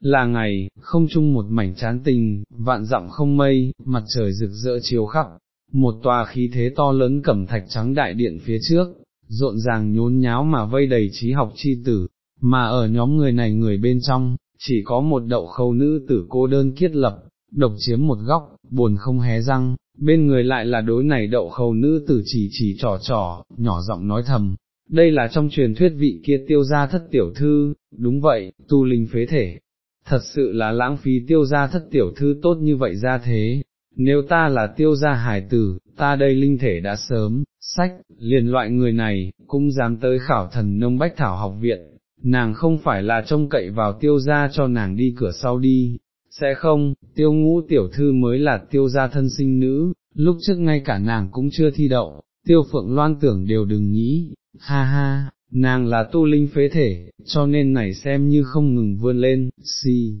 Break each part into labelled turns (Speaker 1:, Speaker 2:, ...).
Speaker 1: là ngày, không chung một mảnh chán tình, vạn dặm không mây, mặt trời rực rỡ chiếu khắp, một tòa khí thế to lớn cẩm thạch trắng đại điện phía trước, rộn ràng nhốn nháo mà vây đầy trí học chi tử, mà ở nhóm người này người bên trong, chỉ có một đậu khâu nữ tử cô đơn kiết lập, độc chiếm một góc, buồn không hé răng, bên người lại là đối này đậu khâu nữ tử chỉ chỉ trò trò, nhỏ giọng nói thầm. Đây là trong truyền thuyết vị kia tiêu gia thất tiểu thư, đúng vậy, tu linh phế thể, thật sự là lãng phí tiêu gia thất tiểu thư tốt như vậy ra thế, nếu ta là tiêu gia hải tử, ta đây linh thể đã sớm, sách, liền loại người này, cũng dám tới khảo thần nông bách thảo học viện, nàng không phải là trông cậy vào tiêu gia cho nàng đi cửa sau đi, sẽ không, tiêu ngũ tiểu thư mới là tiêu gia thân sinh nữ, lúc trước ngay cả nàng cũng chưa thi đậu, tiêu phượng loan tưởng đều đừng nghĩ, ha ha, nàng là tu linh phế thể, cho nên này xem như không ngừng vươn lên, si,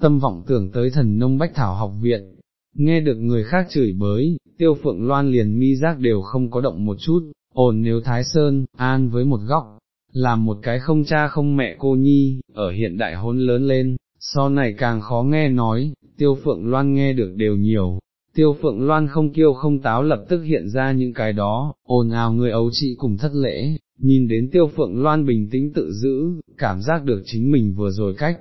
Speaker 1: tâm vọng tưởng tới thần nông bách thảo học viện, nghe được người khác chửi bới, tiêu phượng loan liền mi giác đều không có động một chút, ổn nếu Thái Sơn, an với một góc, làm một cái không cha không mẹ cô nhi, ở hiện đại hôn lớn lên, so này càng khó nghe nói, tiêu phượng loan nghe được đều nhiều. Tiêu phượng loan không kiêu không táo lập tức hiện ra những cái đó, ồn ào người ấu trị cùng thất lễ, nhìn đến tiêu phượng loan bình tĩnh tự giữ, cảm giác được chính mình vừa rồi cách,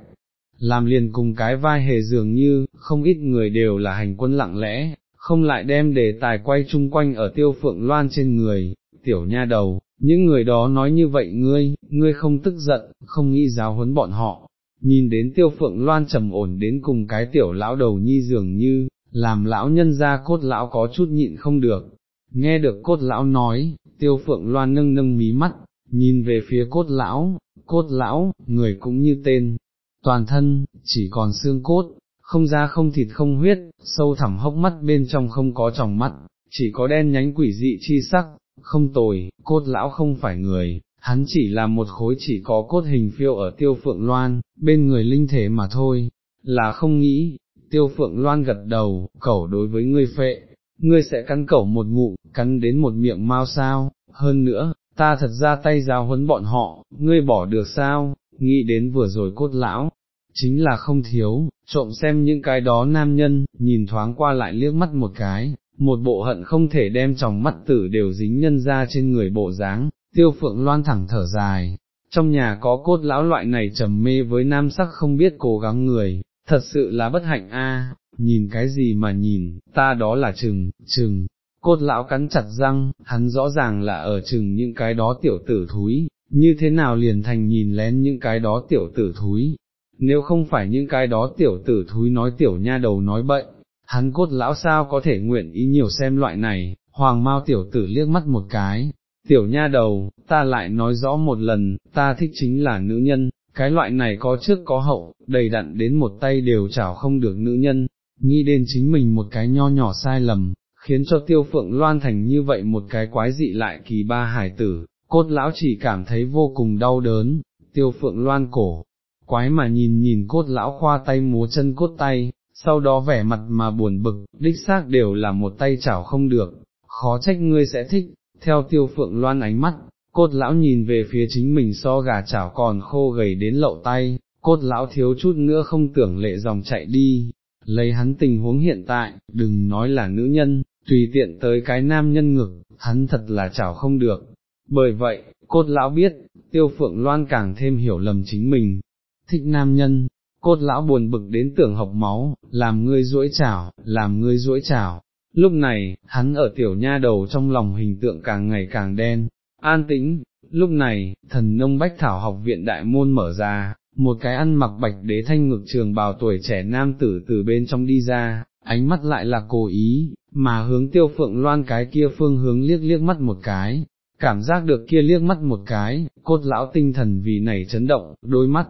Speaker 1: làm liền cùng cái vai hề dường như, không ít người đều là hành quân lặng lẽ, không lại đem đề tài quay chung quanh ở tiêu phượng loan trên người, tiểu nha đầu, những người đó nói như vậy ngươi, ngươi không tức giận, không nghĩ giáo huấn bọn họ, nhìn đến tiêu phượng loan trầm ổn đến cùng cái tiểu lão đầu nhi dường như, làm lão nhân ra cốt lão có chút nhịn không được, nghe được cốt lão nói, tiêu phượng loan nâng nâng mí mắt, nhìn về phía cốt lão, cốt lão, người cũng như tên, toàn thân, chỉ còn xương cốt, không da không thịt không huyết, sâu thẳm hốc mắt bên trong không có tròng mắt, chỉ có đen nhánh quỷ dị chi sắc, không tồi, cốt lão không phải người, hắn chỉ là một khối chỉ có cốt hình phiêu ở tiêu phượng loan, bên người linh thể mà thôi, là không nghĩ, tiêu phượng loan gật đầu, cẩu đối với ngươi phệ, ngươi sẽ cắn cẩu một ngụ, cắn đến một miệng mau sao, hơn nữa, ta thật ra tay giáo huấn bọn họ, ngươi bỏ được sao, nghĩ đến vừa rồi cốt lão, chính là không thiếu, trộm xem những cái đó nam nhân, nhìn thoáng qua lại liếc mắt một cái, một bộ hận không thể đem tròng mắt tử đều dính nhân ra trên người bộ dáng, tiêu phượng loan thẳng thở dài, trong nhà có cốt lão loại này trầm mê với nam sắc không biết cố gắng người, thật sự là bất hạnh a nhìn cái gì mà nhìn, ta đó là chừng, chừng, cốt lão cắn chặt răng, hắn rõ ràng là ở chừng những cái đó tiểu tử thúi, như thế nào liền thành nhìn lén những cái đó tiểu tử thúi, nếu không phải những cái đó tiểu tử thúi nói tiểu nha đầu nói bậy, hắn cốt lão sao có thể nguyện ý nhiều xem loại này, hoàng mau tiểu tử liếc mắt một cái, tiểu nha đầu, ta lại nói rõ một lần, ta thích chính là nữ nhân, cái loại này có trước có hậu, đầy đặn đến một tay đều chảo không được nữ nhân, nghĩ đến chính mình một cái nho nhỏ sai lầm, khiến cho tiêu phượng loan thành như vậy một cái quái dị lại kỳ ba hải tử, cốt lão chỉ cảm thấy vô cùng đau đớn, tiêu phượng loan cổ, quái mà nhìn nhìn cốt lão khoa tay múa chân cốt tay, sau đó vẻ mặt mà buồn bực, đích xác đều là một tay chảo không được, khó trách ngươi sẽ thích, theo tiêu phượng loan ánh mắt, cốt lão nhìn về phía chính mình so gà chảo còn khô gầy đến lậu tay, cốt lão thiếu chút nữa không tưởng lệ dòng chạy đi, lấy hắn tình huống hiện tại, đừng nói là nữ nhân, tùy tiện tới cái nam nhân ngực, hắn thật là chảo không được. Bởi vậy, cốt lão biết, tiêu phượng loan càng thêm hiểu lầm chính mình, thích nam nhân, cốt lão buồn bực đến tưởng học máu, làm ngươi duỗi chảo, làm ngươi duỗi chảo. Lúc này, hắn ở tiểu nha đầu trong lòng hình tượng càng ngày càng đen, an tĩnh, lúc này, thần nông bách thảo học viện đại môn mở ra, một cái ăn mặc bạch đế thanh ngực trường bào tuổi trẻ nam tử từ bên trong đi ra, ánh mắt lại là cố ý, mà hướng tiêu phượng loan cái kia phương hướng liếc liếc mắt một cái, cảm giác được kia liếc mắt một cái, cốt lão tinh thần vì này chấn động, đôi mắt,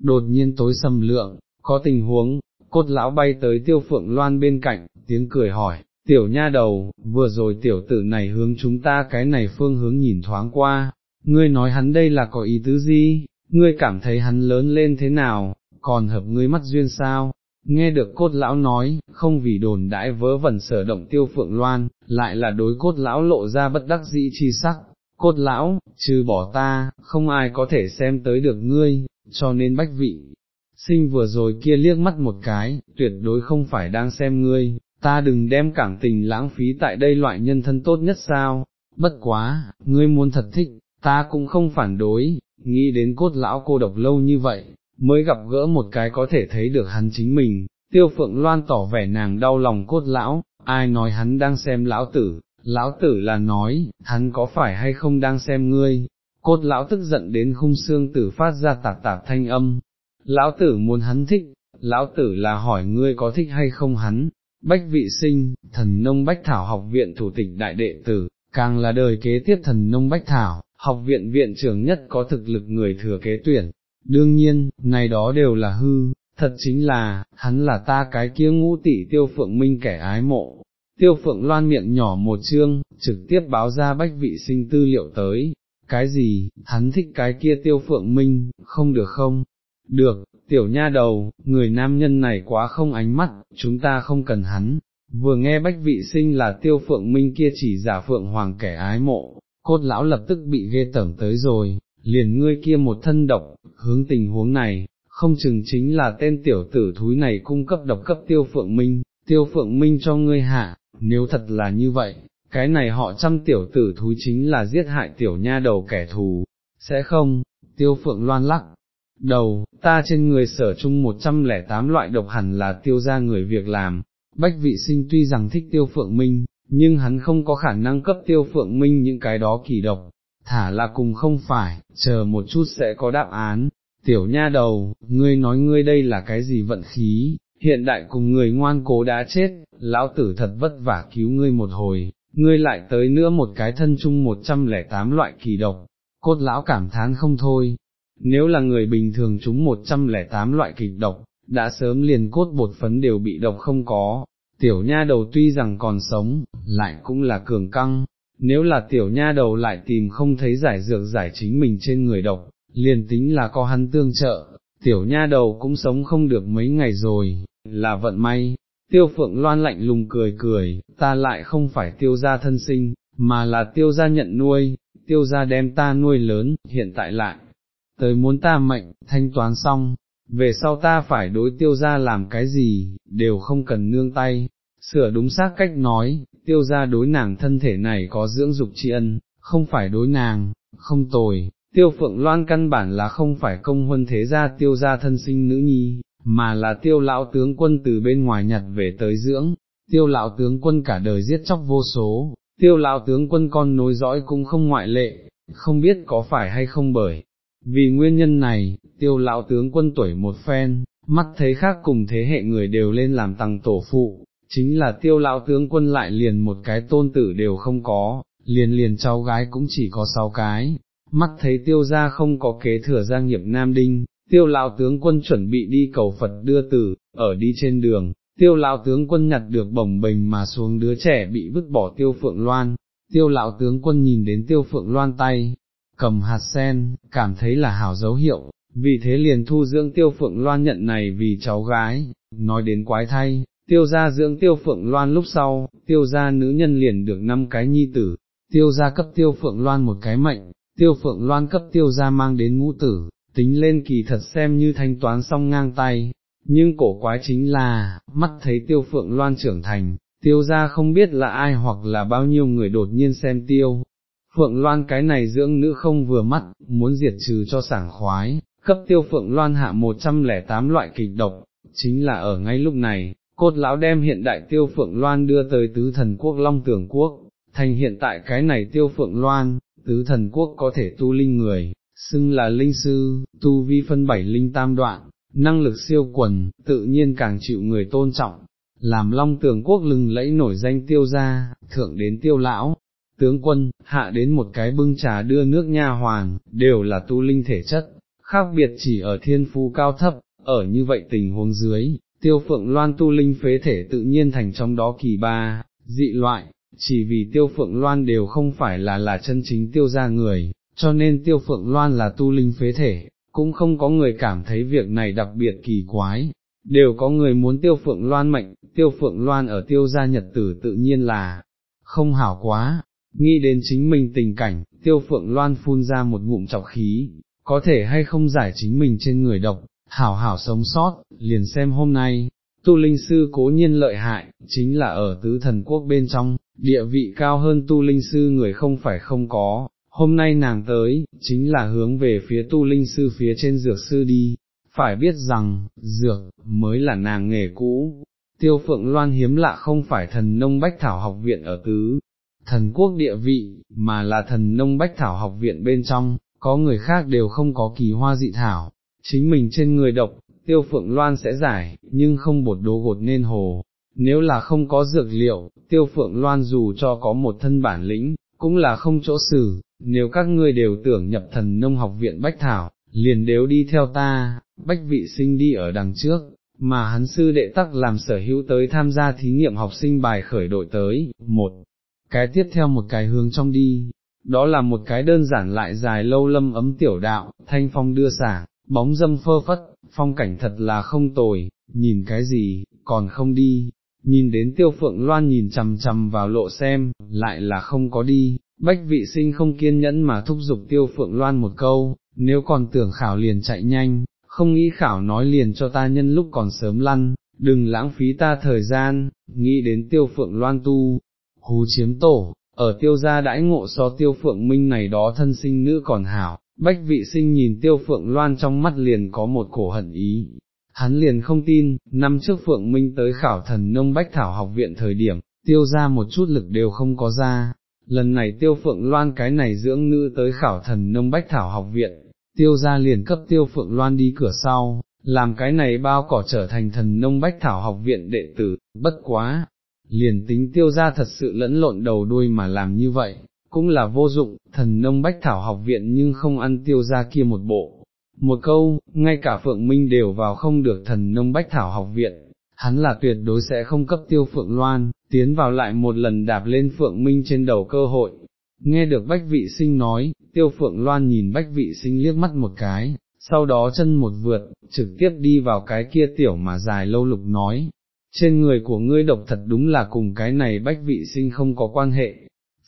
Speaker 1: đột nhiên tối sầm lượng, có tình huống, cốt lão bay tới tiêu phượng loan bên cạnh, tiếng cười hỏi, tiểu nha đầu, vừa rồi tiểu tử này hướng chúng ta cái này phương hướng nhìn thoáng qua, ngươi nói hắn đây là có ý tứ gì, ngươi cảm thấy hắn lớn lên thế nào, còn hợp ngươi mắt duyên sao? Nghe được cốt lão nói, không vì đồn đãi vớ vẩn sở động tiêu phượng loan, lại là đối cốt lão lộ ra bất đắc dĩ chi sắc, cốt lão, trừ bỏ ta, không ai có thể xem tới được ngươi, cho nên bách vị, sinh vừa rồi kia liếc mắt một cái, tuyệt đối không phải đang xem ngươi, ta đừng đem cảm tình lãng phí tại đây loại nhân thân tốt nhất sao, bất quá, ngươi muốn thật thích, ta cũng không phản đối, nghĩ đến cốt lão cô độc lâu như vậy, mới gặp gỡ một cái có thể thấy được hắn chính mình, tiêu phượng loan tỏ vẻ nàng đau lòng cốt lão, ai nói hắn đang xem lão tử, lão tử là nói, hắn có phải hay không đang xem ngươi, cốt lão tức giận đến khung xương tử phát ra tạp tạp thanh âm, lão tử muốn hắn thích, lão tử là hỏi ngươi có thích hay không hắn, bách vị sinh, thần nông bách thảo học viện thủ tịch đại đệ tử, càng là đời kế tiếp thần nông bách thảo, học viện viện trưởng nhất có thực lực người thừa kế tuyển, đương nhiên, này đó đều là hư, thật chính là, hắn là ta cái kia ngũ tỷ tiêu phượng minh kẻ ái mộ. Tiêu phượng loan miệng nhỏ một chương, trực tiếp báo ra bách vị sinh tư liệu tới, cái gì, hắn thích cái kia tiêu phượng minh, không được không? Được, tiểu nha đầu, người nam nhân này quá không ánh mắt, chúng ta không cần hắn. Vừa nghe bách vị sinh là tiêu phượng minh kia chỉ giả phượng hoàng kẻ ái mộ, cốt lão lập tức bị ghê tởm tới rồi, liền ngươi kia một thân độc, hướng tình huống này, không chừng chính là tên tiểu tử thúi này cung cấp độc cấp tiêu phượng minh, tiêu phượng minh cho ngươi hạ, nếu thật là như vậy, cái này họ trăm tiểu tử thúi chính là giết hại tiểu nha đầu kẻ thù, sẽ không, tiêu phượng loan lắc. Đầu, ta trên người sở chung 108 loại độc hẳn là tiêu ra người việc làm, bách vị sinh tuy rằng thích tiêu phượng minh, nhưng hắn không có khả năng cấp tiêu phượng minh những cái đó kỳ độc, thả là cùng không phải, chờ một chút sẽ có đáp án, tiểu nha đầu, ngươi nói ngươi đây là cái gì vận khí, hiện đại cùng người ngoan cố đã chết, lão tử thật vất vả cứu ngươi một hồi, ngươi lại tới nữa một cái thân chung 108 loại kỳ độc, cốt lão cảm thán không thôi, nếu là người bình thường chúng 108 loại kịch độc, đã sớm liền cốt bột phấn đều bị độc không có, tiểu nha đầu tuy rằng còn sống, lại cũng là cường căng, nếu là tiểu nha đầu lại tìm không thấy giải dược giải chính mình trên người độc, liền tính là có hắn tương trợ, tiểu nha đầu cũng sống không được mấy ngày rồi, là vận may. Tiêu phượng loan lạnh lùng cười cười, ta lại không phải tiêu gia thân sinh, mà là tiêu gia nhận nuôi, tiêu gia đem ta nuôi lớn, hiện tại lại, tới muốn ta mệnh, thanh toán xong, về sau ta phải đối tiêu gia làm cái gì, đều không cần nương tay, sửa đúng xác cách nói, tiêu gia đối nàng thân thể này có dưỡng dục tri ân, không phải đối nàng, không tồi, tiêu phượng loan căn bản là không phải công huân thế gia tiêu gia thân sinh nữ nhi, mà là tiêu lão tướng quân từ bên ngoài nhặt về tới dưỡng, tiêu lão tướng quân cả đời giết chóc vô số, tiêu lão tướng quân con nối dõi cũng không ngoại lệ, không biết có phải hay không bởi. Vì nguyên nhân này, tiêu lão tướng quân tuổi một phen, mắt thấy khác cùng thế hệ người đều lên làm tăng tổ phụ, chính là tiêu lão tướng quân lại liền một cái tôn tử đều không có, liền liền cháu gái cũng chỉ có sáu cái, mắt thấy tiêu gia không có kế thừa gia nghiệp Nam Đinh, tiêu lão tướng quân chuẩn bị đi cầu Phật đưa tử, ở đi trên đường, tiêu lão tướng quân nhặt được bổng bình mà xuống đứa trẻ bị vứt bỏ tiêu phượng loan, tiêu lão tướng quân nhìn đến tiêu phượng loan tay, cầm hạt sen, cảm thấy là hảo dấu hiệu, vì thế liền thu dưỡng tiêu phượng loan nhận này vì cháu gái, nói đến quái thay, tiêu gia dưỡng tiêu phượng loan lúc sau, tiêu gia nữ nhân liền được năm cái nhi tử, tiêu gia cấp tiêu phượng loan một cái mệnh, tiêu phượng loan cấp tiêu gia mang đến ngũ tử, tính lên kỳ thật xem như thanh toán xong ngang tay, nhưng cổ quái chính là, mắt thấy tiêu phượng loan trưởng thành, tiêu gia không biết là ai hoặc là bao nhiêu người đột nhiên xem tiêu. Phượng Loan cái này dưỡng nữ không vừa mắt, muốn diệt trừ cho sảng khoái, cấp tiêu Phượng Loan hạ 108 loại kịch độc, chính là ở ngay lúc này, cốt lão đem hiện đại tiêu phượng loan đưa tới tứ thần quốc long tưởng quốc, thành hiện tại cái này tiêu phượng loan, tứ thần quốc có thể tu linh người, xưng là linh sư, tu vi phân bảy linh tam đoạn, năng lực siêu quần, tự nhiên càng chịu người tôn trọng, làm long tưởng quốc lừng lẫy nổi danh tiêu gia, thượng đến tiêu lão. Tướng quân, hạ đến một cái bưng trà đưa nước nha hoàng, đều là tu linh thể chất, khác biệt chỉ ở thiên phú cao thấp, ở như vậy tình huống dưới, tiêu phượng loan tu linh phế thể tự nhiên thành trong đó kỳ ba, dị loại, chỉ vì tiêu phượng loan đều không phải là là chân chính tiêu ra người, cho nên tiêu phượng loan là tu linh phế thể, cũng không có người cảm thấy việc này đặc biệt kỳ quái, đều có người muốn tiêu phượng loan mệnh, tiêu phượng loan ở tiêu gia nhật tử tự nhiên là không hảo quá, nghĩ đến chính mình tình cảnh, tiêu phượng loan phun ra một ngụm chọc khí, có thể hay không giải chính mình trên người độc, hảo hảo sống sót, liền xem hôm nay, tu linh sư cố nhiên lợi hại, chính là ở tứ thần quốc bên trong, địa vị cao hơn tu linh sư người không phải không có, hôm nay nàng tới, chính là hướng về phía tu linh sư phía trên dược sư đi, phải biết rằng, dược, mới là nàng nghề cũ. Tiêu Phượng Loan hiếm lạ không phải thần nông bách thảo học viện ở tứ, thần quốc địa vị, mà là thần nông bách thảo học viện bên trong, có người khác đều không có kỳ hoa dị thảo, chính mình trên người độc, tiêu phượng loan sẽ giải, nhưng không bột đố gột nên hồ. Nếu là không có dược liệu, tiêu phượng loan dù cho có một thân bản lĩnh, cũng là không chỗ xử, nếu các ngươi đều tưởng nhập thần nông học viện Bách Thảo, liền đều đi theo ta, Bách vị sinh đi ở đằng trước, mà hắn sư đệ tắc làm sở hữu tới tham gia thí nghiệm học sinh bài khởi đội tới, một cái tiếp theo một cái hướng trong đi, đó là một cái đơn giản lại dài lâu lâm ấm tiểu đạo, thanh phong đưa xả, bóng dâm phơ phất, phong cảnh thật là không tồi, nhìn cái gì, còn không đi, nhìn đến tiêu phượng loan nhìn chằm chằm vào lộ xem, lại là không có đi, bách vị sinh không kiên nhẫn mà thúc giục tiêu phượng loan một câu, nếu còn tưởng khảo liền chạy nhanh, không nghĩ khảo nói liền cho ta nhân lúc còn sớm lăn, đừng lãng phí ta thời gian, nghĩ đến tiêu phượng loan tu, hú chiếm tổ, ở tiêu gia đãi ngộ so tiêu phượng minh này đó thân sinh nữ còn hảo, bách vị sinh nhìn tiêu phượng loan trong mắt liền có một cổ hận ý. Hắn liền không tin, năm trước Phượng Minh tới khảo thần nông bách thảo học viện thời điểm, tiêu ra một chút lực đều không có ra, lần này tiêu phượng loan cái này dưỡng nữ tới khảo thần nông bách thảo học viện, tiêu ra liền cấp tiêu phượng loan đi cửa sau, làm cái này bao cỏ trở thành thần nông bách thảo học viện đệ tử, bất quá, liền tính tiêu ra thật sự lẫn lộn đầu đuôi mà làm như vậy, cũng là vô dụng, thần nông bách thảo học viện nhưng không ăn tiêu ra kia một bộ. Một câu, ngay cả Phượng Minh đều vào không được thần nông bách thảo học viện, hắn là tuyệt đối sẽ không cấp tiêu Phượng Loan, tiến vào lại một lần đạp lên Phượng Minh trên đầu cơ hội. Nghe được Bách Vị Sinh nói, tiêu Phượng Loan nhìn Bách Vị Sinh liếc mắt một cái, sau đó chân một vượt, trực tiếp đi vào cái kia tiểu mà dài lâu lục nói, trên người của ngươi độc thật đúng là cùng cái này bách vị sinh không có quan hệ,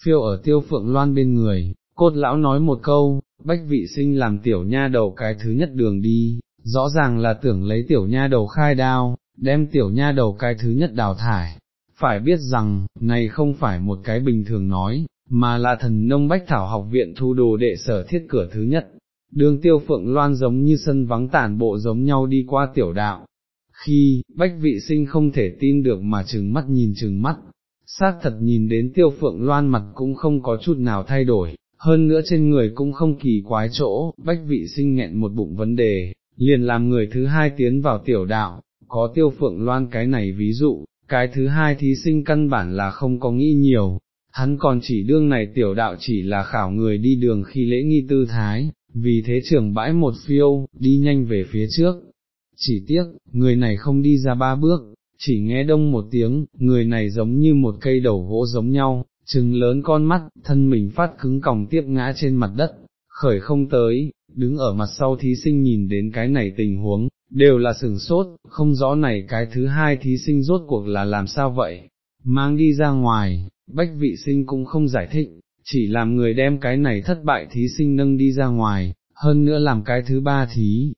Speaker 1: phiêu ở tiêu phượng loan bên người, cốt lão nói một câu, bách vị sinh làm tiểu nha đầu cái thứ nhất đường đi, rõ ràng là tưởng lấy tiểu nha đầu khai đao, đem tiểu nha đầu cái thứ nhất đào thải, phải biết rằng, này không phải một cái bình thường nói, mà là thần nông bách thảo học viện thu đồ đệ sở thiết cửa thứ nhất. Đường tiêu phượng loan giống như sân vắng tản bộ giống nhau đi qua tiểu đạo, khi, bách vị sinh không thể tin được mà trừng mắt nhìn trừng mắt, xác thật nhìn đến tiêu phượng loan mặt cũng không có chút nào thay đổi, hơn nữa trên người cũng không kỳ quái chỗ, bách vị sinh nghẹn một bụng vấn đề, liền làm người thứ hai tiến vào tiểu đạo, có tiêu phượng loan cái này ví dụ, cái thứ hai thí sinh căn bản là không có nghĩ nhiều, hắn còn chỉ đương này tiểu đạo chỉ là khảo người đi đường khi lễ nghi tư thái, vì thế trưởng bãi một phiêu, đi nhanh về phía trước, chỉ tiếc, người này không đi ra ba bước, chỉ nghe đông một tiếng, người này giống như một cây đầu gỗ giống nhau, trừng lớn con mắt, thân mình phát cứng còng tiếp ngã trên mặt đất, khởi không tới, đứng ở mặt sau thí sinh nhìn đến cái này tình huống, đều là sừng sốt, không rõ này cái thứ hai thí sinh rốt cuộc là làm sao vậy, mang đi ra ngoài, bách vị sinh cũng không giải thích, chỉ làm người đem cái này thất bại thí sinh nâng đi ra ngoài, hơn nữa làm cái thứ ba thí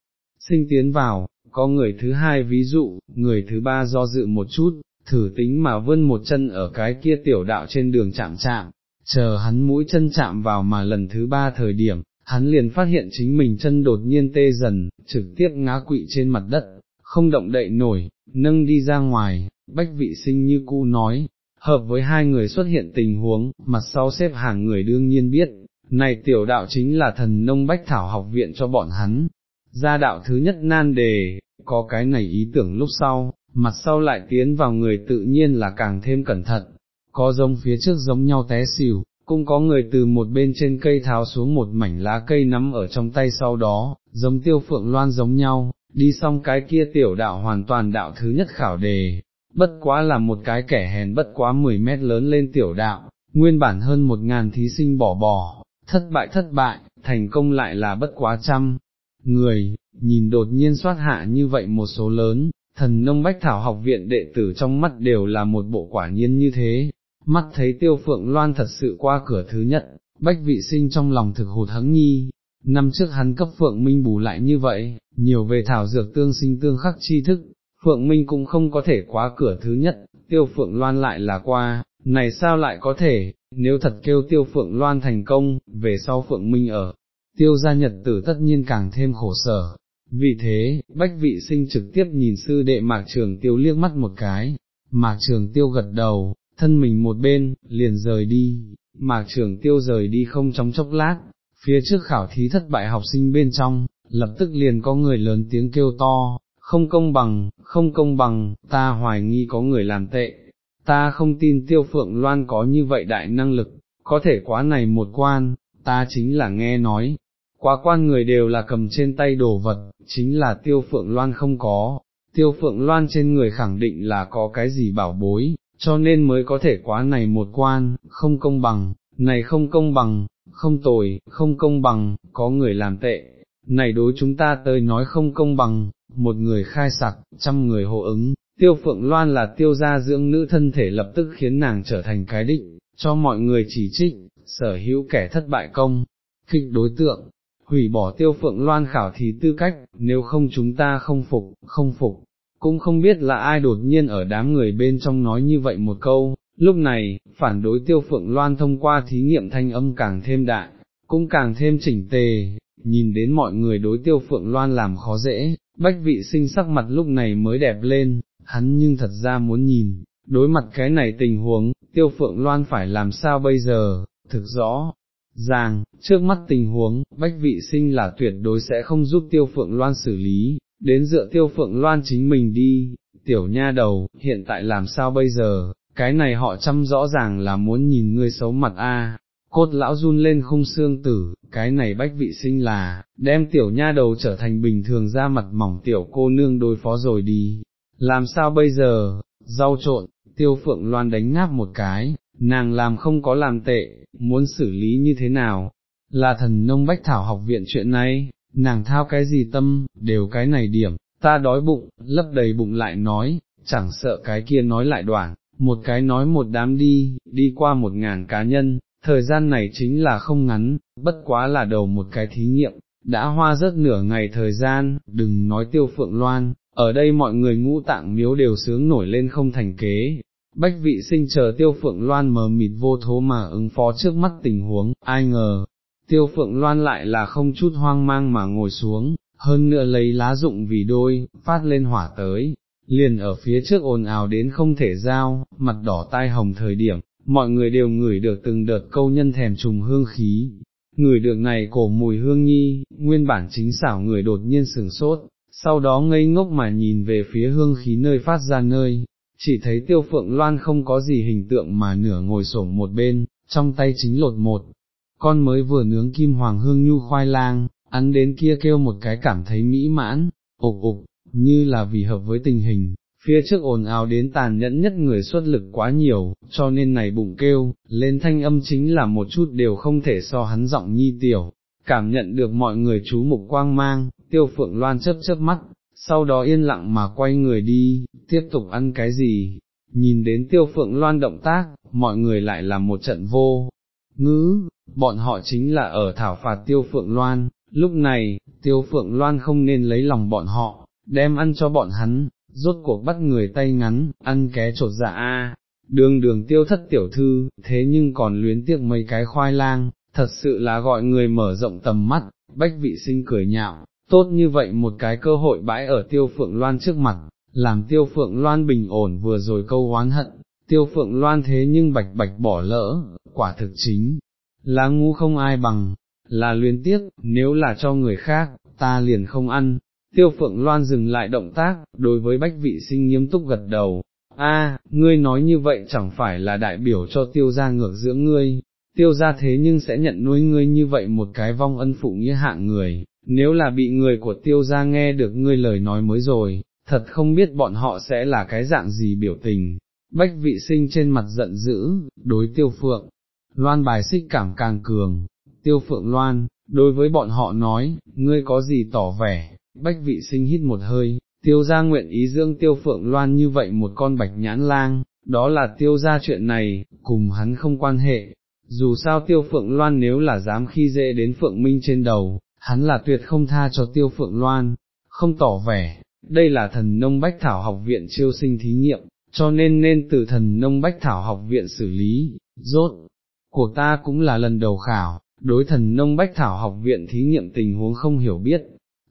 Speaker 1: sinh tiến vào, có người thứ hai ví dụ, người thứ ba do dự một chút, thử tính mà vươn một chân ở cái kia tiểu đạo trên đường chạm chạm, chờ hắn mũi chân chạm vào mà lần thứ ba thời điểm, hắn liền phát hiện chính mình chân đột nhiên tê dần, trực tiếp ngã quỵ trên mặt đất, không động đậy nổi, nâng đi ra ngoài, bách vị sinh như cu nói, hợp với hai người xuất hiện tình huống, mặt sau xếp hàng người đương nhiên biết, này tiểu đạo chính là thần nông bách thảo học viện cho bọn hắn. Gia đạo thứ nhất nan đề, có cái này ý tưởng lúc sau, mặt sau lại tiến vào người tự nhiên là càng thêm cẩn thận, có giống phía trước giống nhau té xỉu, cũng có người từ một bên trên cây tháo xuống một mảnh lá cây nắm ở trong tay sau đó, giống tiêu phượng loan giống nhau, đi xong cái kia tiểu đạo hoàn toàn đạo thứ nhất khảo đề, bất quá là một cái kẻ hèn bất quá 10 mét lớn lên tiểu đạo, nguyên bản hơn một ngàn thí sinh bỏ bỏ, thất bại thất bại, thành công lại là bất quá trăm, người, nhìn đột nhiên soát hạ như vậy một số lớn, thần nông bách thảo học viện đệ tử trong mắt đều là một bộ quả nhiên như thế, mắt thấy tiêu phượng loan thật sự qua cửa thứ nhất, bách vị sinh trong lòng thực hụt hắng nhi, năm trước hắn cấp Phượng Minh bù lại như vậy, nhiều về thảo dược tương sinh tương khắc chi thức, Phượng Minh cũng không có thể quá cửa thứ nhất, tiêu Phượng Loan lại là qua, này sao lại có thể, nếu thật kêu tiêu Phượng Loan thành công, về sau Phượng Minh ở, tiêu gia nhật tử tất nhiên càng thêm khổ sở. Vì thế, bách vị sinh trực tiếp nhìn sư đệ mạc trường tiêu liếc mắt một cái, mạc trường tiêu gật đầu, thân mình một bên, liền rời đi, mạc trường tiêu rời đi không trong chốc lát, phía trước khảo thí thất bại học sinh bên trong, lập tức liền có người lớn tiếng kêu to, không công bằng, không công bằng, ta hoài nghi có người làm tệ, ta không tin tiêu phượng loan có như vậy đại năng lực, có thể quá này một quan, ta chính là nghe nói, quá quan người đều là cầm trên tay đồ vật, chính là tiêu phượng loan không có, tiêu phượng loan trên người khẳng định là có cái gì bảo bối, cho nên mới có thể quá này một quan, không công bằng, này không công bằng, không tồi, không công bằng, có người làm tệ, này đối chúng ta tới nói không công bằng, một người khai sặc, trăm người hộ ứng, tiêu phượng loan là tiêu gia dưỡng nữ thân thể lập tức khiến nàng trở thành cái định, cho mọi người chỉ trích, sở hữu kẻ thất bại công, kịch đối tượng, hủy bỏ tiêu phượng loan khảo thí tư cách, nếu không chúng ta không phục, không phục, cũng không biết là ai đột nhiên ở đám người bên trong nói như vậy một câu, lúc này, phản đối tiêu phượng loan thông qua thí nghiệm thanh âm càng thêm đại, cũng càng thêm chỉnh tề, nhìn đến mọi người đối tiêu phượng loan làm khó dễ, bách vị sinh sắc mặt lúc này mới đẹp lên, hắn nhưng thật ra muốn nhìn, đối mặt cái này tình huống, tiêu phượng loan phải làm sao bây giờ, thực rõ. Ràng, trước mắt tình huống, bách vị sinh là tuyệt đối sẽ không giúp tiêu phượng loan xử lý, đến dựa tiêu phượng loan chính mình đi, tiểu nha đầu, hiện tại làm sao bây giờ, cái này họ chăm rõ ràng là muốn nhìn ngươi xấu mặt a. Cốt lão run lên khung xương tử, cái này bách vị sinh là, đem tiểu nha đầu trở thành bình thường ra mặt mỏng tiểu cô nương đối phó rồi đi, làm sao bây giờ, rau trộn, tiêu phượng loan đánh ngáp một cái, nàng làm không có làm tệ, muốn xử lý như thế nào, là thần nông bách thảo học viện chuyện này, nàng thao cái gì tâm, đều cái này điểm, ta đói bụng, lấp đầy bụng lại nói, chẳng sợ cái kia nói lại đoạn, một cái nói một đám đi, đi qua một ngàn cá nhân, thời gian này chính là không ngắn, bất quá là đầu một cái thí nghiệm, đã hoa rất nửa ngày thời gian, đừng nói tiêu phượng loan, ở đây mọi người ngũ tạng miếu đều sướng nổi lên không thành kế. Bách vị sinh chờ tiêu phượng loan mờ mịt vô thố mà ứng phó trước mắt tình huống, ai ngờ, tiêu phượng loan lại là không chút hoang mang mà ngồi xuống, hơn nữa lấy lá dụng vì đôi, phát lên hỏa tới, liền ở phía trước ồn ào đến không thể giao, mặt đỏ tai hồng thời điểm, mọi người đều ngửi được từng đợt câu nhân thèm trùng hương khí, ngửi được này cổ mùi hương nhi, nguyên bản chính xảo người đột nhiên sừng sốt, sau đó ngây ngốc mà nhìn về phía hương khí nơi phát ra nơi, chỉ thấy tiêu phượng loan không có gì hình tượng mà nửa ngồi sổm một bên, trong tay chính lột một, con mới vừa nướng kim hoàng hương nhu khoai lang, ăn đến kia kêu một cái cảm thấy mỹ mãn, ục ục, như là vì hợp với tình hình, phía trước ồn ào đến tàn nhẫn nhất người xuất lực quá nhiều, cho nên này bụng kêu, lên thanh âm chính là một chút đều không thể so hắn giọng nhi tiểu, cảm nhận được mọi người chú mục quang mang, tiêu phượng loan chớp chớp mắt, sau đó yên lặng mà quay người đi, tiếp tục ăn cái gì, nhìn đến tiêu phượng loan động tác, mọi người lại làm một trận vô, ngữ, bọn họ chính là ở thảo phạt tiêu phượng loan, lúc này, tiêu phượng loan không nên lấy lòng bọn họ, đem ăn cho bọn hắn, rốt cuộc bắt người tay ngắn, ăn ké trột dạ a. Đường đường tiêu thất tiểu thư, thế nhưng còn luyến tiếc mấy cái khoai lang, thật sự là gọi người mở rộng tầm mắt, bách vị sinh cười nhạo, tốt như vậy một cái cơ hội bãi ở tiêu phượng loan trước mặt, làm tiêu phượng loan bình ổn vừa rồi câu oán hận, tiêu phượng loan thế nhưng bạch bạch bỏ lỡ, quả thực chính, là ngu không ai bằng, là luyến tiếc, nếu là cho người khác, ta liền không ăn. Tiêu phượng loan dừng lại động tác, đối với bách vị sinh nghiêm túc gật đầu, a, ngươi nói như vậy chẳng phải là đại biểu cho tiêu gia ngược giữa ngươi, tiêu gia thế nhưng sẽ nhận nuôi ngươi như vậy một cái vong ân phụ nghĩa hạng người, nếu là bị người của tiêu gia nghe được ngươi lời nói mới rồi, thật không biết bọn họ sẽ là cái dạng gì biểu tình. Bách vị sinh trên mặt giận dữ, đối tiêu phượng, loan bài xích cảm càng cường, tiêu phượng loan, đối với bọn họ nói, ngươi có gì tỏ vẻ, bách vị sinh hít một hơi, tiêu gia nguyện ý dưỡng tiêu phượng loan như vậy một con bạch nhãn lang, đó là tiêu gia chuyện này, cùng hắn không quan hệ, dù sao tiêu phượng loan nếu là dám khi dễ đến phượng minh trên đầu, hắn là tuyệt không tha cho tiêu phượng loan, không tỏ vẻ, đây là thần nông bách thảo học viện chiêu sinh thí nghiệm, cho nên nên từ thần nông bách thảo học viện xử lý, rốt, của ta cũng là lần đầu khảo, đối thần nông bách thảo học viện thí nghiệm tình huống không hiểu biết,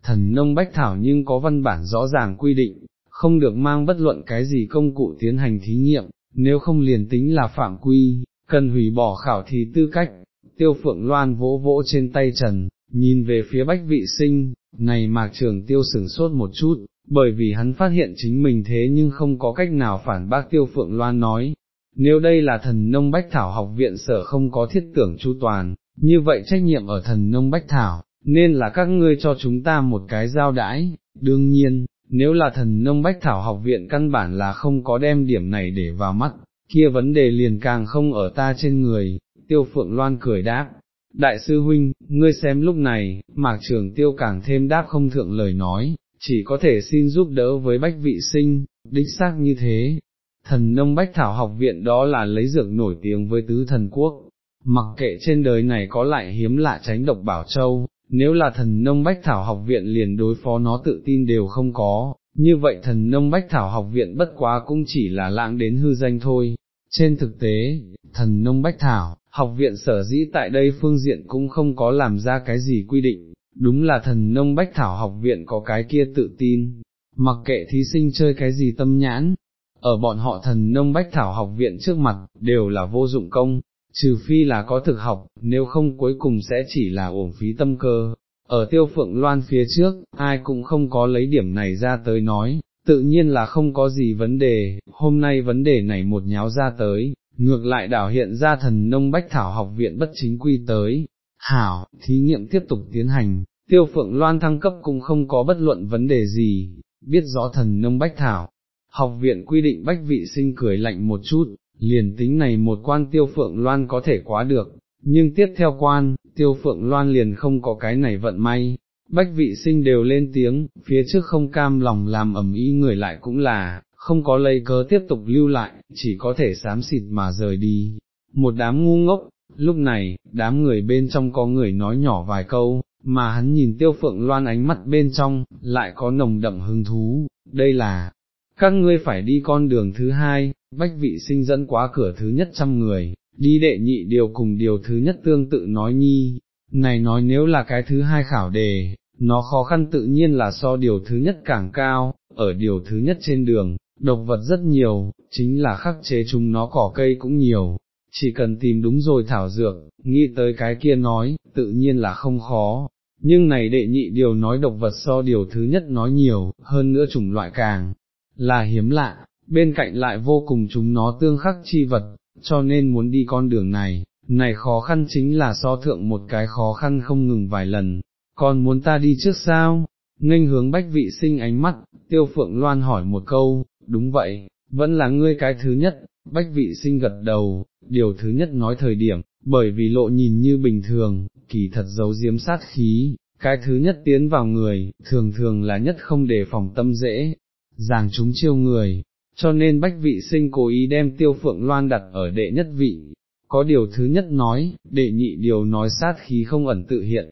Speaker 1: thần nông bách thảo nhưng có văn bản rõ ràng quy định, không được mang bất luận cái gì công cụ tiến hành thí nghiệm, nếu không liền tính là phạm quy, cần hủy bỏ khảo thí tư cách, tiêu phượng loan vỗ vỗ trên tay trần, nhìn về phía bách vị sinh, này mạc trường tiêu sửng sốt một chút, bởi vì hắn phát hiện chính mình thế nhưng không có cách nào phản bác tiêu phượng loan nói, nếu đây là thần nông bách thảo học viện sở không có thiết tưởng chu toàn, như vậy trách nhiệm ở thần nông bách thảo, nên là các ngươi cho chúng ta một cái giao đãi, đương nhiên, nếu là thần nông bách thảo học viện căn bản là không có đem điểm này để vào mắt, kia vấn đề liền càng không ở ta trên người, tiêu phượng loan cười đáp. Đại sư huynh, ngươi xem lúc này, mạc trường tiêu càng thêm đáp không thượng lời nói, chỉ có thể xin giúp đỡ với bách vị sinh, đích xác như thế. Thần nông bách thảo học viện đó là lấy dược nổi tiếng với tứ thần quốc, mặc kệ trên đời này có lại hiếm lạ tránh độc bảo châu, nếu là thần nông bách thảo học viện liền đối phó nó tự tin đều không có, như vậy thần nông bách thảo học viện bất quá cũng chỉ là lãng đến hư danh thôi. Trên thực tế, thần nông bách thảo, học viện sở dĩ tại đây phương diện cũng không có làm ra cái gì quy định, đúng là thần nông bách thảo học viện có cái kia tự tin, mặc kệ thí sinh chơi cái gì tâm nhãn, ở bọn họ thần nông bách thảo học viện trước mặt, đều là vô dụng công, trừ phi là có thực học, nếu không cuối cùng sẽ chỉ là uổng phí tâm cơ. Ở tiêu phượng loan phía trước, ai cũng không có lấy điểm này ra tới nói, tự nhiên là không có gì vấn đề, hôm nay vấn đề này một nháo ra tới, ngược lại đảo hiện ra thần nông bách thảo học viện bất chính quy tới. Hảo, thí nghiệm tiếp tục tiến hành, tiêu phượng loan thăng cấp cũng không có bất luận vấn đề gì, biết rõ thần nông bách thảo. Học viện quy định bách vị sinh cười lạnh một chút, liền tính này một quan tiêu phượng loan có thể quá được, nhưng tiếp theo quan, tiêu phượng loan liền không có cái này vận may, bách vị sinh đều lên tiếng, phía trước không cam lòng làm ẩm ý người lại cũng là, không có lấy cớ tiếp tục lưu lại, chỉ có thể sám xịt mà rời đi. Một đám ngu ngốc, lúc này, đám người bên trong có người nói nhỏ vài câu, mà hắn nhìn tiêu phượng loan ánh mắt bên trong, lại có nồng đậm hứng thú, đây là, các ngươi phải đi con đường thứ hai, bách vị sinh dẫn quá cửa thứ nhất trăm người, đi đệ nhị điều cùng điều thứ nhất tương tự nói nhi, này nói nếu là cái thứ hai khảo đề, nó khó khăn tự nhiên là so điều thứ nhất càng cao, ở điều thứ nhất trên đường, độc vật rất nhiều, chính là khắc chế chúng nó cỏ cây cũng nhiều, chỉ cần tìm đúng rồi thảo dược, nghĩ tới cái kia nói, tự nhiên là không khó. Nhưng này đệ nhị điều nói độc vật so điều thứ nhất nói nhiều, hơn nữa chủng loại càng là hiếm lạ, bên cạnh lại vô cùng chúng nó tương khắc chi vật, cho nên muốn đi con đường này, này khó khăn chính là so thượng một cái khó khăn không ngừng vài lần, còn muốn ta đi trước sao? Nghênh hướng bách vị sinh ánh mắt, tiêu phượng loan hỏi một câu, đúng vậy, vẫn là ngươi cái thứ nhất, bách vị sinh gật đầu, điều thứ nhất nói thời điểm, bởi vì lộ nhìn như bình thường, kỳ thật giấu diếm sát khí, cái thứ nhất tiến vào người, thường thường là nhất không để phòng tâm dễ, ràng chúng chiêu người, cho nên bách vị sinh cố ý đem tiêu phượng loan đặt ở đệ nhất vị, có điều thứ nhất nói, đệ nhị điều nói sát khí không ẩn tự hiện,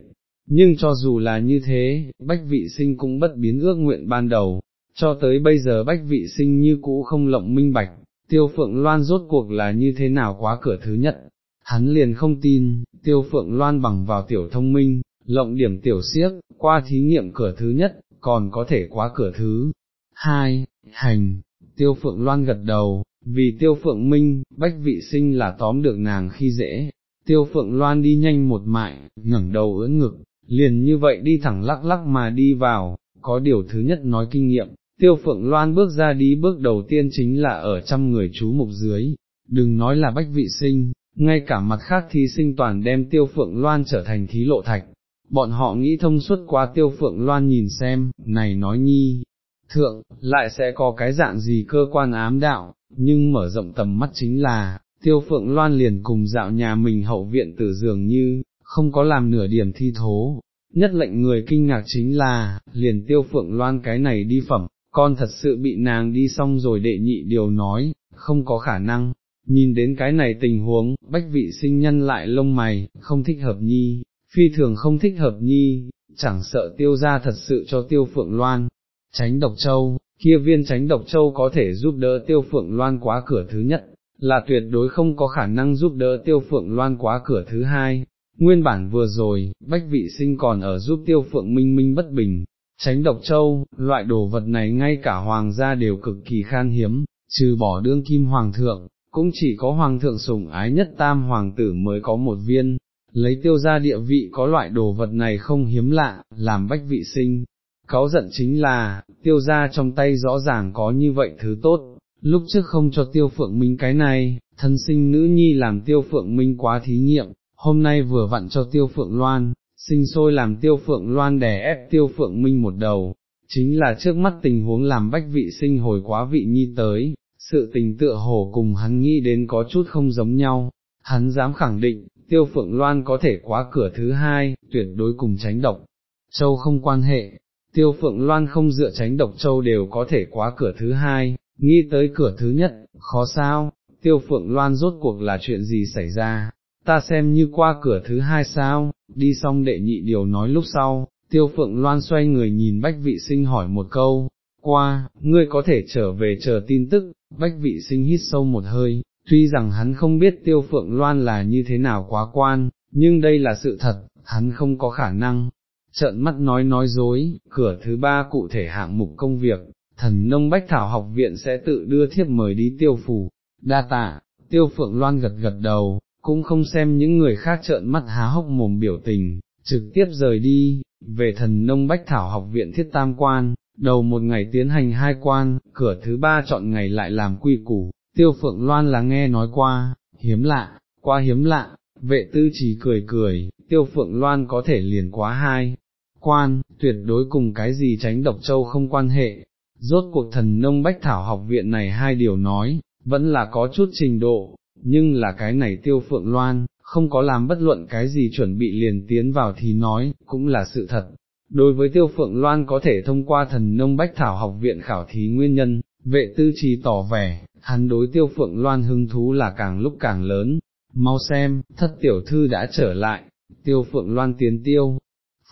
Speaker 1: nhưng cho dù là như thế, bách vị sinh cũng bất biến ước nguyện ban đầu, cho tới bây giờ bách vị sinh như cũ không lộng minh bạch, tiêu phượng loan rốt cuộc là như thế nào quá cửa thứ nhất, hắn liền không tin, tiêu phượng loan bằng vào tiểu thông minh, lộng điểm tiểu siếc, qua thí nghiệm cửa thứ nhất, còn có thể quá cửa thứ hai, hành, tiêu phượng loan gật đầu, vì tiêu phượng minh, bách vị sinh là tóm được nàng khi dễ, tiêu phượng loan đi nhanh một mại, ngẩng đầu ưỡn ngực, liền như vậy đi thẳng lắc lắc mà đi vào, có điều thứ nhất nói kinh nghiệm, tiêu phượng loan bước ra đi bước đầu tiên chính là ở trăm người chú mục dưới, đừng nói là bách vị sinh, ngay cả mặt khác thí sinh toàn đem tiêu phượng loan trở thành thí lộ thạch, bọn họ nghĩ thông suốt qua tiêu phượng loan nhìn xem, này nói nhi, thượng, lại sẽ có cái dạng gì cơ quan ám đạo, nhưng mở rộng tầm mắt chính là, tiêu phượng loan liền cùng dạo nhà mình hậu viện tử dường như, không có làm nửa điểm thi thố. Nhất lệnh người kinh ngạc chính là, liền tiêu phượng loan cái này đi phẩm, con thật sự bị nàng đi xong rồi đệ nhị điều nói, không có khả năng, nhìn đến cái này tình huống, bách vị sinh nhân lại lông mày, không thích hợp nhi, phi thường không thích hợp nhi, chẳng sợ tiêu ra thật sự cho tiêu phượng loan, tránh độc châu, kia viên tránh độc châu có thể giúp đỡ tiêu phượng loan quá cửa thứ nhất, là tuyệt đối không có khả năng giúp đỡ tiêu phượng loan quá cửa thứ hai. Nguyên bản vừa rồi, bách vị sinh còn ở giúp tiêu phượng minh minh bất bình, tránh độc châu, loại đồ vật này ngay cả hoàng gia đều cực kỳ khan hiếm, trừ bỏ đương kim hoàng thượng, cũng chỉ có hoàng thượng sủng ái nhất tam hoàng tử mới có một viên, lấy tiêu ra địa vị có loại đồ vật này không hiếm lạ, làm bách vị sinh. Cáo giận chính là, tiêu ra trong tay rõ ràng có như vậy thứ tốt, lúc trước không cho tiêu phượng minh cái này, thân sinh nữ nhi làm tiêu phượng minh quá thí nghiệm, hôm nay vừa vặn cho tiêu phượng loan, sinh sôi làm tiêu phượng loan đè ép tiêu phượng minh một đầu, chính là trước mắt tình huống làm bách vị sinh hồi quá vị nhi tới, sự tình tựa hồ cùng hắn nghĩ đến có chút không giống nhau, hắn dám khẳng định, tiêu phượng loan có thể quá cửa thứ hai, tuyệt đối cùng tránh độc, châu không quan hệ, tiêu phượng loan không dựa tránh độc châu đều có thể quá cửa thứ hai, nghĩ tới cửa thứ nhất, khó sao, tiêu phượng loan rốt cuộc là chuyện gì xảy ra, ta xem như qua cửa thứ hai sao, đi xong đệ nhị điều nói lúc sau, tiêu phượng loan xoay người nhìn bách vị sinh hỏi một câu, qua, ngươi có thể trở về chờ tin tức, bách vị sinh hít sâu một hơi, tuy rằng hắn không biết tiêu phượng loan là như thế nào quá quan, nhưng đây là sự thật, hắn không có khả năng. Trợn mắt nói nói dối, cửa thứ ba cụ thể hạng mục công việc, thần nông bách thảo học viện sẽ tự đưa thiếp mời đi tiêu phủ, đa tạ, tiêu phượng loan gật gật đầu, cũng không xem những người khác trợn mắt há hốc mồm biểu tình, trực tiếp rời đi, về thần nông bách thảo học viện thiết tam quan, đầu một ngày tiến hành hai quan, cửa thứ ba chọn ngày lại làm quy củ, tiêu phượng loan là nghe nói qua, hiếm lạ, qua hiếm lạ, vệ tư chỉ cười cười, tiêu phượng loan có thể liền quá hai, quan, tuyệt đối cùng cái gì tránh độc châu không quan hệ, rốt cuộc thần nông bách thảo học viện này hai điều nói, vẫn là có chút trình độ, nhưng là cái này tiêu phượng loan, không có làm bất luận cái gì chuẩn bị liền tiến vào thì nói, cũng là sự thật. Đối với tiêu phượng loan có thể thông qua thần nông bách thảo học viện khảo thí nguyên nhân, vệ tư trì tỏ vẻ, hắn đối tiêu phượng loan hứng thú là càng lúc càng lớn, mau xem, thất tiểu thư đã trở lại, tiêu phượng loan tiến tiêu,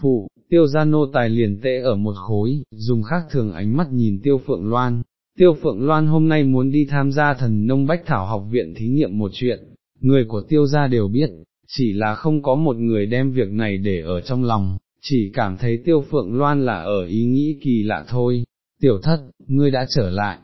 Speaker 1: phụ, tiêu gia nô tài liền tệ ở một khối, dùng khác thường ánh mắt nhìn tiêu phượng loan, tiêu phượng loan hôm nay muốn đi tham gia thần nông bách thảo học viện thí nghiệm một chuyện, người của tiêu gia đều biết, chỉ là không có một người đem việc này để ở trong lòng, chỉ cảm thấy tiêu phượng loan là ở ý nghĩ kỳ lạ thôi, tiểu thất, ngươi đã trở lại,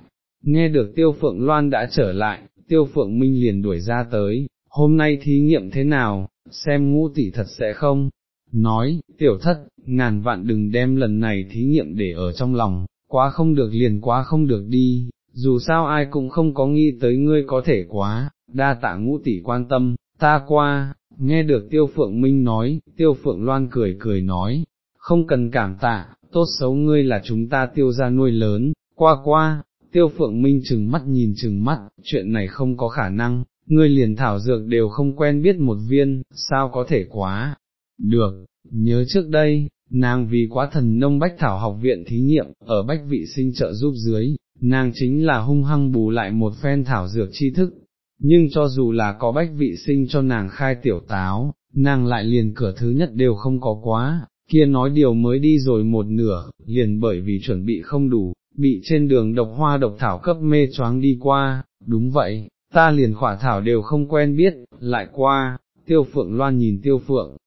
Speaker 1: nghe được tiêu phượng loan đã trở lại, tiêu phượng minh liền đuổi ra tới, hôm nay thí nghiệm thế nào, xem ngũ tỷ thật sẽ không, nói, tiểu thất, ngàn vạn đừng đem lần này thí nghiệm để ở trong lòng, quá không được liền quá không được đi, dù sao ai cũng không có nghĩ tới ngươi có thể quá, đa tạ ngũ tỷ quan tâm, ta qua, nghe được tiêu phượng minh nói, tiêu phượng loan cười cười nói, không cần cảm tạ, tốt xấu ngươi là chúng ta tiêu ra nuôi lớn, qua qua, tiêu phượng minh chừng mắt nhìn chừng mắt, chuyện này không có khả năng, ngươi liền thảo dược đều không quen biết một viên, sao có thể quá, được, nhớ trước đây, nàng vì quá thần nông bách thảo học viện thí nghiệm, ở bách vị sinh trợ giúp dưới, nàng chính là hung hăng bù lại một phen thảo dược tri thức, nhưng cho dù là có bách vị sinh cho nàng khai tiểu táo, nàng lại liền cửa thứ nhất đều không có quá, kia nói điều mới đi rồi một nửa, liền bởi vì chuẩn bị không đủ, bị trên đường độc hoa độc thảo cấp mê choáng đi qua, đúng vậy, ta liền khỏa thảo đều không quen biết, lại qua, tiêu phượng loan nhìn tiêu phượng,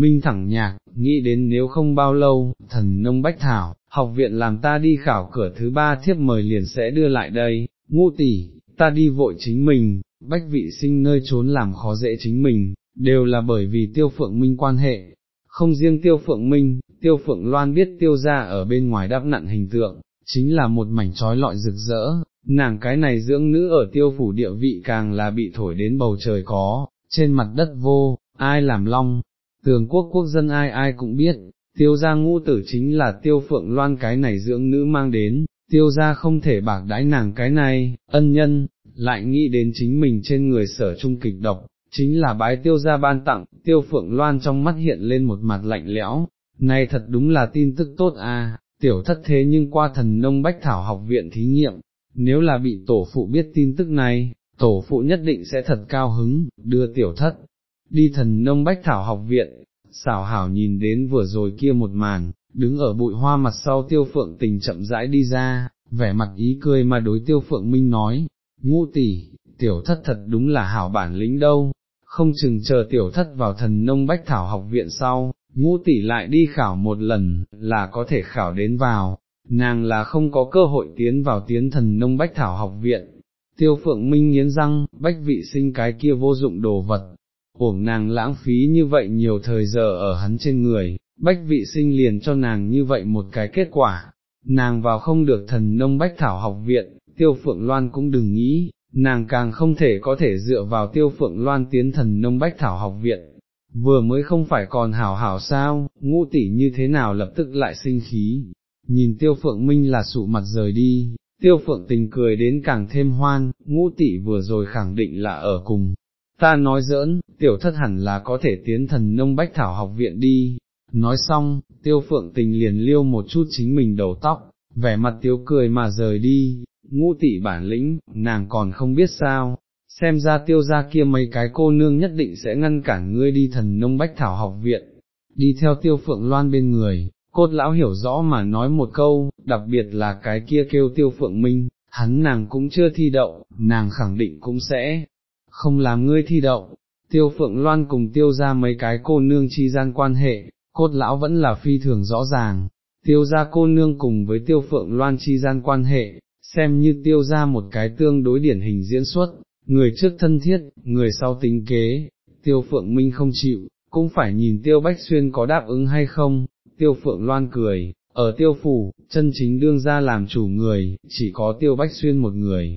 Speaker 1: minh thẳng nhạc, nghĩ đến nếu không bao lâu, thần nông bách thảo, học viện làm ta đi khảo cửa thứ ba thiếp mời liền sẽ đưa lại đây, ngu tỷ, ta đi vội chính mình, bách vị sinh nơi trốn làm khó dễ chính mình, đều là bởi vì tiêu phượng minh quan hệ, không riêng tiêu phượng minh, tiêu phượng loan biết tiêu ra ở bên ngoài đắp nặn hình tượng, chính là một mảnh trói lọi rực rỡ, nàng cái này dưỡng nữ ở tiêu phủ địa vị càng là bị thổi đến bầu trời có, trên mặt đất vô, ai làm long, tường quốc quốc dân ai ai cũng biết, tiêu gia ngũ tử chính là tiêu phượng loan cái này dưỡng nữ mang đến, tiêu gia không thể bạc đãi nàng cái này, ân nhân, lại nghĩ đến chính mình trên người sở trung kịch độc, chính là bái tiêu gia ban tặng, tiêu phượng loan trong mắt hiện lên một mặt lạnh lẽo, này thật đúng là tin tức tốt à, tiểu thất thế nhưng qua thần nông bách thảo học viện thí nghiệm, nếu là bị tổ phụ biết tin tức này, tổ phụ nhất định sẽ thật cao hứng, đưa tiểu thất, đi thần nông bách thảo học viện, xảo hảo nhìn đến vừa rồi kia một màn, đứng ở bụi hoa mặt sau tiêu phượng tình chậm rãi đi ra, vẻ mặt ý cười mà đối tiêu phượng minh nói, ngũ tỷ, tiểu thất thật đúng là hảo bản lĩnh đâu, không chừng chờ tiểu thất vào thần nông bách thảo học viện sau, ngũ tỷ lại đi khảo một lần, là có thể khảo đến vào, nàng là không có cơ hội tiến vào tiến thần nông bách thảo học viện. Tiêu phượng minh nghiến răng, bách vị sinh cái kia vô dụng đồ vật, uổng nàng lãng phí như vậy nhiều thời giờ ở hắn trên người, bách vị sinh liền cho nàng như vậy một cái kết quả, nàng vào không được thần nông bách thảo học viện, tiêu phượng loan cũng đừng nghĩ, nàng càng không thể có thể dựa vào tiêu phượng loan tiến thần nông bách thảo học viện, vừa mới không phải còn hảo hảo sao, ngũ tỷ như thế nào lập tức lại sinh khí, nhìn tiêu phượng minh là sụ mặt rời đi, tiêu phượng tình cười đến càng thêm hoan, ngũ tỷ vừa rồi khẳng định là ở cùng. Ta nói giỡn, tiểu thất hẳn là có thể tiến thần nông bách thảo học viện đi, nói xong, tiêu phượng tình liền liêu một chút chính mình đầu tóc, vẻ mặt tiếu cười mà rời đi, ngũ tỷ bản lĩnh, nàng còn không biết sao, xem ra tiêu ra kia mấy cái cô nương nhất định sẽ ngăn cản ngươi đi thần nông bách thảo học viện, đi theo tiêu phượng loan bên người, cốt lão hiểu rõ mà nói một câu, đặc biệt là cái kia kêu tiêu phượng minh, hắn nàng cũng chưa thi đậu, nàng khẳng định cũng sẽ không làm ngươi thi đậu. Tiêu phượng loan cùng tiêu ra mấy cái cô nương chi gian quan hệ, cốt lão vẫn là phi thường rõ ràng, tiêu ra cô nương cùng với tiêu phượng loan chi gian quan hệ, xem như tiêu ra một cái tương đối điển hình diễn xuất, người trước thân thiết, người sau tính kế, tiêu phượng minh không chịu, cũng phải nhìn tiêu bách xuyên có đáp ứng hay không, tiêu phượng loan cười, ở tiêu phủ, chân chính đương ra làm chủ người, chỉ có tiêu bách xuyên một người,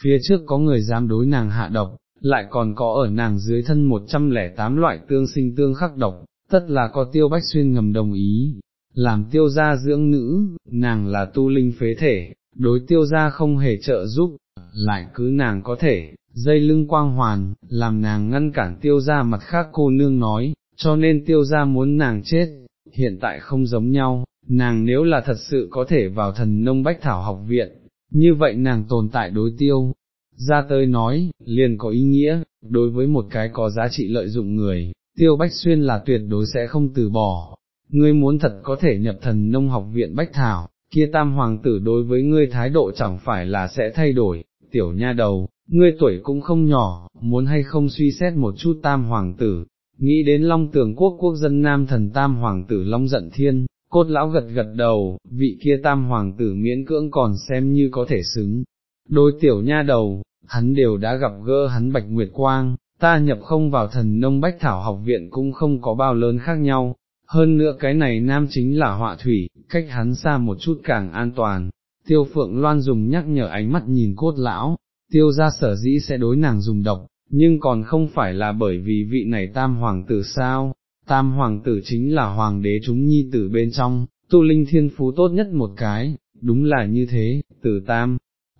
Speaker 1: phía trước có người dám đối nàng hạ độc, lại còn có ở nàng dưới thân 108 loại tương sinh tương khắc độc, tất là có tiêu bách xuyên ngầm đồng ý, làm tiêu gia dưỡng nữ, nàng là tu linh phế thể, đối tiêu gia không hề trợ giúp, lại cứ nàng có thể, dây lưng quang hoàn, làm nàng ngăn cản tiêu gia mặt khác cô nương nói, cho nên tiêu gia muốn nàng chết, hiện tại không giống nhau, nàng nếu là thật sự có thể vào thần nông bách thảo học viện, như vậy nàng tồn tại đối tiêu. Ra tới nói, liền có ý nghĩa, đối với một cái có giá trị lợi dụng người, tiêu bách xuyên là tuyệt đối sẽ không từ bỏ. Ngươi muốn thật có thể nhập thần nông học viện bách thảo, kia tam hoàng tử đối với ngươi thái độ chẳng phải là sẽ thay đổi, tiểu nha đầu, ngươi tuổi cũng không nhỏ, muốn hay không suy xét một chút tam hoàng tử, nghĩ đến long tường quốc quốc dân nam thần tam hoàng tử long giận thiên, cốt lão gật gật đầu, vị kia tam hoàng tử miễn cưỡng còn xem như có thể xứng. Đôi tiểu nha đầu, hắn đều đã gặp gỡ hắn bạch nguyệt quang, ta nhập không vào thần nông bách thảo học viện cũng không có bao lớn khác nhau, hơn nữa cái này nam chính là họa thủy, cách hắn xa một chút càng an toàn. Tiêu phượng loan dùng nhắc nhở ánh mắt nhìn cốt lão, tiêu ra sở dĩ sẽ đối nàng dùng độc, nhưng còn không phải là bởi vì vị này tam hoàng tử sao, tam hoàng tử chính là hoàng đế chúng nhi tử bên trong, tu linh thiên phú tốt nhất một cái, đúng là như thế, tử tam,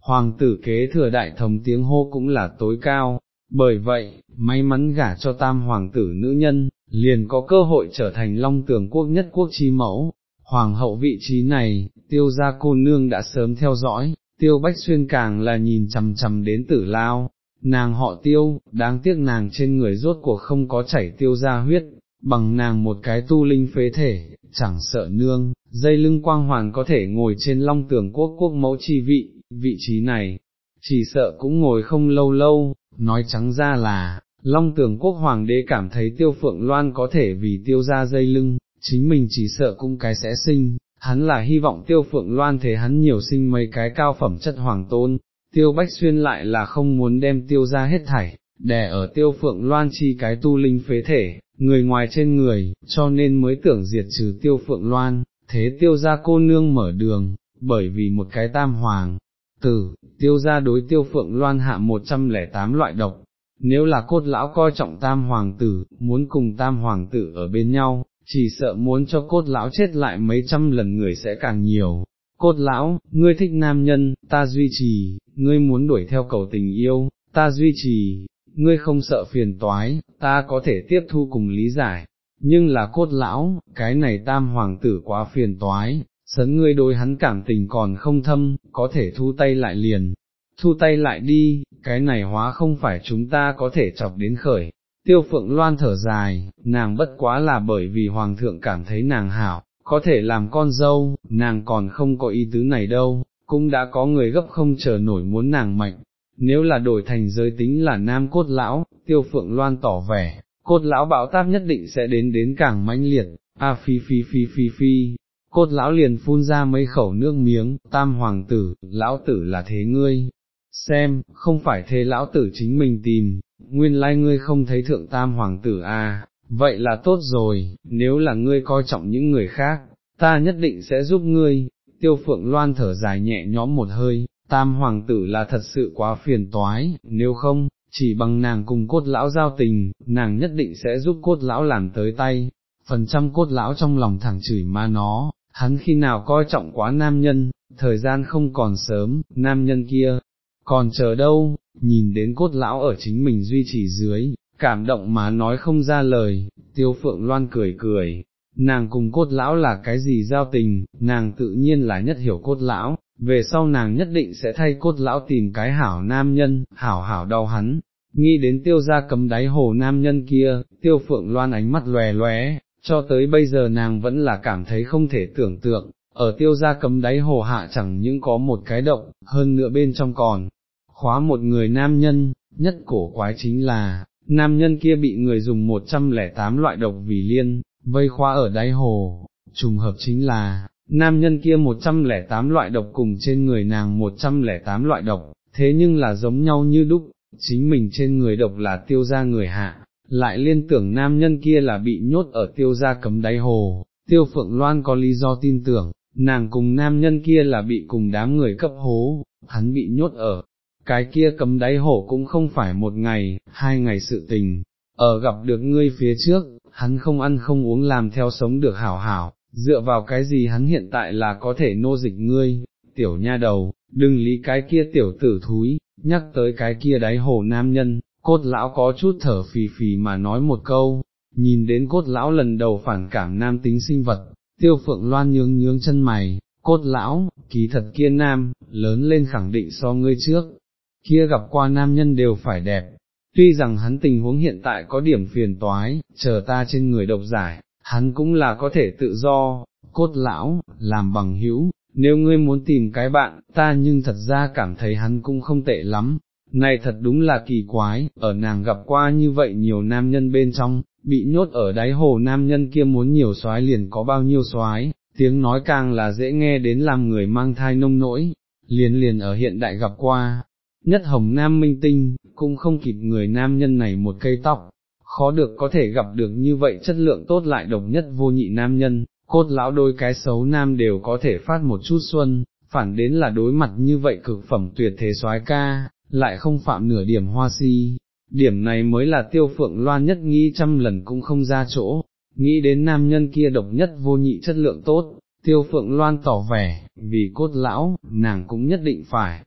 Speaker 1: hoàng tử kế thừa đại thống tiếng hô cũng là tối cao, bởi vậy, may mắn gả cho tam hoàng tử nữ nhân, liền có cơ hội trở thành long tường quốc nhất quốc chi mẫu. Hoàng hậu vị trí này, tiêu gia cô nương đã sớm theo dõi, tiêu bách xuyên càng là nhìn chầm chầm đến tử lao, nàng họ tiêu, đáng tiếc nàng trên người rốt cuộc không có chảy tiêu ra huyết, bằng nàng một cái tu linh phế thể, chẳng sợ nương, dây lưng quang hoàn có thể ngồi trên long tường quốc quốc mẫu chi vị, vị trí này, chỉ sợ cũng ngồi không lâu lâu, nói trắng ra là, Long Tường Quốc Hoàng đế cảm thấy tiêu phượng loan có thể vì tiêu ra dây lưng, chính mình chỉ sợ cũng cái sẽ sinh, hắn là hy vọng tiêu phượng loan thế hắn nhiều sinh mấy cái cao phẩm chất hoàng tôn, tiêu bách xuyên lại là không muốn đem tiêu ra hết thảy, đè ở tiêu phượng loan chi cái tu linh phế thể, người ngoài trên người, cho nên mới tưởng diệt trừ tiêu phượng loan, thế tiêu ra cô nương mở đường, bởi vì một cái tam hoàng, tử, tiêu ra đối tiêu phượng loan hạ 108 loại độc, nếu là cốt lão coi trọng tam hoàng tử, muốn cùng tam hoàng tử ở bên nhau, chỉ sợ muốn cho cốt lão chết lại mấy trăm lần người sẽ càng nhiều. Cốt lão, ngươi thích nam nhân, ta duy trì, ngươi muốn đuổi theo cầu tình yêu, ta duy trì, ngươi không sợ phiền toái, ta có thể tiếp thu cùng lý giải, nhưng là cốt lão, cái này tam hoàng tử quá phiền toái, sấn ngươi đối hắn cảm tình còn không thâm, có thể thu tay lại liền, thu tay lại đi, cái này hóa không phải chúng ta có thể chọc đến khởi. tiêu phượng loan thở dài, nàng bất quá là bởi vì hoàng thượng cảm thấy nàng hảo, có thể làm con dâu, nàng còn không có ý tứ này đâu, cũng đã có người gấp không chờ nổi muốn nàng mạnh. nếu là đổi thành giới tính là nam cốt lão, tiêu phượng loan tỏ vẻ, cốt lão bão táp nhất định sẽ đến đến càng mãnh liệt, a phi phi phi phi phi, cốt lão liền phun ra mấy khẩu nước miếng, tam hoàng tử, lão tử là thế ngươi, xem, không phải thế lão tử chính mình tìm, nguyên lai ngươi không thấy thượng tam hoàng tử à, vậy là tốt rồi, nếu là ngươi coi trọng những người khác, ta nhất định sẽ giúp ngươi, tiêu phượng loan thở dài nhẹ nhõm một hơi, tam hoàng tử là thật sự quá phiền toái, nếu không, chỉ bằng nàng cùng cốt lão giao tình, nàng nhất định sẽ giúp cốt lão làm tới tay, phần trăm cốt lão trong lòng thẳng chửi ma nó, hắn khi nào coi trọng quá nam nhân, thời gian không còn sớm, nam nhân kia, còn chờ đâu, nhìn đến cốt lão ở chính mình duy trì dưới, cảm động mà nói không ra lời, tiêu phượng loan cười cười, nàng cùng cốt lão là cái gì giao tình, nàng tự nhiên là nhất hiểu cốt lão, về sau nàng nhất định sẽ thay cốt lão tìm cái hảo nam nhân, hảo hảo đau hắn. Nghĩ đến tiêu ra cấm đáy hồ nam nhân kia, tiêu phượng loan ánh mắt lòe lóe, cho tới bây giờ nàng vẫn là cảm thấy không thể tưởng tượng, ở tiêu gia cấm đáy hồ hạ chẳng những có một cái động, hơn nữa bên trong còn, khóa một người nam nhân, nhất cổ quái chính là, nam nhân kia bị người dùng 108 loại độc vì liên, vây khóa ở đáy hồ, trùng hợp chính là, nam nhân kia 108 loại độc cùng trên người nàng 108 loại độc, thế nhưng là giống nhau như đúc, chính mình trên người độc là tiêu gia người hạ, lại liên tưởng nam nhân kia là bị nhốt ở tiêu gia cấm đáy hồ, tiêu phượng loan có lý do tin tưởng, nàng cùng nam nhân kia là bị cùng đám người cấp hố, hắn bị nhốt ở, cái kia cấm đáy hổ cũng không phải một ngày, hai ngày sự tình, ở gặp được ngươi phía trước, hắn không ăn không uống làm theo sống được hảo hảo, dựa vào cái gì hắn hiện tại là có thể nô dịch ngươi, tiểu nha đầu, đừng lý cái kia tiểu tử thúi, nhắc tới cái kia đáy hồ nam nhân, cốt lão có chút thở phì phì mà nói một câu, nhìn đến cốt lão lần đầu phản cảm nam tính sinh vật, tiêu phượng loan nhướng nhướng chân mày, cốt lão, ký thật kia nam, lớn lên khẳng định so ngươi trước, kia gặp qua nam nhân đều phải đẹp, tuy rằng hắn tình huống hiện tại có điểm phiền toái, chờ ta trên người độc giải, hắn cũng là có thể tự do, cốt lão, làm bằng hữu, nếu ngươi muốn tìm cái bạn, ta nhưng thật ra cảm thấy hắn cũng không tệ lắm, này thật đúng là kỳ quái, ở nàng gặp qua như vậy nhiều nam nhân bên trong, bị nhốt ở đáy hồ nam nhân kia muốn nhiều soái liền có bao nhiêu soái, tiếng nói càng là dễ nghe đến làm người mang thai nông nỗi, liền liền ở hiện đại gặp qua, nhất hồng nam minh tinh, cũng không kịp người nam nhân này một cây tóc, khó được có thể gặp được như vậy chất lượng tốt lại độc nhất vô nhị nam nhân, cốt lão đôi cái xấu nam đều có thể phát một chút xuân, phản đến là đối mặt như vậy cực phẩm tuyệt thế soái ca, lại không phạm nửa điểm hoa si, điểm này mới là tiêu phượng loan nhất nghĩ trăm lần cũng không ra chỗ, nghĩ đến nam nhân kia độc nhất vô nhị chất lượng tốt, tiêu phượng loan tỏ vẻ, vì cốt lão, nàng cũng nhất định phải,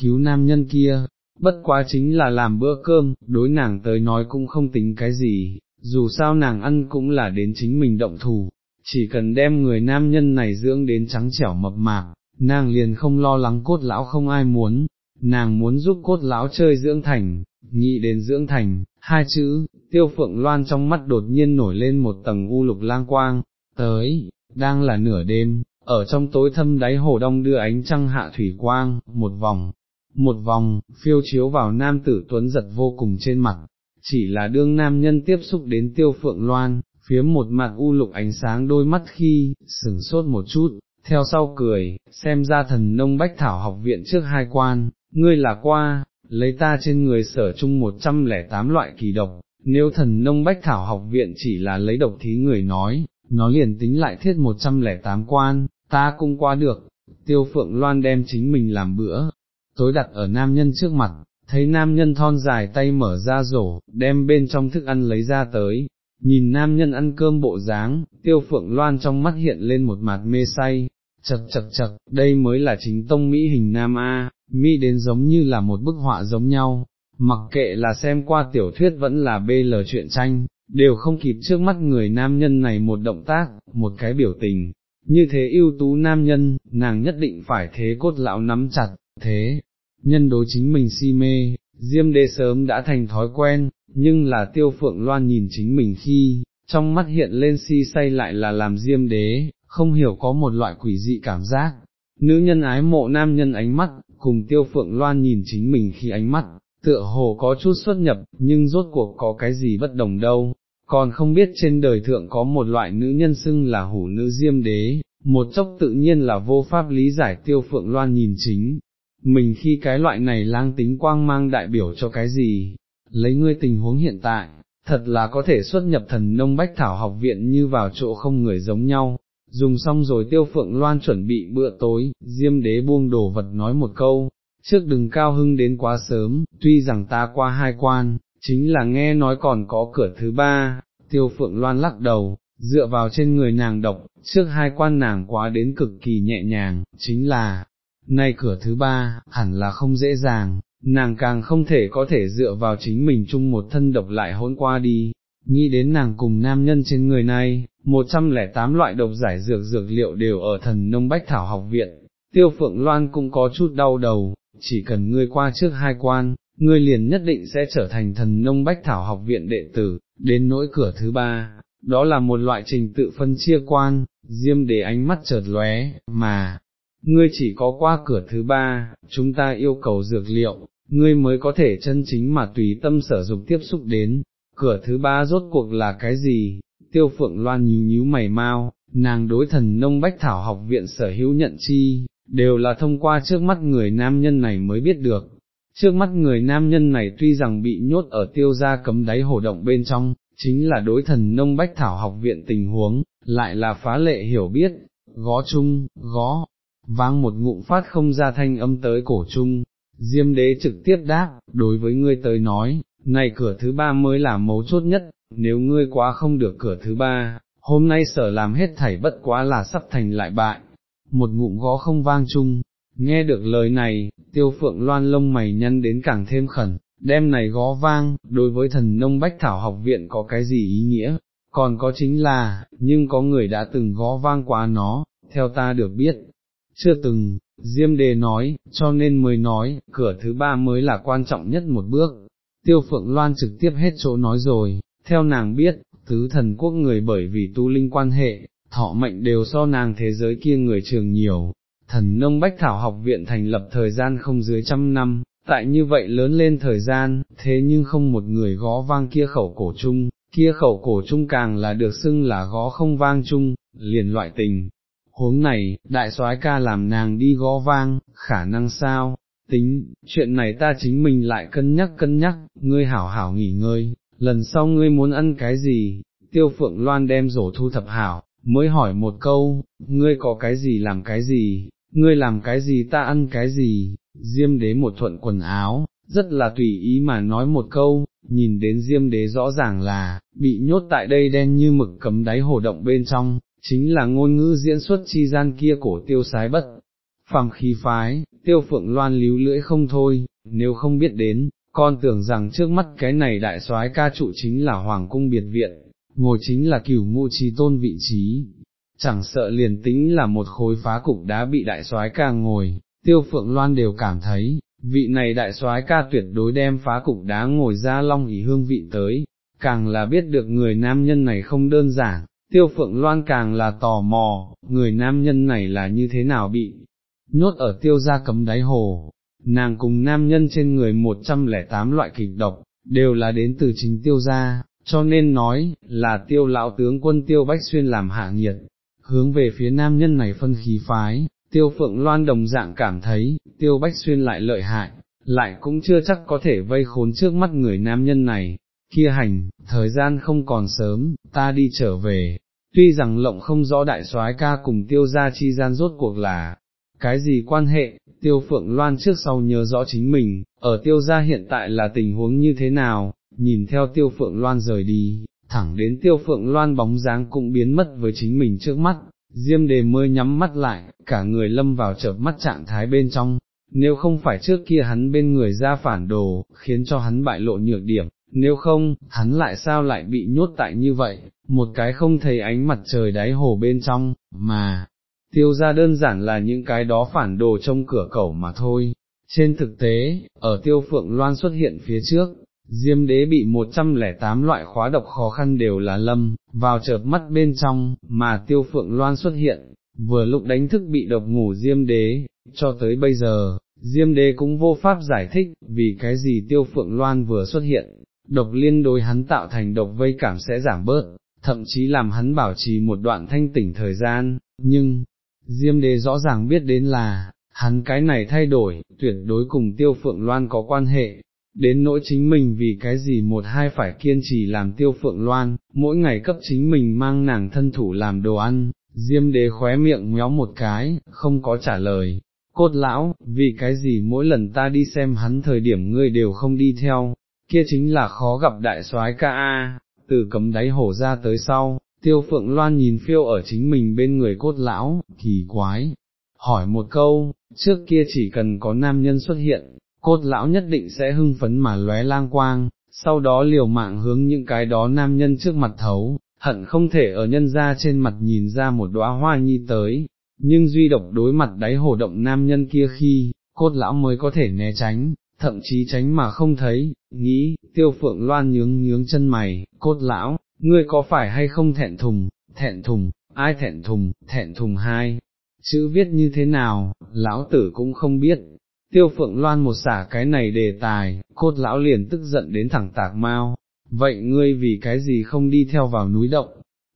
Speaker 1: cứu nam nhân kia, bất quá chính là làm bữa cơm, đối nàng tới nói cũng không tính cái gì, dù sao nàng ăn cũng là đến chính mình động thủ, chỉ cần đem người nam nhân này dưỡng đến trắng trẻo mập mạp, nàng liền không lo lắng cốt lão không ai muốn, nàng muốn giúp cốt lão chơi dưỡng thành, nghĩ đến dưỡng thành, hai chữ, tiêu phượng loan trong mắt đột nhiên nổi lên một tầng u lục lang quang, tới, đang là nửa đêm, ở trong tối thâm đáy hồ đông đưa ánh trăng hạ thủy quang, một vòng, một vòng, phiêu chiếu vào nam tử tuấn giật vô cùng trên mặt, chỉ là đương nam nhân tiếp xúc đến tiêu phượng loan, phía một mặt u lục ánh sáng đôi mắt khi, sửng sốt một chút, theo sau cười, xem ra thần nông bách thảo học viện trước hai quan, ngươi là qua, lấy ta trên người sở chung 108 loại kỳ độc, nếu thần nông bách thảo học viện chỉ là lấy độc thí người nói, nó liền tính lại thiết 108 quan, ta cũng qua được, tiêu phượng loan đem chính mình làm bữa, tối đặt ở nam nhân trước mặt, thấy nam nhân thon dài tay mở ra rổ, đem bên trong thức ăn lấy ra tới, nhìn nam nhân ăn cơm bộ dáng, tiêu phượng loan trong mắt hiện lên một mặt mê say, chật chật chật, đây mới là chính tông Mỹ hình nam A, Mỹ đến giống như là một bức họa giống nhau, mặc kệ là xem qua tiểu thuyết vẫn là bê lờ chuyện tranh, đều không kịp trước mắt người nam nhân này một động tác, một cái biểu tình, như thế ưu tú nam nhân, nàng nhất định phải thế cốt lão nắm chặt, thế, nhân đối chính mình si mê, Diêm đế sớm đã thành thói quen, nhưng là tiêu phượng loan nhìn chính mình khi, trong mắt hiện lên si say lại là làm diêm đế, không hiểu có một loại quỷ dị cảm giác. Nữ nhân ái mộ nam nhân ánh mắt, cùng tiêu phượng loan nhìn chính mình khi ánh mắt, tựa hồ có chút xuất nhập, nhưng rốt cuộc có cái gì bất đồng đâu, còn không biết trên đời thượng có một loại nữ nhân xưng là hủ nữ diêm đế, một chốc tự nhiên là vô pháp lý giải tiêu phượng loan nhìn chính, mình khi cái loại này lang tính quang mang đại biểu cho cái gì, lấy ngươi tình huống hiện tại, thật là có thể xuất nhập thần nông bách thảo học viện như vào chỗ không người giống nhau. Dùng xong rồi tiêu phượng loan chuẩn bị bữa tối, diêm đế buông đồ vật nói một câu, trước đừng cao hưng đến quá sớm, tuy rằng ta qua hai quan, chính là nghe nói còn có cửa thứ ba, tiêu phượng loan lắc đầu, dựa vào trên người nàng độc, trước hai quan nàng quá đến cực kỳ nhẹ nhàng, chính là, nay cửa thứ ba, hẳn là không dễ dàng, nàng càng không thể có thể dựa vào chính mình chung một thân độc lại hỗn qua đi, nghĩ đến nàng cùng nam nhân trên người này, 108 loại độc giải dược dược liệu đều ở thần nông bách thảo học viện, tiêu phượng loan cũng có chút đau đầu, chỉ cần ngươi qua trước hai quan, ngươi liền nhất định sẽ trở thành thần nông bách thảo học viện đệ tử, đến nỗi cửa thứ ba, đó là một loại trình tự phân chia quan, diêm để ánh mắt chợt lóe, mà, ngươi chỉ có qua cửa thứ ba, chúng ta yêu cầu dược liệu, ngươi mới có thể chân chính mà tùy tâm sở dục tiếp xúc đến, cửa thứ ba rốt cuộc là cái gì, tiêu phượng loan nhíu nhíu mày mau, nàng đối thần nông bách thảo học viện sở hữu nhận chi, đều là thông qua trước mắt người nam nhân này mới biết được. Trước mắt người nam nhân này tuy rằng bị nhốt ở tiêu gia cấm đáy hồ động bên trong, chính là đối thần nông bách thảo học viện tình huống, lại là phá lệ hiểu biết, gó chung, gó, vang một ngụm phát không ra thanh âm tới cổ chung, diêm đế trực tiếp đáp, đối với ngươi tới nói, này cửa thứ ba mới là mấu chốt nhất, nếu ngươi quá không được cửa thứ ba, hôm nay sở làm hết thảy bất quá là sắp thành lại bại, một ngụm gõ không vang chung, nghe được lời này, tiêu phượng loan lông mày nhăn đến càng thêm khẩn, đem này gó vang, đối với thần nông bách thảo học viện có cái gì ý nghĩa, còn có chính là, nhưng có người đã từng gó vang qua nó, theo ta được biết, chưa từng, Diêm Đề nói, cho nên mới nói, cửa thứ ba mới là quan trọng nhất một bước. Tiêu Phượng Loan trực tiếp hết chỗ nói rồi, theo nàng biết, tứ thần quốc người bởi vì tu linh quan hệ, thọ mệnh đều so nàng thế giới kia người trường nhiều. Thần nông bách thảo học viện thành lập thời gian không dưới trăm năm, tại như vậy lớn lên thời gian, thế nhưng không một người gó vang kia khẩu cổ chung, kia khẩu cổ chung càng là được xưng là gó không vang chung, liền loại tình, huống này, đại soái ca làm nàng đi gõ vang, khả năng sao, tính, chuyện này ta chính mình lại cân nhắc cân nhắc, ngươi hảo hảo nghỉ ngơi, lần sau ngươi muốn ăn cái gì, tiêu phượng loan đem rổ thu thập hảo, mới hỏi một câu, ngươi có cái gì làm cái gì, ngươi làm cái gì ta ăn cái gì, diêm đế một thuận quần áo, rất là tùy ý mà nói một câu, nhìn đến diêm đế rõ ràng là, bị nhốt tại đây đen như mực cấm đáy hồ động bên trong, chính là ngôn ngữ diễn xuất chi gian kia cổ tiêu sái bất, phàm khí phái, tiêu phượng loan líu lưỡi không thôi, nếu không biết đến, con tưởng rằng trước mắt cái này đại soái ca trụ chính là hoàng cung biệt viện, ngồi chính là cửu mụ trí tôn vị trí, chẳng sợ liền tính là một khối phá cục đá bị đại soái ca ngồi, tiêu phượng loan đều cảm thấy, vị này đại soái ca tuyệt đối đem phá cục đá ngồi ra long ý hương vị tới, càng là biết được người nam nhân này không đơn giản, tiêu phượng loan càng là tò mò, người nam nhân này là như thế nào bị nhốt ở tiêu gia cấm đáy hồ, nàng cùng nam nhân trên người 108 loại kịch độc, đều là đến từ chính tiêu gia, cho nên nói, là tiêu lão tướng quân tiêu bách xuyên làm hạ nhiệt, hướng về phía nam nhân này phân khí phái, tiêu phượng loan đồng dạng cảm thấy, tiêu bách xuyên lại lợi hại, lại cũng chưa chắc có thể vây khốn trước mắt người nam nhân này, kia hành, thời gian không còn sớm, ta đi trở về, tuy rằng lộng không rõ đại soái ca cùng tiêu gia chi gian rốt cuộc là, cái gì quan hệ, tiêu phượng loan trước sau nhớ rõ chính mình, ở tiêu gia hiện tại là tình huống như thế nào, nhìn theo tiêu phượng loan rời đi, thẳng đến tiêu phượng loan bóng dáng cũng biến mất với chính mình trước mắt, diêm đề mơ nhắm mắt lại, cả người lâm vào chợp mắt trạng thái bên trong, nếu không phải trước kia hắn bên người ra phản đồ, khiến cho hắn bại lộ nhược điểm, nếu không, hắn lại sao lại bị nhốt tại như vậy, một cái không thấy ánh mặt trời đáy hồ bên trong, mà, tiêu ra đơn giản là những cái đó phản đồ trong cửa cẩu mà thôi, Trên thực tế, ở tiêu phượng loan xuất hiện phía trước, Diêm đế bị 108 loại khóa độc khó khăn đều là lâm, vào chợp mắt bên trong, mà tiêu phượng loan xuất hiện, vừa lúc đánh thức bị độc ngủ diêm đế, cho tới bây giờ, diêm đế cũng vô pháp giải thích, vì cái gì tiêu phượng loan vừa xuất hiện, độc liên đối hắn tạo thành độc vây cảm sẽ giảm bớt, thậm chí làm hắn bảo trì một đoạn thanh tỉnh thời gian, nhưng, diêm đế rõ ràng biết đến là, hắn cái này thay đổi, tuyệt đối cùng tiêu phượng loan có quan hệ, đến nỗi chính mình vì cái gì một hai phải kiên trì làm tiêu phượng loan, mỗi ngày cấp chính mình mang nàng thân thủ làm đồ ăn, diêm đế khóe miệng méo một cái, không có trả lời. Cốt lão, vì cái gì mỗi lần ta đi xem hắn thời điểm ngươi đều không đi theo, kia chính là khó gặp đại soái ca a. từ cấm đáy hổ ra tới sau, tiêu phượng loan nhìn phiêu ở chính mình bên người cốt lão, kỳ quái, hỏi một câu, trước kia chỉ cần có nam nhân xuất hiện, cốt lão nhất định sẽ hưng phấn mà lóe lang quang, sau đó liều mạng hướng những cái đó nam nhân trước mặt thấu, hận không thể ở nhân ra trên mặt nhìn ra một đóa hoa nhi tới, nhưng duy độc đối mặt đáy hồ động nam nhân kia khi, cốt lão mới có thể né tránh, thậm chí tránh mà không thấy, nghĩ, tiêu phượng loan nhướng nhướng chân mày, cốt lão, ngươi có phải hay không thẹn thùng, thẹn thùng, ai thẹn thùng, thẹn thùng hai, chữ viết như thế nào, lão tử cũng không biết, tiêu phượng loan một xả cái này đề tài, cốt lão liền tức giận đến thẳng tạc mau, vậy ngươi vì cái gì không đi theo vào núi động,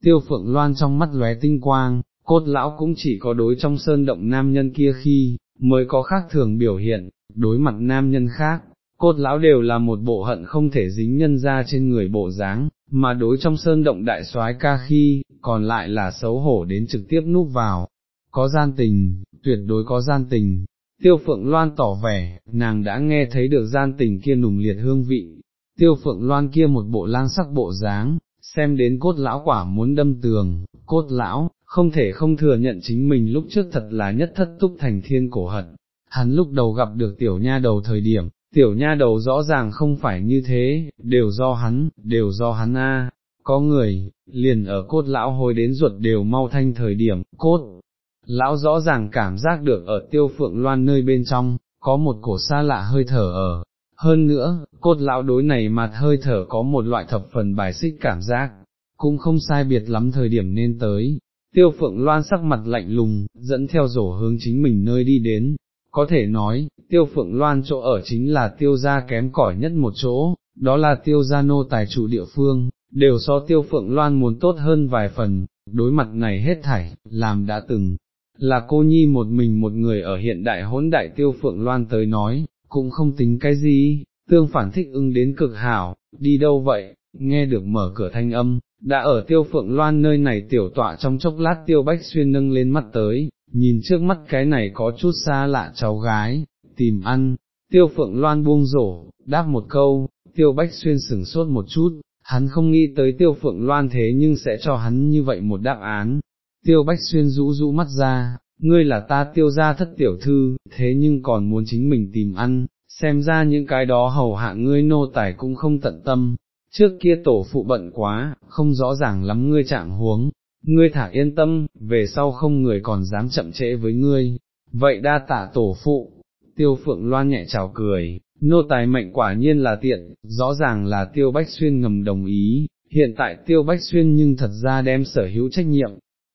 Speaker 1: tiêu phượng loan trong mắt lóe tinh quang, cốt lão cũng chỉ có đối trong sơn động nam nhân kia khi, mới có khác thường biểu hiện, đối mặt nam nhân khác, cốt lão đều là một bộ hận không thể dính nhân ra trên người bộ dáng, mà đối trong sơn động đại soái ca khi, còn lại là xấu hổ đến trực tiếp núp vào, có gian tình, tuyệt đối có gian tình, tiêu phượng loan tỏ vẻ, nàng đã nghe thấy được gian tình kia nùng liệt hương vị, tiêu phượng loan kia một bộ lang sắc bộ dáng, xem đến cốt lão quả muốn đâm tường, cốt lão, không thể không thừa nhận chính mình lúc trước thật là nhất thất túc thành thiên cổ hận, hắn lúc đầu gặp được tiểu nha đầu thời điểm, tiểu nha đầu rõ ràng không phải như thế, đều do hắn, đều do hắn a. có người, liền ở cốt lão hồi đến ruột đều mau thanh thời điểm, cốt, lão rõ ràng cảm giác được ở tiêu phượng loan nơi bên trong, có một cổ xa lạ hơi thở ở, hơn nữa, cốt lão đối này mặt hơi thở có một loại thập phần bài xích cảm giác, cũng không sai biệt lắm thời điểm nên tới. Tiêu phượng loan sắc mặt lạnh lùng, dẫn theo rổ hướng chính mình nơi đi đến, có thể nói, tiêu phượng loan chỗ ở chính là tiêu gia kém cỏi nhất một chỗ, đó là tiêu gia nô tài chủ địa phương, đều so tiêu phượng loan muốn tốt hơn vài phần, đối mặt này hết thảy, làm đã từng, là cô nhi một mình một người ở hiện đại hỗn đại tiêu phượng loan tới nói, cũng không tính cái gì, tương phản thích ưng đến cực hảo, đi đâu vậy, nghe được mở cửa thanh âm, đã ở tiêu phượng loan nơi này tiểu tọa trong chốc lát tiêu bách xuyên nâng lên mắt tới, nhìn trước mắt cái này có chút xa lạ cháu gái, tìm ăn, tiêu phượng loan buông rổ, đáp một câu, tiêu bách xuyên sửng sốt một chút, hắn không nghĩ tới tiêu phượng loan thế nhưng sẽ cho hắn như vậy một đáp án, tiêu bách xuyên rũ rũ mắt ra, ngươi là ta tiêu ra thất tiểu thư, thế nhưng còn muốn chính mình tìm ăn, xem ra những cái đó hầu hạ ngươi nô tài cũng không tận tâm, trước kia tổ phụ bận quá, không rõ ràng lắm ngươi trạng huống, ngươi thả yên tâm, về sau không người còn dám chậm trễ với ngươi, vậy đa tạ tổ phụ, tiêu phượng loan nhẹ chào cười, nô tài mệnh quả nhiên là tiện, rõ ràng là tiêu bách xuyên ngầm đồng ý, hiện tại tiêu bách xuyên nhưng thật ra đem sở hữu trách nhiệm,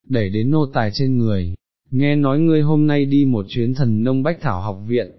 Speaker 1: đẩy đến nô tài trên người, nghe nói ngươi hôm nay đi một chuyến thần nông bách thảo học viện,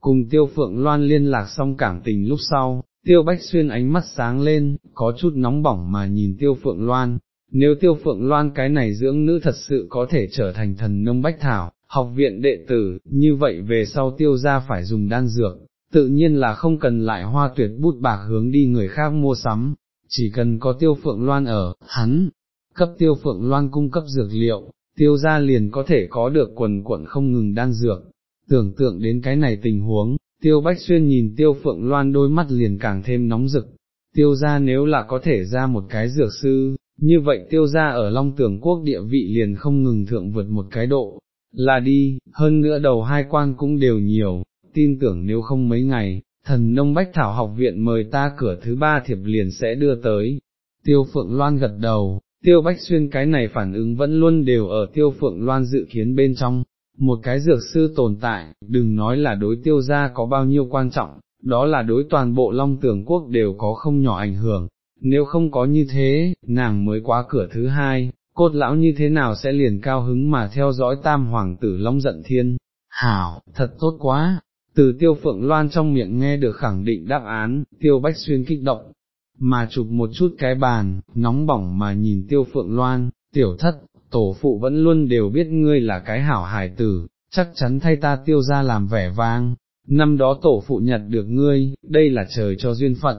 Speaker 1: cùng tiêu phượng loan liên lạc xong cảm tình lúc sau, tiêu bách xuyên ánh mắt sáng lên, có chút nóng bỏng mà nhìn tiêu phượng loan, nếu tiêu phượng loan cái này dưỡng nữ thật sự có thể trở thành thần nông bách thảo, học viện đệ tử, như vậy về sau tiêu ra phải dùng đan dược, tự nhiên là không cần lại hoa tuyệt bút bạc hướng đi người khác mua sắm, chỉ cần có tiêu phượng loan ở, hắn, cấp tiêu phượng loan cung cấp dược liệu, tiêu ra liền có thể có được quần quận không ngừng đan dược, tưởng tượng đến cái này tình huống, tiêu bách xuyên nhìn tiêu phượng loan đôi mắt liền càng thêm nóng rực, tiêu ra nếu là có thể ra một cái dược sư, như vậy tiêu ra ở Long Tưởng Quốc địa vị liền không ngừng thượng vượt một cái độ, là đi, hơn nữa đầu hai quan cũng đều nhiều, tin tưởng nếu không mấy ngày, thần nông bách thảo học viện mời ta cửa thứ ba thiệp liền sẽ đưa tới. Tiêu Phượng Loan gật đầu, Tiêu Bách Xuyên cái này phản ứng vẫn luôn đều ở Tiêu Phượng Loan dự kiến bên trong, một cái dược sư tồn tại, đừng nói là đối tiêu gia có bao nhiêu quan trọng, đó là đối toàn bộ long tường quốc đều có không nhỏ ảnh hưởng, nếu không có như thế, nàng mới quá cửa thứ hai, cốt lão như thế nào sẽ liền cao hứng mà theo dõi tam hoàng tử long giận thiên, hảo, thật tốt quá, từ tiêu phượng loan trong miệng nghe được khẳng định đáp án, tiêu bách xuyên kích động, mà chụp một chút cái bàn, nóng bỏng mà nhìn tiêu phượng loan, tiểu thất, tổ phụ vẫn luôn đều biết ngươi là cái hảo hài tử, chắc chắn thay ta tiêu ra làm vẻ vang, năm đó tổ phụ nhặt được ngươi, đây là trời cho duyên phận.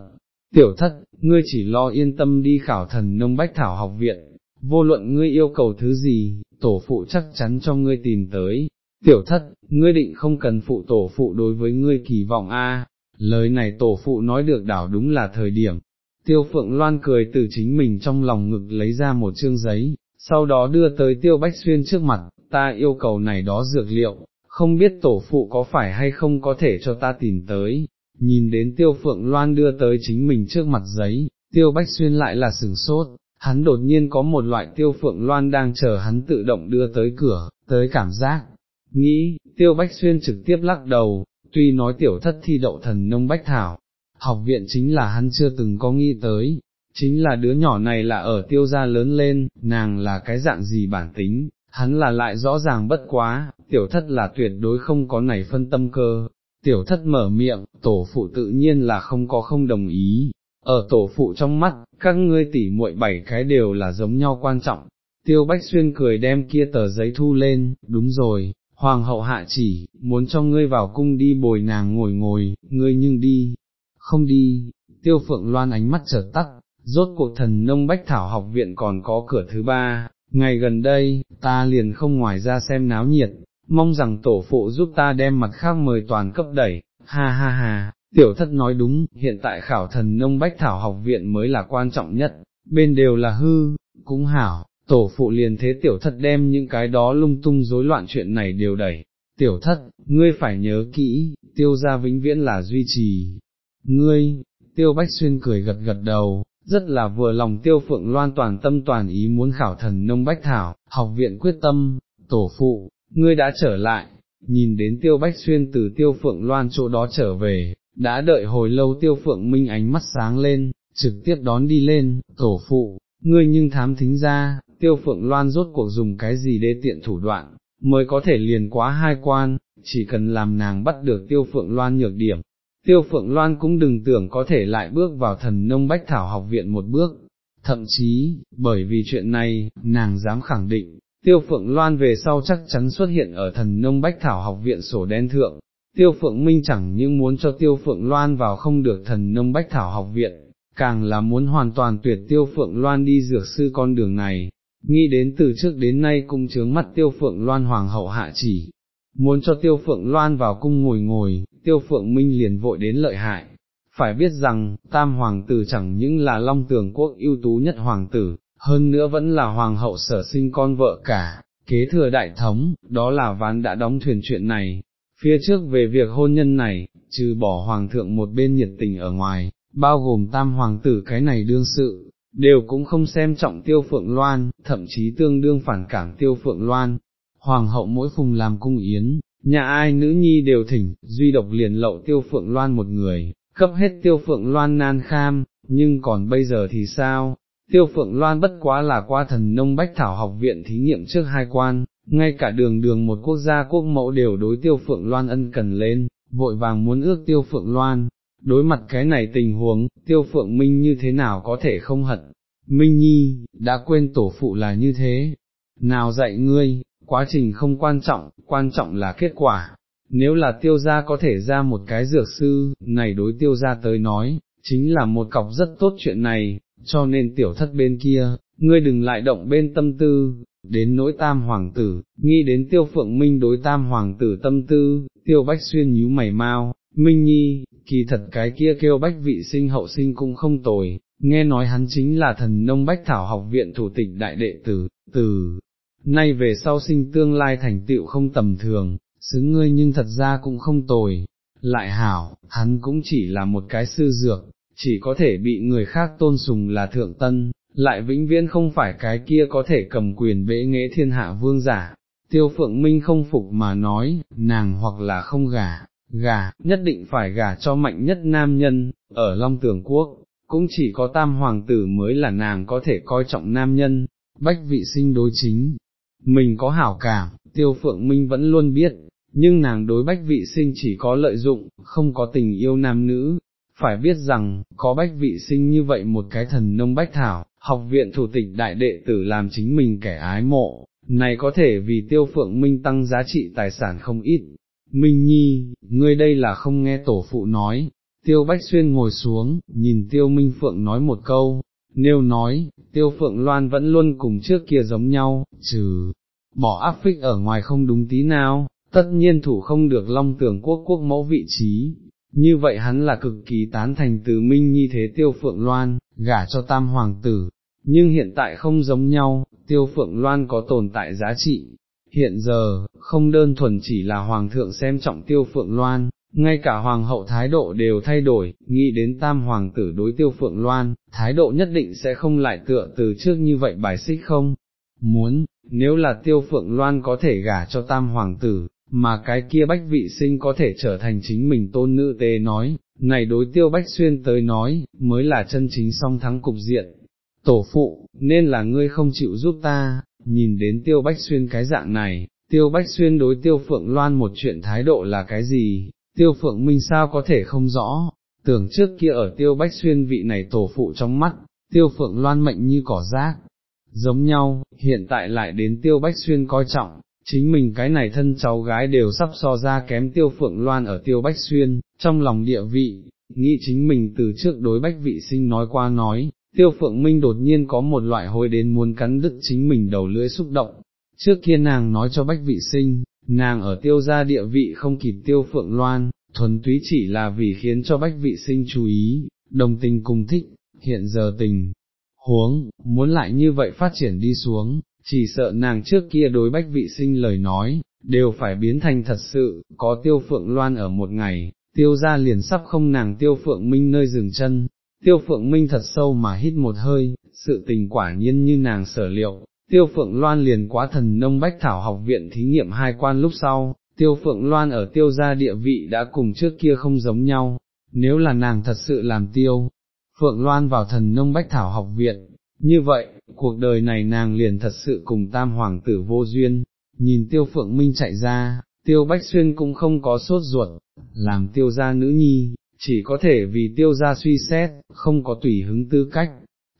Speaker 1: Tiểu thất, ngươi chỉ lo yên tâm đi khảo thần nông bách thảo học viện, vô luận ngươi yêu cầu thứ gì, tổ phụ chắc chắn cho ngươi tìm tới. Tiểu thất, ngươi định không cần phụ tổ phụ đối với ngươi kỳ vọng a. lời này tổ phụ nói được đảo đúng là thời điểm. Tiêu phượng loan cười từ chính mình trong lòng ngực lấy ra một chương giấy, sau đó đưa tới tiêu bách xuyên trước mặt, ta yêu cầu này đó dược liệu, không biết tổ phụ có phải hay không có thể cho ta tìm tới, nhìn đến tiêu phượng loan đưa tới chính mình trước mặt giấy, tiêu bách xuyên lại là sừng sốt, hắn đột nhiên có một loại tiêu phượng loan đang chờ hắn tự động đưa tới cửa, tới cảm giác, nghĩ, tiêu bách xuyên trực tiếp lắc đầu, tuy nói tiểu thất thi đậu thần nông bách thảo, học viện chính là hắn chưa từng có nghĩ tới, chính là đứa nhỏ này là ở tiêu gia lớn lên, nàng là cái dạng gì bản tính, hắn là lại rõ ràng bất quá, tiểu thất là tuyệt đối không có này phân tâm cơ, tiểu thất mở miệng, tổ phụ tự nhiên là không có không đồng ý, ở tổ phụ trong mắt, các ngươi tỉ muội bảy cái đều là giống nhau quan trọng, tiêu bách xuyên cười đem kia tờ giấy thu lên, đúng rồi, hoàng hậu hạ chỉ, muốn cho ngươi vào cung đi bồi nàng ngồi ngồi, ngươi nhưng đi, không đi, tiêu phượng loan ánh mắt trở tắt, rốt cuộc thần nông bách thảo học viện còn có cửa thứ ba, ngày gần đây, ta liền không ngoài ra xem náo nhiệt, mong rằng tổ phụ giúp ta đem mặt khác mời toàn cấp đẩy, ha ha ha, tiểu thất nói đúng, hiện tại khảo thần nông bách thảo học viện mới là quan trọng nhất, bên đều là hư, cũng hảo, tổ phụ liền thế tiểu thất đem những cái đó lung tung rối loạn chuyện này đều đẩy, tiểu thất, ngươi phải nhớ kỹ, tiêu gia vĩnh viễn là duy trì, ngươi, tiêu bách xuyên cười gật gật đầu, rất là vừa lòng tiêu phượng loan toàn tâm toàn ý muốn khảo thần nông bách thảo, học viện quyết tâm, tổ phụ, ngươi đã trở lại, nhìn đến tiêu bách xuyên từ tiêu phượng loan chỗ đó trở về, đã đợi hồi lâu tiêu phượng minh ánh mắt sáng lên, trực tiếp đón đi lên, tổ phụ, ngươi nhưng thám thính ra, tiêu phượng loan rốt cuộc dùng cái gì để tiện thủ đoạn, mới có thể liền quá hai quan, chỉ cần làm nàng bắt được tiêu phượng loan nhược điểm, tiêu phượng loan cũng đừng tưởng có thể lại bước vào thần nông bách thảo học viện một bước, thậm chí, bởi vì chuyện này, nàng dám khẳng định, tiêu phượng loan về sau chắc chắn xuất hiện ở thần nông bách thảo học viện sổ đen thượng, tiêu phượng minh chẳng những muốn cho tiêu phượng loan vào không được thần nông bách thảo học viện, càng là muốn hoàn toàn tuyệt tiêu phượng loan đi dược sư con đường này, nghĩ đến từ trước đến nay cũng chướng mắt tiêu phượng loan hoàng hậu hạ chỉ, muốn cho tiêu phượng loan vào cung ngồi ngồi, tiêu phượng minh liền vội đến lợi hại. Phải biết rằng, tam hoàng tử chẳng những là long tường quốc ưu tú nhất hoàng tử, hơn nữa vẫn là hoàng hậu sở sinh con vợ cả, kế thừa đại thống, đó là ván đã đóng thuyền chuyện này. Phía trước về việc hôn nhân này, trừ bỏ hoàng thượng một bên nhiệt tình ở ngoài, bao gồm tam hoàng tử cái này đương sự, đều cũng không xem trọng tiêu phượng loan, thậm chí tương đương phản cảm tiêu phượng loan. Hoàng hậu mỗi phùng làm cung yến, nhà ai nữ nhi đều thỉnh, duy độc liền lậu tiêu phượng loan một người, cấp hết tiêu phượng loan nan kham, nhưng còn bây giờ thì sao? Tiêu phượng loan bất quá là qua thần nông bách thảo học viện thí nghiệm trước hai quan, ngay cả đường đường một quốc gia quốc mẫu đều đối tiêu phượng loan ân cần lên, vội vàng muốn ước tiêu phượng loan. Đối mặt cái này tình huống, tiêu phượng minh như thế nào có thể không hận, Minh Nhi, đã quên tổ phụ là như thế, nào dạy ngươi, quá trình không quan trọng, quan trọng là kết quả. Nếu là tiêu gia có thể ra một cái dược sư, này đối tiêu gia tới nói, chính là một cọc rất tốt chuyện này, cho nên tiểu thất bên kia, ngươi đừng lại động bên tâm tư, đến nỗi tam hoàng tử, nghĩ đến tiêu phượng minh đối tam hoàng tử tâm tư, tiêu bách xuyên nhíu mày mau, minh nhi, kỳ thật cái kia kêu bách vị sinh hậu sinh cũng không tồi, nghe nói hắn chính là thần nông bách thảo học viện thủ tịch đại đệ tử, từ nay về sau sinh tương lai thành tựu không tầm thường, xứng ngươi nhưng thật ra cũng không tồi, lại hảo, hắn cũng chỉ là một cái sư dược, chỉ có thể bị người khác tôn sùng là thượng tân, lại vĩnh viễn không phải cái kia có thể cầm quyền bế nghệ thiên hạ vương giả. tiêu phượng minh không phục mà nói, nàng hoặc là không gả, gả, nhất định phải gả cho mạnh nhất nam nhân, ở Long Tường Quốc, cũng chỉ có tam hoàng tử mới là nàng có thể coi trọng nam nhân, bách vị sinh đối chính. Mình có hảo cảm, tiêu phượng minh vẫn luôn biết, nhưng nàng đối bách vị sinh chỉ có lợi dụng, không có tình yêu nam nữ. Phải biết rằng, có bách vị sinh như vậy một cái thần nông bách thảo, học viện thủ tịch đại đệ tử làm chính mình kẻ ái mộ, này có thể vì tiêu phượng minh tăng giá trị tài sản không ít. Minh Nhi, ngươi đây là không nghe tổ phụ nói, tiêu bách xuyên ngồi xuống, nhìn tiêu minh phượng nói một câu, nêu nói, tiêu phượng loan vẫn luôn cùng trước kia giống nhau, trừ, bỏ áp phích ở ngoài không đúng tí nào, tất nhiên thủ không được long tưởng quốc quốc mẫu vị trí, như vậy hắn là cực kỳ tán thành từ minh như thế tiêu phượng loan, gả cho tam hoàng tử, nhưng hiện tại không giống nhau, tiêu phượng loan có tồn tại giá trị. Hiện giờ, không đơn thuần chỉ là hoàng thượng xem trọng tiêu phượng loan, ngay cả hoàng hậu thái độ đều thay đổi, nghĩ đến tam hoàng tử đối tiêu phượng loan, thái độ nhất định sẽ không lại tựa từ trước như vậy bài xích không. Muốn, nếu là tiêu phượng loan có thể gả cho tam hoàng tử, mà cái kia bách vị sinh có thể trở thành chính mình tôn nữ tế nói, này đối tiêu bách xuyên tới nói, mới là chân chính song thắng cục diện. Tổ phụ, nên là ngươi không chịu giúp ta, nhìn đến tiêu bách xuyên cái dạng này, tiêu bách xuyên đối tiêu phượng loan một chuyện thái độ là cái gì, tiêu phượng minh sao có thể không rõ, tưởng trước kia ở tiêu bách xuyên vị này tổ phụ trong mắt, tiêu phượng loan mệnh như cỏ rác, giống nhau, hiện tại lại đến tiêu bách xuyên coi trọng, chính mình cái này thân cháu gái đều sắp so ra kém tiêu phượng loan ở tiêu bách xuyên, trong lòng địa vị, nghĩ chính mình từ trước đối bách vị sinh nói qua nói, tiêu phượng minh đột nhiên có một loại hồi đến muốn cắn đứt chính mình đầu lưỡi xúc động, trước kia nàng nói cho bách vị sinh, nàng ở tiêu gia địa vị không kịp tiêu phượng loan, thuần túy chỉ là vì khiến cho bách vị sinh chú ý, đồng tình cùng thích, hiện giờ tình, huống, muốn lại như vậy phát triển đi xuống, chỉ sợ nàng trước kia đối bách vị sinh lời nói, đều phải biến thành thật sự, có tiêu phượng loan ở một ngày, tiêu ra liền sắp không nàng tiêu phượng minh nơi dừng chân, tiêu phượng minh thật sâu mà hít một hơi, sự tình quả nhiên như nàng sở liệu, tiêu phượng loan liền quá thần nông bách thảo học viện thí nghiệm hai quan lúc sau, tiêu phượng loan ở tiêu gia địa vị đã cùng trước kia không giống nhau, nếu là nàng thật sự làm tiêu, phượng loan vào thần nông bách thảo học viện, như vậy, cuộc đời này nàng liền thật sự cùng tam hoàng tử vô duyên, nhìn tiêu phượng minh chạy ra, tiêu bách xuyên cũng không có sốt ruột, làm tiêu gia nữ nhi, chỉ có thể vì tiêu gia suy xét, không có tùy hứng tư cách,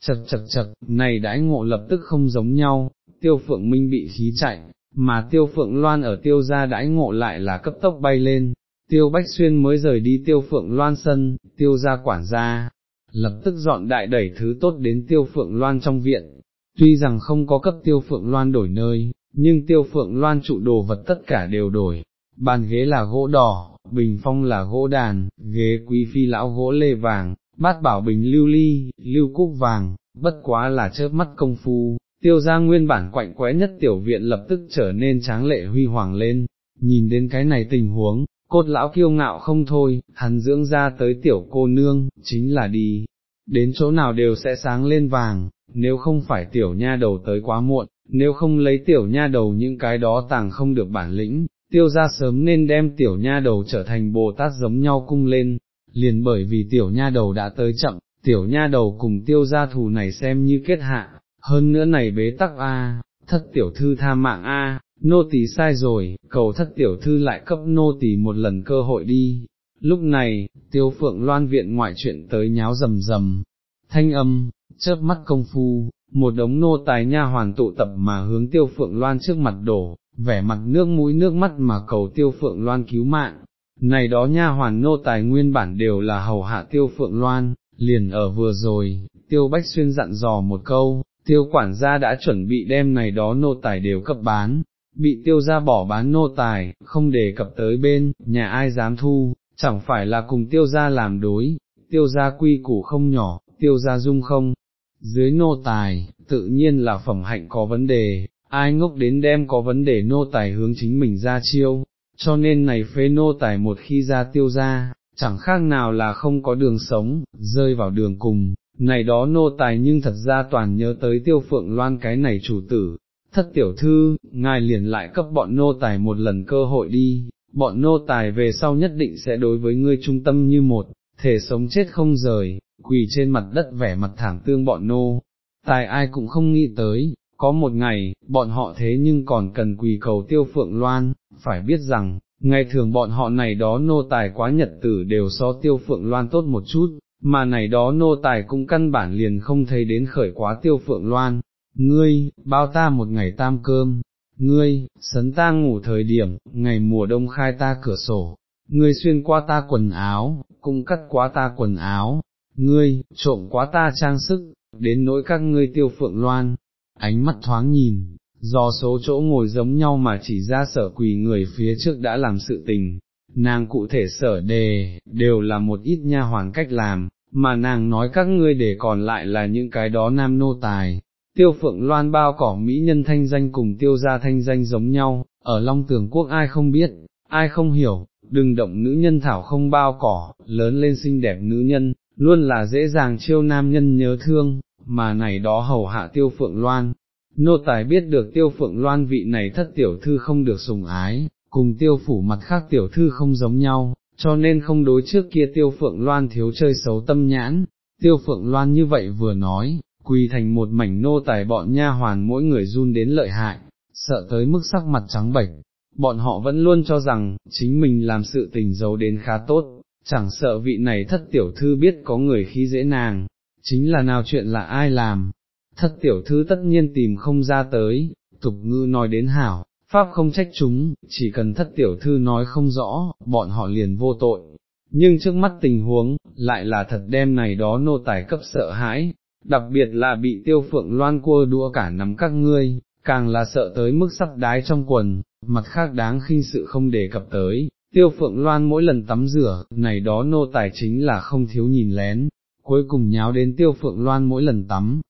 Speaker 1: chật chật chật, này đãi ngộ lập tức không giống nhau, tiêu phượng minh bị khí chạy, mà tiêu phượng loan ở tiêu gia đãi ngộ lại là cấp tốc bay lên, tiêu bách xuyên mới rời đi tiêu phượng loan sân, tiêu gia quản gia, lập tức dọn đại đẩy thứ tốt đến tiêu phượng loan trong viện, tuy rằng không có cấp tiêu phượng loan đổi nơi, nhưng tiêu phượng loan trụ đồ vật tất cả đều đổi, bàn ghế là gỗ đỏ, bình phong là gỗ đàn, ghế quý phi lão gỗ lê vàng, bát bảo bình lưu ly, lưu cúc vàng, bất quá là chớp mắt công phu, tiêu ra nguyên bản quạnh quẽ nhất tiểu viện lập tức trở nên tráng lệ huy hoàng lên, nhìn đến cái này tình huống, cốt lão kiêu ngạo không thôi, hắn dưỡng ra tới tiểu cô nương, chính là đi, đến chỗ nào đều sẽ sáng lên vàng, nếu không phải tiểu nha đầu tới quá muộn, nếu không lấy tiểu nha đầu những cái đó tàng không được bản lĩnh, tiêu ra sớm nên đem tiểu nha đầu trở thành Bồ Tát giống nhau cung lên, liền bởi vì tiểu nha đầu đã tới chậm, tiểu nha đầu cùng tiêu gia thù này xem như kết hạ, hơn nữa này bế tắc a, thất tiểu thư tha mạng a, nô tỳ sai rồi, cầu thất tiểu thư lại cấp nô tỳ một lần cơ hội đi. Lúc này, tiêu phượng loan viện ngoại chuyện tới nháo rầm rầm, thanh âm, chớp mắt công phu, một đống nô tài nha hoàn tụ tập mà hướng tiêu phượng loan trước mặt đổ, vẻ mặt nước mũi nước mắt mà cầu tiêu phượng loan cứu mạng. Này đó nha hoàn nô tài nguyên bản đều là hầu hạ tiêu phượng loan, liền ở vừa rồi, tiêu bách xuyên dặn dò một câu, tiêu quản gia đã chuẩn bị đem này đó nô tài đều cấp bán, bị tiêu ra bỏ bán nô tài, không đề cập tới bên, nhà ai dám thu, chẳng phải là cùng tiêu ra làm đối, tiêu ra quy củ không nhỏ, tiêu ra dung không, dưới nô tài, tự nhiên là phẩm hạnh có vấn đề, ai ngốc đến đem có vấn đề nô tài hướng chính mình ra chiêu, cho nên này phế nô tài một khi ra tiêu ra, chẳng khác nào là không có đường sống, rơi vào đường cùng, này đó nô tài nhưng thật ra toàn nhớ tới tiêu phượng loan cái này chủ tử, thất tiểu thư, ngài liền lại cấp bọn nô tài một lần cơ hội đi, bọn nô tài về sau nhất định sẽ đối với ngươi trung tâm như một, thể sống chết không rời, quỳ trên mặt đất vẻ mặt thảm tương bọn nô, tài ai cũng không nghĩ tới, có một ngày, bọn họ thế nhưng còn cần quỳ cầu tiêu phượng loan, phải biết rằng, ngày thường bọn họ này đó nô tài quá nhật tử đều so tiêu phượng loan tốt một chút, mà này đó nô tài cũng căn bản liền không thấy đến khởi quá tiêu phượng loan, ngươi, bao ta một ngày tam cơm, ngươi, sấn ta ngủ thời điểm, ngày mùa đông khai ta cửa sổ, ngươi xuyên qua ta quần áo, cũng cắt quá ta quần áo, ngươi, trộm quá ta trang sức, đến nỗi các ngươi tiêu phượng loan, ánh mắt thoáng nhìn, do số chỗ ngồi giống nhau mà chỉ ra sở quỳ người phía trước đã làm sự tình, nàng cụ thể sở đề, đều là một ít nha hoàn cách làm, mà nàng nói các ngươi để còn lại là những cái đó nam nô tài. Tiêu phượng loan bao cỏ mỹ nhân thanh danh cùng tiêu gia thanh danh giống nhau, ở Long Tường Quốc ai không biết, ai không hiểu, đừng động nữ nhân thảo không bao cỏ, lớn lên xinh đẹp nữ nhân, luôn là dễ dàng chiêu nam nhân nhớ thương, mà này đó hầu hạ tiêu phượng loan. Nô tài biết được tiêu phượng loan vị này thất tiểu thư không được sùng ái, cùng tiêu phủ mặt khác tiểu thư không giống nhau, cho nên không đối trước kia tiêu phượng loan thiếu chơi xấu tâm nhãn, tiêu phượng loan như vậy vừa nói, quỳ thành một mảnh nô tài bọn nha hoàn mỗi người run đến lợi hại, sợ tới mức sắc mặt trắng bệch, bọn họ vẫn luôn cho rằng, chính mình làm sự tình giấu đến khá tốt, chẳng sợ vị này thất tiểu thư biết có người khi dễ nàng, chính là nào chuyện là ai làm, thất tiểu thư tất nhiên tìm không ra tới, tục ngư nói đến hảo, pháp không trách chúng, chỉ cần thất tiểu thư nói không rõ, bọn họ liền vô tội. Nhưng trước mắt tình huống, lại là thật đem này đó nô tài cấp sợ hãi, đặc biệt là bị tiêu phượng loan cua đua cả nắm các ngươi, càng là sợ tới mức sắp đái trong quần, mặt khác đáng khinh sự không đề cập tới, tiêu phượng loan mỗi lần tắm rửa, này đó nô tài chính là không thiếu nhìn lén, cuối cùng nháo đến tiêu phượng loan mỗi lần tắm,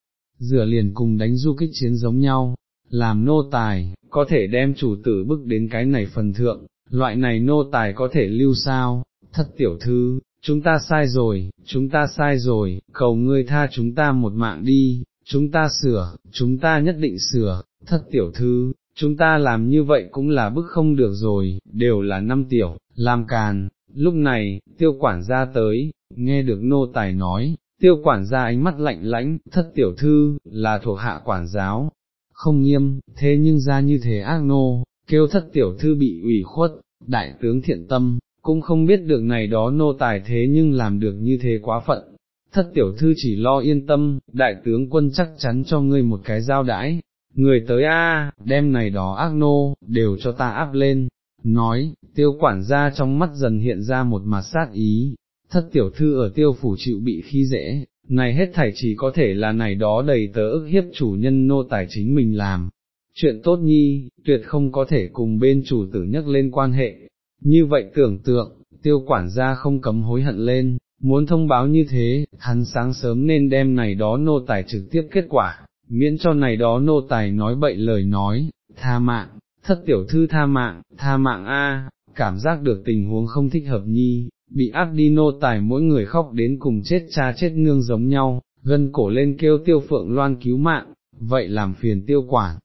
Speaker 1: rửa liền cùng đánh du kích chiến giống nhau, làm nô tài, có thể đem chủ tử bức đến cái này phần thượng, loại này nô tài có thể lưu sao, thất tiểu thư, chúng ta sai rồi, chúng ta sai rồi, cầu ngươi tha chúng ta một mạng đi, chúng ta sửa, chúng ta nhất định sửa, thất tiểu thư, chúng ta làm như vậy cũng là bức không được rồi, đều là năm tiểu, làm càn, lúc này, tiêu quản gia tới, nghe được nô tài nói, tiêu quản gia ánh mắt lạnh lãnh, thất tiểu thư, là thuộc hạ quản giáo, không nghiêm, thế nhưng ra như thế ác nô, kêu thất tiểu thư bị ủy khuất, đại tướng thiện tâm, cũng không biết được này đó nô tài thế nhưng làm được như thế quá phận. Thất tiểu thư chỉ lo yên tâm, đại tướng quân chắc chắn cho ngươi một cái giao đãi, người tới a, đem này đó ác nô, đều cho ta áp lên, nói, tiêu quản gia trong mắt dần hiện ra một mặt sát ý, thất tiểu thư ở tiêu phủ chịu bị khi dễ, này hết thảy chỉ có thể là này đó đầy tớ ức hiếp chủ nhân nô tài chính mình làm. Chuyện tốt nhi, tuyệt không có thể cùng bên chủ tử nhắc lên quan hệ, như vậy tưởng tượng, tiêu quản gia không cấm hối hận lên, muốn thông báo như thế, hắn sáng sớm nên đem này đó nô tài trực tiếp kết quả, miễn cho này đó nô tài nói bậy lời nói, tha mạng, thất tiểu thư tha mạng, tha mạng a, cảm giác được tình huống không thích hợp nhi, bị áp đi nô tài mỗi người khóc đến cùng chết cha chết nương giống nhau, gân cổ lên kêu tiêu phượng loan cứu mạng, vậy làm phiền tiêu quản,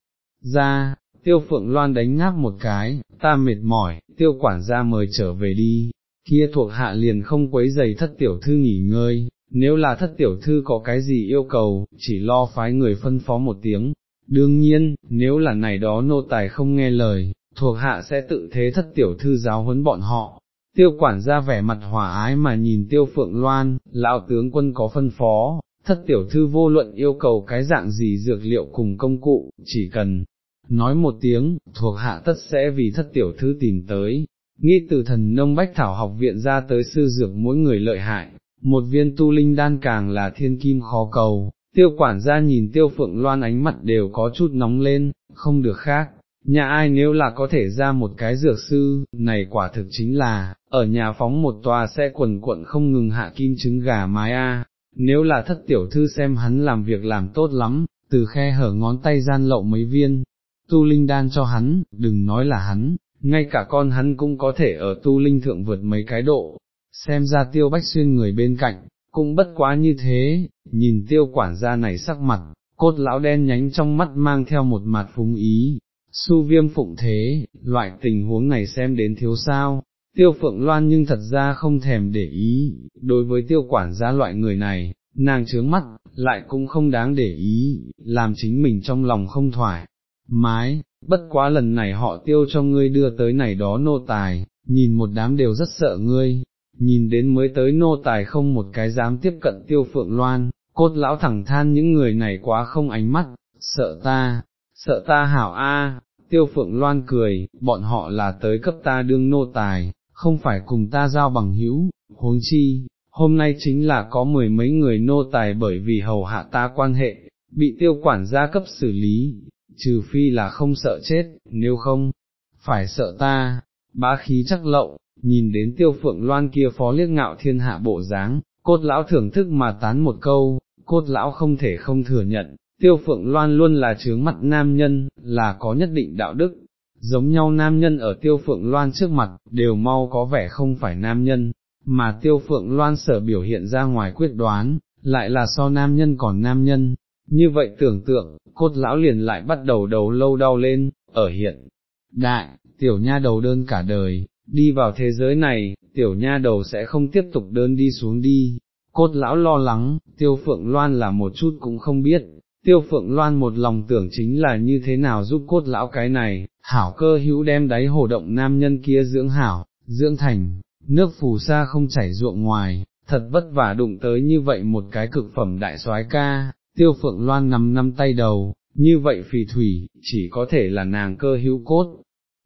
Speaker 1: ra, tiêu phượng loan đánh ngáp một cái, ta mệt mỏi, tiêu quản ra mời trở về đi, kia thuộc hạ liền không quấy giày thất tiểu thư nghỉ ngơi, nếu là thất tiểu thư có cái gì yêu cầu, chỉ lo phái người phân phó một tiếng. Đương nhiên, nếu là này đó nô tài không nghe lời, thuộc hạ sẽ tự thế thất tiểu thư giáo huấn bọn họ. Tiêu quản ra vẻ mặt hòa ái mà nhìn tiêu phượng loan, lão tướng quân có phân phó, thất tiểu thư vô luận yêu cầu cái dạng gì dược liệu cùng công cụ, chỉ cần nói một tiếng, thuộc hạ tất sẽ vì thất tiểu thư tìm tới, nghĩ từ thần nông bách thảo học viện ra tới sư dược mỗi người lợi hại, một viên tu linh đan càng là thiên kim khó cầu, tiêu quản gia nhìn tiêu phượng loan ánh mặt đều có chút nóng lên, không được khác, nhà ai nếu là có thể ra một cái dược sư, này quả thực chính là, ở nhà phóng một tòa xe quần cuộn không ngừng hạ kim trứng gà mái a. nếu là thất tiểu thư xem hắn làm việc làm tốt lắm, từ khe hở ngón tay gian lậu mấy viên, tu linh đan cho hắn, đừng nói là hắn, ngay cả con hắn cũng có thể ở tu linh thượng vượt mấy cái độ, xem ra tiêu bách xuyên người bên cạnh, cũng bất quá như thế, nhìn tiêu quản gia này sắc mặt, cốt lão đen nhánh trong mắt mang theo một mặt phúng ý, su viêm phụng thế, loại tình huống này xem đến thiếu sao, tiêu phượng loan nhưng thật ra không thèm để ý, đối với tiêu quản gia loại người này, nàng trướng mắt, lại cũng không đáng để ý, làm chính mình trong lòng không thoải mái, bất quá lần này họ tiêu cho ngươi đưa tới này đó nô tài, nhìn một đám đều rất sợ ngươi, nhìn đến mới tới nô tài không một cái dám tiếp cận tiêu phượng loan, cốt lão thẳng than những người này quá không ánh mắt, sợ ta, sợ ta hảo a tiêu phượng loan cười, bọn họ là tới cấp ta đương nô tài, không phải cùng ta giao bằng hữu, huống chi, hôm nay chính là có mười mấy người nô tài bởi vì hầu hạ ta quan hệ, bị tiêu quản gia cấp xử lý, trừ phi là không sợ chết, nếu không, phải sợ ta, bá khí chắc lậu, nhìn đến tiêu phượng loan kia phó liếc ngạo thiên hạ bộ dáng, cốt lão thưởng thức mà tán một câu, cốt lão không thể không thừa nhận, tiêu phượng loan luôn là chướng mặt nam nhân, là có nhất định đạo đức, giống nhau nam nhân ở tiêu phượng loan trước mặt, đều mau có vẻ không phải nam nhân, mà tiêu phượng loan sở biểu hiện ra ngoài quyết đoán, lại là so nam nhân còn nam nhân, như vậy tưởng tượng, cốt lão liền lại bắt đầu đầu lâu đau lên, ở hiện đại, tiểu nha đầu đơn cả đời, đi vào thế giới này, tiểu nha đầu sẽ không tiếp tục đơn đi xuống đi, cốt lão lo lắng, tiêu phượng loan là một chút cũng không biết, tiêu phượng loan một lòng tưởng chính là như thế nào giúp cốt lão cái này, hảo cơ hữu đem đáy hồ động nam nhân kia dưỡng hảo, dưỡng thành, nước phù sa không chảy ruộng ngoài, thật vất vả đụng tới như vậy một cái cực phẩm đại soái ca, tiêu phượng loan nằm năm tay đầu, như vậy phì thủy, chỉ có thể là nàng cơ hữu cốt.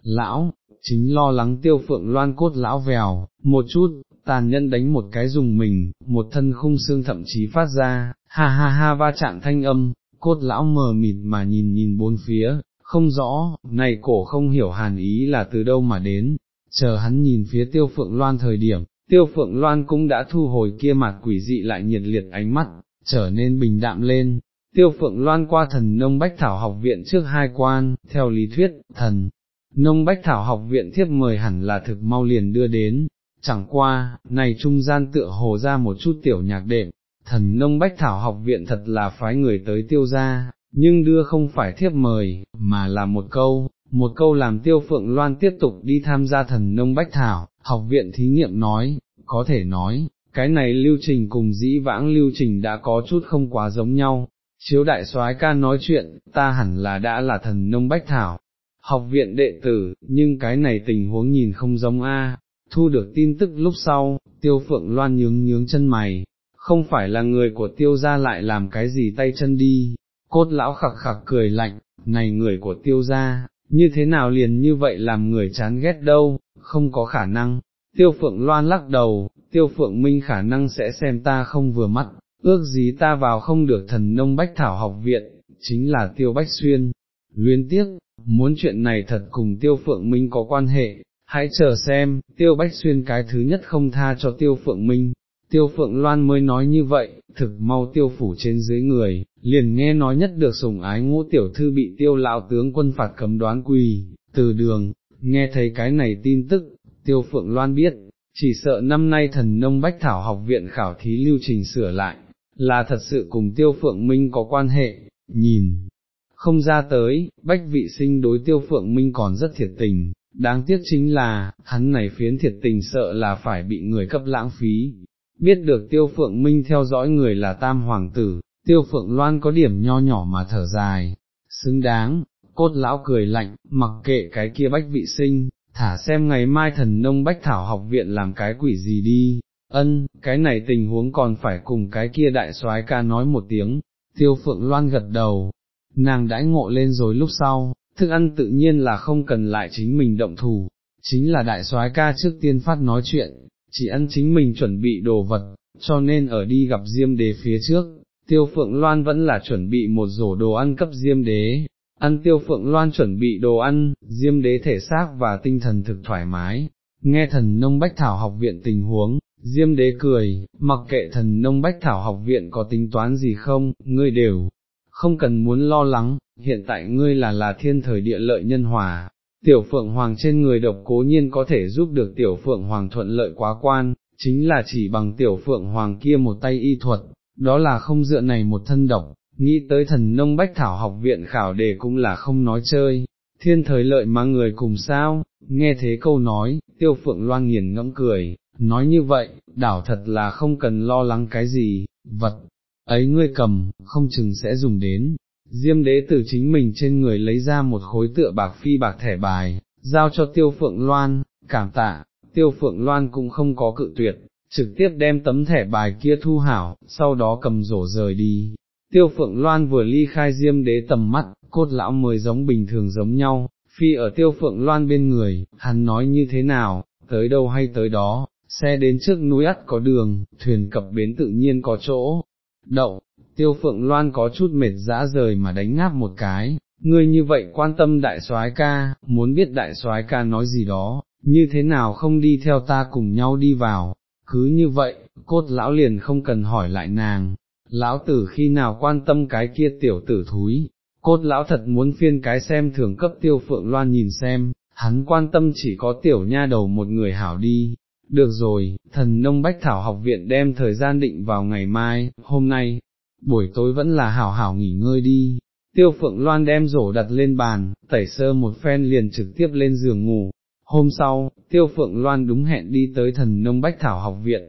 Speaker 1: Lão, chính lo lắng tiêu phượng loan cốt lão vèo, một chút, tàn nhân đánh một cái dùng mình, một thân khung xương thậm chí phát ra, ha ha ha va chạm thanh âm, cốt lão mờ mịt mà nhìn nhìn bốn phía, không rõ, này cổ không hiểu hàn ý là từ đâu mà đến, chờ hắn nhìn phía tiêu phượng loan thời điểm, tiêu phượng loan cũng đã thu hồi kia mặt quỷ dị lại nhiệt liệt ánh mắt, trở nên bình đạm lên. Tiêu phượng loan qua thần nông bách thảo học viện trước hai quan, theo lý thuyết, thần, nông bách thảo học viện thiếp mời hẳn là thực mau liền đưa đến, chẳng qua, này trung gian tựa hồ ra một chút tiểu nhạc đệm, thần nông bách thảo học viện thật là phái người tới tiêu ra, nhưng đưa không phải thiếp mời, mà là một câu, một câu làm tiêu phượng loan tiếp tục đi tham gia thần nông bách thảo, học viện thí nghiệm nói, có thể nói, cái này lưu trình cùng dĩ vãng lưu trình đã có chút không quá giống nhau, chiếu đại soái ca nói chuyện, ta hẳn là đã là thần nông bách thảo, học viện đệ tử, nhưng cái này tình huống nhìn không giống a. thu được tin tức lúc sau, tiêu phượng loan nhướng nhướng chân mày, không phải là người của tiêu gia lại làm cái gì tay chân đi, cốt lão khặc khặc cười lạnh, này người của tiêu gia, như thế nào liền như vậy làm người chán ghét đâu, không có khả năng. Tiêu phượng loan lắc đầu, tiêu phượng minh khả năng sẽ xem ta không vừa mắt, ước gì ta vào không được thần nông bách thảo học viện, chính là tiêu bách xuyên. Luyến tiếc, muốn chuyện này thật cùng tiêu phượng minh có quan hệ, hãy chờ xem, tiêu bách xuyên cái thứ nhất không tha cho tiêu phượng minh. Tiêu phượng loan mới nói như vậy, thực mau tiêu phủ trên dưới người, liền nghe nói nhất được sủng ái ngũ tiểu thư bị tiêu lão tướng quân phạt cấm đoán quỳ, từ đường, nghe thấy cái này tin tức, tiêu phượng loan biết, chỉ sợ năm nay thần nông bách thảo học viện khảo thí lưu trình sửa lại, là thật sự cùng tiêu phượng minh có quan hệ, nhìn, không ra tới, bách vị sinh đối tiêu phượng minh còn rất thiệt tình, đáng tiếc chính là, hắn này phiến thiệt tình sợ là phải bị người cấp lãng phí. Biết được tiêu phượng minh theo dõi người là tam hoàng tử, tiêu phượng loan có điểm nho nhỏ mà thở dài, xứng đáng, cốt lão cười lạnh, mặc kệ cái kia bách vị sinh, thả xem ngày mai thần nông bách thảo học viện làm cái quỷ gì đi, ân, cái này tình huống còn phải cùng cái kia đại soái ca nói một tiếng, tiêu phượng loan gật đầu, nàng đãi ngộ lên rồi lúc sau, thức ăn tự nhiên là không cần lại chính mình động thủ, chính là đại soái ca trước tiên phát nói chuyện, chỉ ăn chính mình chuẩn bị đồ vật, cho nên ở đi gặp Diêm đế phía trước, tiêu phượng loan vẫn là chuẩn bị một rổ đồ ăn cấp Diêm đế, ăn tiêu phượng loan chuẩn bị đồ ăn, Diêm đế thể xác và tinh thần thực thoải mái, nghe thần nông bách thảo học viện tình huống. Diêm đế cười, mặc kệ thần nông bách thảo học viện có tính toán gì không, ngươi đều, không cần muốn lo lắng, hiện tại ngươi là là thiên thời địa lợi nhân hòa, tiểu phượng hoàng trên người độc cố nhiên có thể giúp được tiểu phượng hoàng thuận lợi quá quan, chính là chỉ bằng tiểu phượng hoàng kia một tay y thuật, đó là không dựa này một thân độc, nghĩ tới thần nông bách thảo học viện khảo đề cũng là không nói chơi, thiên thời lợi mà người cùng sao, nghe thế câu nói, tiêu phượng loan nghiền ngẫm cười, nói như vậy, đảo thật là không cần lo lắng cái gì, vật, ấy ngươi cầm, không chừng sẽ dùng đến. Diêm đế từ chính mình trên người lấy ra một khối tựa bạc phi bạc thẻ bài, giao cho tiêu phượng loan, cảm tạ, tiêu phượng loan cũng không có cự tuyệt, trực tiếp đem tấm thẻ bài kia thu hảo, sau đó cầm rổ rời đi. Tiêu phượng loan vừa ly khai diêm đế tầm mắt, cốt lão mới giống bình thường giống nhau, phi ở tiêu phượng loan bên người, hắn nói như thế nào, tới đâu hay tới đó, xe đến trước núi ắt có đường, thuyền cập bến tự nhiên có chỗ, đậu, tiêu phượng loan có chút mệt dã rời mà đánh ngáp một cái, ngươi như vậy quan tâm đại soái ca, muốn biết đại soái ca nói gì đó, như thế nào không đi theo ta cùng nhau đi vào, cứ như vậy, cốt lão liền không cần hỏi lại nàng, lão tử khi nào quan tâm cái kia tiểu tử thúi, cốt lão thật muốn phiên cái xem thường cấp tiêu phượng loan nhìn xem, hắn quan tâm chỉ có tiểu nha đầu một người hảo đi. Được rồi, thần nông bách thảo học viện đem thời gian định vào ngày mai, hôm nay, buổi tối vẫn là hảo hảo nghỉ ngơi đi. Tiêu phượng loan đem rổ đặt lên bàn, tẩy sơ một phen liền trực tiếp lên giường ngủ. Hôm sau, tiêu phượng loan đúng hẹn đi tới thần nông bách thảo học viện.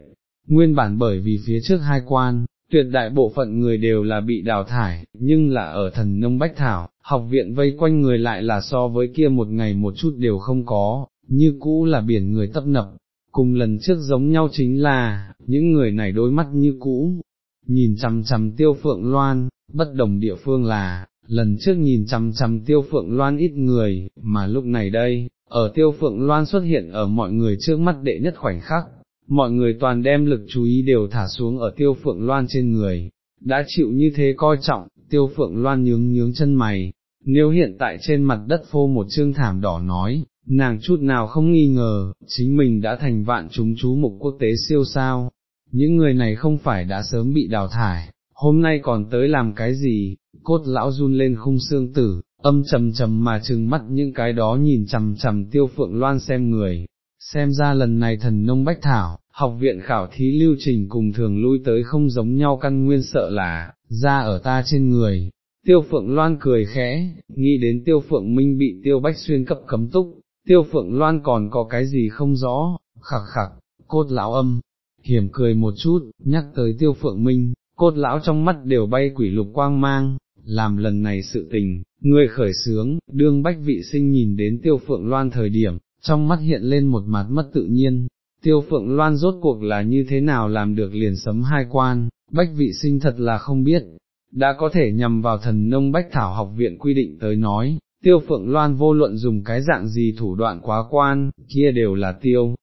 Speaker 1: Nguyên bản bởi vì phía trước hai quan, tuyệt đại bộ phận người đều là bị đào thải, nhưng là ở thần nông bách thảo, học viện vây quanh người lại là so với kia một ngày một chút đều không có, như cũ là biển người tấp nập, cùng lần trước giống nhau chính là, những người này đôi mắt như cũ, nhìn chằm chằm tiêu phượng loan, bất đồng địa phương là, lần trước nhìn chằm chằm tiêu phượng loan ít người, mà lúc này đây, ở tiêu phượng loan xuất hiện ở mọi người trước mắt đệ nhất khoảnh khắc, mọi người toàn đem lực chú ý đều thả xuống ở tiêu phượng loan trên người, đã chịu như thế coi trọng, tiêu phượng loan nhướng nhướng chân mày, nếu hiện tại trên mặt đất phô một chương thảm đỏ nói, nàng chút nào không nghi ngờ, chính mình đã thành vạn chúng chú mục quốc tế siêu sao, những người này không phải đã sớm bị đào thải, hôm nay còn tới làm cái gì, cốt lão run lên khung xương tử, âm trầm trầm mà trừng mắt những cái đó nhìn trầm trầm tiêu phượng loan xem người, xem ra lần này thần nông bách thảo, học viện khảo thí lưu trình cùng thường lui tới không giống nhau căn nguyên sợ là, ra ở ta trên người. Tiêu phượng loan cười khẽ, nghĩ đến tiêu phượng minh bị tiêu bách xuyên cấp cấm túc, tiêu phượng loan còn có cái gì không rõ, khặc khặc, cốt lão âm, hiểm cười một chút, nhắc tới tiêu phượng minh, cốt lão trong mắt đều bay quỷ lục quang mang, làm lần này sự tình, người khởi sướng, đương bách vị sinh nhìn đến tiêu phượng loan thời điểm, trong mắt hiện lên một mặt mất tự nhiên, tiêu phượng loan rốt cuộc là như thế nào làm được liền sấm hai quan, bách vị sinh thật là không biết, đã có thể nhằm vào thần nông bách thảo học viện quy định tới nói, tiêu phượng loan vô luận dùng cái dạng gì thủ đoạn quá quan, kia đều là tiêu.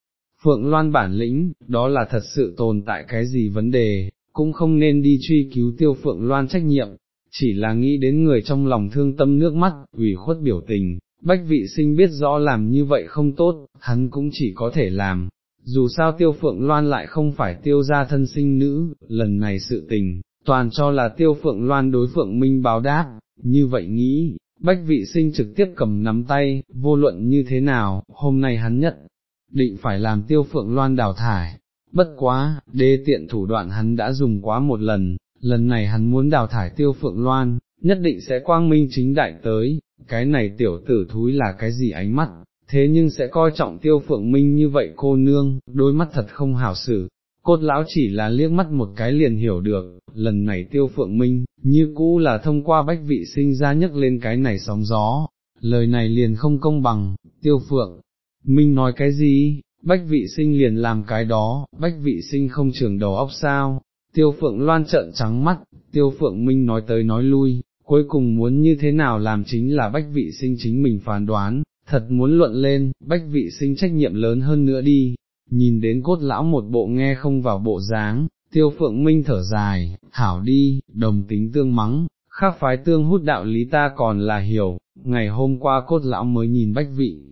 Speaker 1: Phượng Loan bản lĩnh, đó là thật sự tồn tại cái gì vấn đề, cũng không nên đi truy cứu tiêu Phượng Loan trách nhiệm, chỉ là nghĩ đến người trong lòng thương tâm nước mắt, ủy khuất biểu tình, bách vị sinh biết rõ làm như vậy không tốt, hắn cũng chỉ có thể làm, dù sao tiêu phượng loan lại không phải tiêu gia thân sinh nữ, lần này sự tình, toàn cho là tiêu phượng loan đối phượng minh báo đáp, như vậy nghĩ, bách vị sinh trực tiếp cầm nắm tay, vô luận như thế nào, hôm nay hắn nhận định phải làm tiêu phượng loan đào thải, bất quá, đê tiện thủ đoạn hắn đã dùng quá một lần, lần này hắn muốn đào thải tiêu phượng loan, nhất định sẽ quang minh chính đại tới, cái này tiểu tử thúi là cái gì ánh mắt, thế nhưng sẽ coi trọng tiêu phượng minh như vậy cô nương, đôi mắt thật không hảo xử. Cốt lão chỉ là liếc mắt một cái liền hiểu được, lần này tiêu phượng minh, như cũ là thông qua bách vị sinh ra nhấc lên cái này sóng gió, lời này liền không công bằng, tiêu phượng, minh nói cái gì, bách vị sinh liền làm cái đó, bách vị sinh không trường đầu óc sao, tiêu phượng loan trợn trắng mắt, tiêu phượng minh nói tới nói lui, cuối cùng muốn như thế nào làm chính là bách vị sinh chính mình phán đoán, thật muốn luận lên, bách vị sinh trách nhiệm lớn hơn nữa đi, nhìn đến cốt lão một bộ nghe không vào bộ dáng, tiêu phượng minh thở dài, thảo đi, đồng tính tương mắng, khác phái tương hút đạo lý ta còn là hiểu, ngày hôm qua cốt lão mới nhìn bách vị.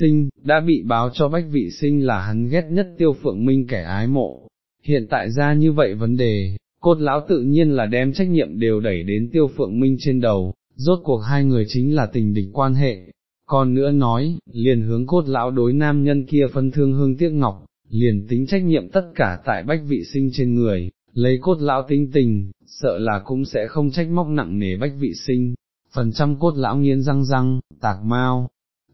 Speaker 1: Sinh, đã bị báo cho bách vị sinh là hắn ghét nhất tiêu phượng minh kẻ ái mộ, hiện tại ra như vậy vấn đề, cốt lão tự nhiên là đem trách nhiệm đều đẩy đến tiêu phượng minh trên đầu, rốt cuộc hai người chính là tình địch quan hệ, còn nữa nói, liền hướng cốt lão đối nam nhân kia phân thương hương tiếc ngọc, liền tính trách nhiệm tất cả tại bách vị sinh trên người, lấy cốt lão tinh tình, sợ là cũng sẽ không trách móc nặng nề bách vị sinh, phần trăm cốt lão nghiến răng răng, tạc mau,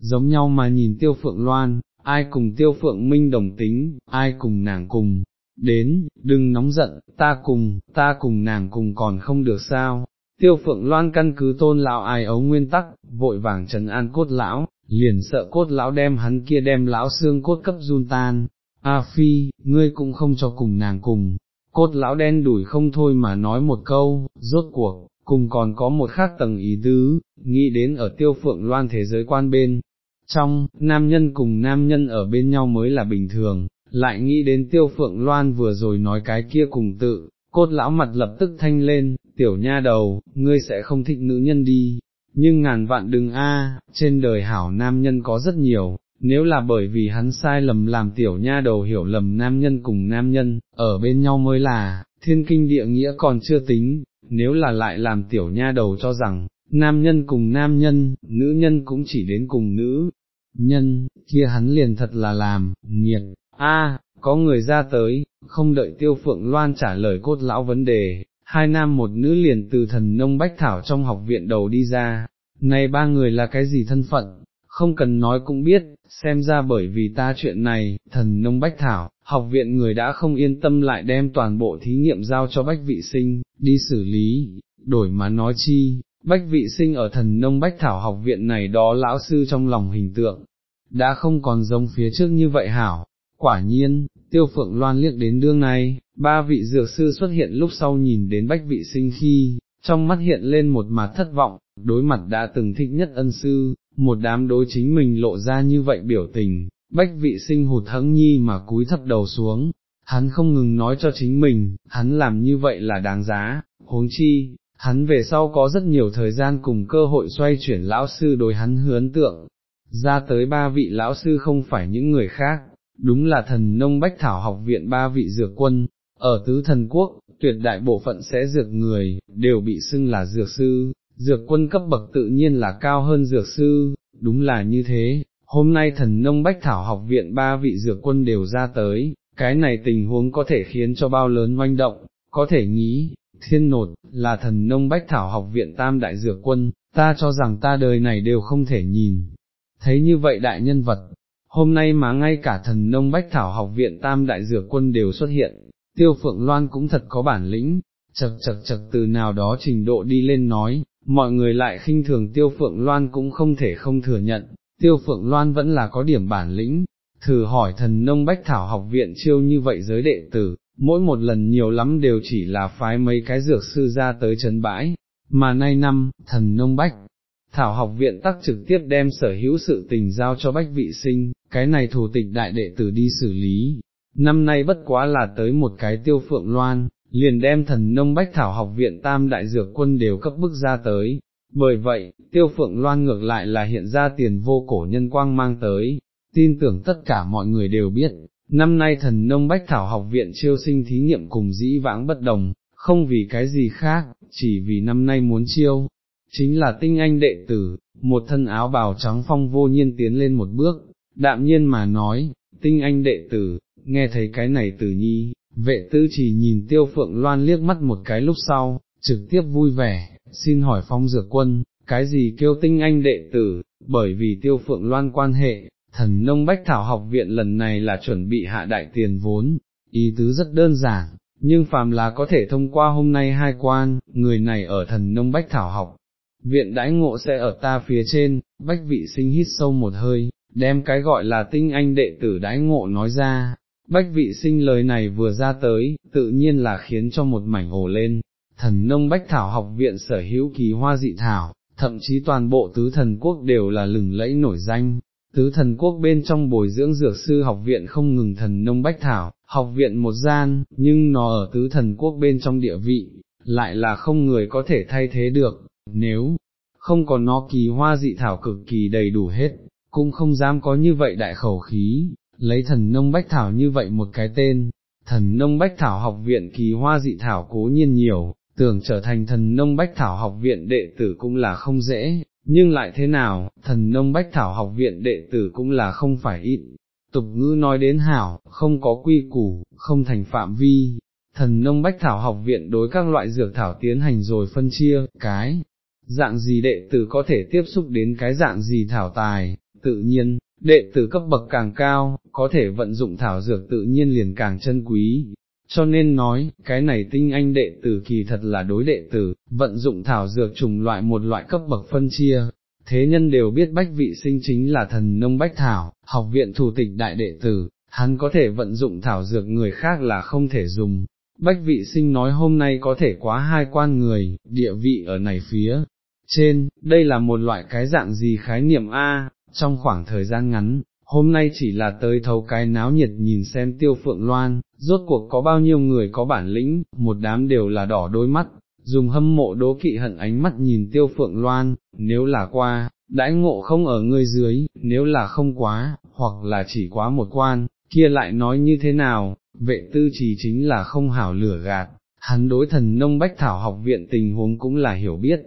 Speaker 1: giống nhau mà nhìn tiêu phượng loan, ai cùng tiêu phượng minh đồng tính, ai cùng nàng cùng, đến, đừng nóng giận, ta cùng, ta cùng nàng cùng còn không được sao. Tiêu phượng loan căn cứ tôn lão ai ấu nguyên tắc, vội vàng trấn an cốt lão, liền sợ cốt lão đem hắn kia đem lão xương cốt cấp run tan. A phi, ngươi cũng không cho cùng nàng cùng, cốt lão đen đuổi không thôi mà nói một câu, rốt cuộc, cùng còn có một khác tầng ý tứ, nghĩ đến ở tiêu phượng loan thế giới quan bên. Trong, nam nhân cùng nam nhân ở bên nhau mới là bình thường, lại nghĩ đến tiêu phượng loan vừa rồi nói cái kia cùng tự, cốt lão mặt lập tức thanh lên, tiểu nha đầu, ngươi sẽ không thích nữ nhân đi, nhưng ngàn vạn đừng a, trên đời hảo nam nhân có rất nhiều, nếu là bởi vì hắn sai lầm làm tiểu nha đầu hiểu lầm nam nhân cùng nam nhân, ở bên nhau mới là, thiên kinh địa nghĩa còn chưa tính, nếu là lại làm tiểu nha đầu cho rằng, nam nhân cùng nam nhân, nữ nhân cũng chỉ đến cùng nữ nhân, kia hắn liền thật là làm, nghiệt, a có người ra tới, không đợi tiêu phượng loan trả lời cốt lão vấn đề, hai nam một nữ liền từ thần nông bách thảo trong học viện đầu đi ra, này ba người là cái gì thân phận, không cần nói cũng biết, xem ra bởi vì ta chuyện này, thần nông bách thảo, học viện người đã không yên tâm lại đem toàn bộ thí nghiệm giao cho bách vị sinh, đi xử lý, đổi mà nói chi, bách vị sinh ở thần nông bách thảo học viện này đó lão sư trong lòng hình tượng, đã không còn giống phía trước như vậy hảo. Quả nhiên, tiêu phượng loan liếc đến đương này, ba vị dược sư xuất hiện lúc sau nhìn đến bách vị sinh khi, trong mắt hiện lên một mặt thất vọng, đối mặt đã từng thích nhất ân sư, một đám đối chính mình lộ ra như vậy biểu tình, bách vị sinh hụt hẫng nhi mà cúi thấp đầu xuống, hắn không ngừng nói cho chính mình, hắn làm như vậy là đáng giá, huống chi, hắn về sau có rất nhiều thời gian cùng cơ hội xoay chuyển lão sư đối hắn hướng tượng, ra tới ba vị lão sư không phải những người khác, đúng là thần nông bách thảo học viện ba vị dược quân, ở tứ thần quốc, tuyệt đại bộ phận sẽ dược người, đều bị xưng là dược sư, dược quân cấp bậc tự nhiên là cao hơn dược sư, đúng là như thế, hôm nay thần nông bách thảo học viện ba vị dược quân đều ra tới, cái này tình huống có thể khiến cho bao lớn oanh động, có thể nghĩ, thiên nột, là thần nông bách thảo học viện tam đại dược quân, ta cho rằng ta đời này đều không thể nhìn, thấy như vậy đại nhân vật, hôm nay mà ngay cả thần nông bách thảo học viện tam đại dược quân đều xuất hiện, tiêu phượng loan cũng thật có bản lĩnh, chật chật chật từ nào đó trình độ đi lên nói, mọi người lại khinh thường tiêu phượng loan cũng không thể không thừa nhận, tiêu phượng loan vẫn là có điểm bản lĩnh, thử hỏi thần nông bách thảo học viện chiêu như vậy giới đệ tử, mỗi một lần nhiều lắm đều chỉ là phái mấy cái dược sư ra tới trấn bãi, mà nay năm, thần nông bách. Thảo học viện tắc trực tiếp đem sở hữu sự tình giao cho bách vị sinh, cái này thủ tịch đại đệ tử đi xử lý, năm nay bất quá là tới một cái tiêu phượng loan, liền đem thần nông bách thảo học viện tam đại dược quân đều cấp bức ra tới. Bởi vậy, tiêu phượng loan ngược lại là hiện ra tiền vô cổ nhân quang mang tới, tin tưởng tất cả mọi người đều biết, năm nay thần nông bách thảo học viện chiêu sinh thí nghiệm cùng dĩ vãng bất đồng, không vì cái gì khác, chỉ vì năm nay muốn chiêu, chính là tinh anh đệ tử, một thân áo bào trắng phong vô nhiên tiến lên một bước, đạm nhiên mà nói, tinh anh đệ tử, nghe thấy cái này tử nhi, vệ tư chỉ nhìn tiêu phượng loan liếc mắt một cái lúc sau, trực tiếp vui vẻ, xin hỏi phong dược quân, cái gì kêu tinh anh đệ tử, bởi vì tiêu phượng loan quan hệ, thần nông bách thảo học viện lần này là chuẩn bị hạ đại tiền vốn, ý tứ rất đơn giản, nhưng phàm là có thể thông qua hôm nay hai quan, người này ở thần nông bách thảo học. Viện đãi ngộ sẽ ở ta phía trên, bách vị sinh hít sâu một hơi, đem cái gọi là tinh anh đệ tử đãi ngộ nói ra, Bách vị sinh lời này vừa ra tới, tự nhiên là khiến cho một mảnh ổ lên, thần nông bách thảo học viện sở hữu kỳ hoa dị thảo, thậm chí toàn bộ tứ thần quốc đều là lừng lẫy nổi danh. Tứ thần quốc bên trong bồi dưỡng dược sư học viện không ngừng thần nông bách thảo, học viện một gian, nhưng nó ở tứ thần quốc bên trong địa vị, lại là không người có thể thay thế được, nếu không có nó kỳ hoa dị thảo cực kỳ đầy đủ hết, cũng không dám có như vậy đại khẩu khí, lấy thần nông bách thảo như vậy một cái tên, thần nông bách thảo học viện kỳ hoa dị thảo cố nhiên nhiều, tưởng trở thành thần nông bách thảo học viện đệ tử cũng là không dễ, nhưng lại thế nào, thần nông bách thảo học viện đệ tử cũng là không phải ít. Tục ngữ nói đến hảo, không có quy củ, không thành phạm vi, thần nông bách thảo học viện đối các loại dược thảo tiến hành rồi phân chia, cái dạng gì đệ tử có thể tiếp xúc đến cái dạng gì thảo tài, tự nhiên, đệ tử cấp bậc càng cao, có thể vận dụng thảo dược tự nhiên liền càng chân quý. Cho nên nói, cái này tinh anh đệ tử kỳ thật là đối đệ tử, vận dụng thảo dược trùng loại một loại cấp bậc phân chia, thế nhân đều biết bách vị sinh chính là thần nông bách thảo, học viện thủ tịch đại đệ tử, hắn có thể vận dụng thảo dược người khác là không thể dùng. Bách vị sinh nói hôm nay có thể quá hai quan người, địa vị ở này phía, trên, đây là một loại cái dạng gì khái niệm A, trong khoảng thời gian ngắn, hôm nay chỉ là tới thấu cái náo nhiệt nhìn xem tiêu phượng loan, rốt cuộc có bao nhiêu người có bản lĩnh, một đám đều là đỏ đôi mắt, dùng hâm mộ đố kỵ hận ánh mắt nhìn tiêu phượng loan, nếu là qua, đãi ngộ không ở ngươi dưới, nếu là không quá, hoặc là chỉ quá một quan, kia lại nói như thế nào, vệ tư Chỉ chính là không hảo lửa gạt, hắn đối thần nông bách thảo học viện tình huống cũng là hiểu biết,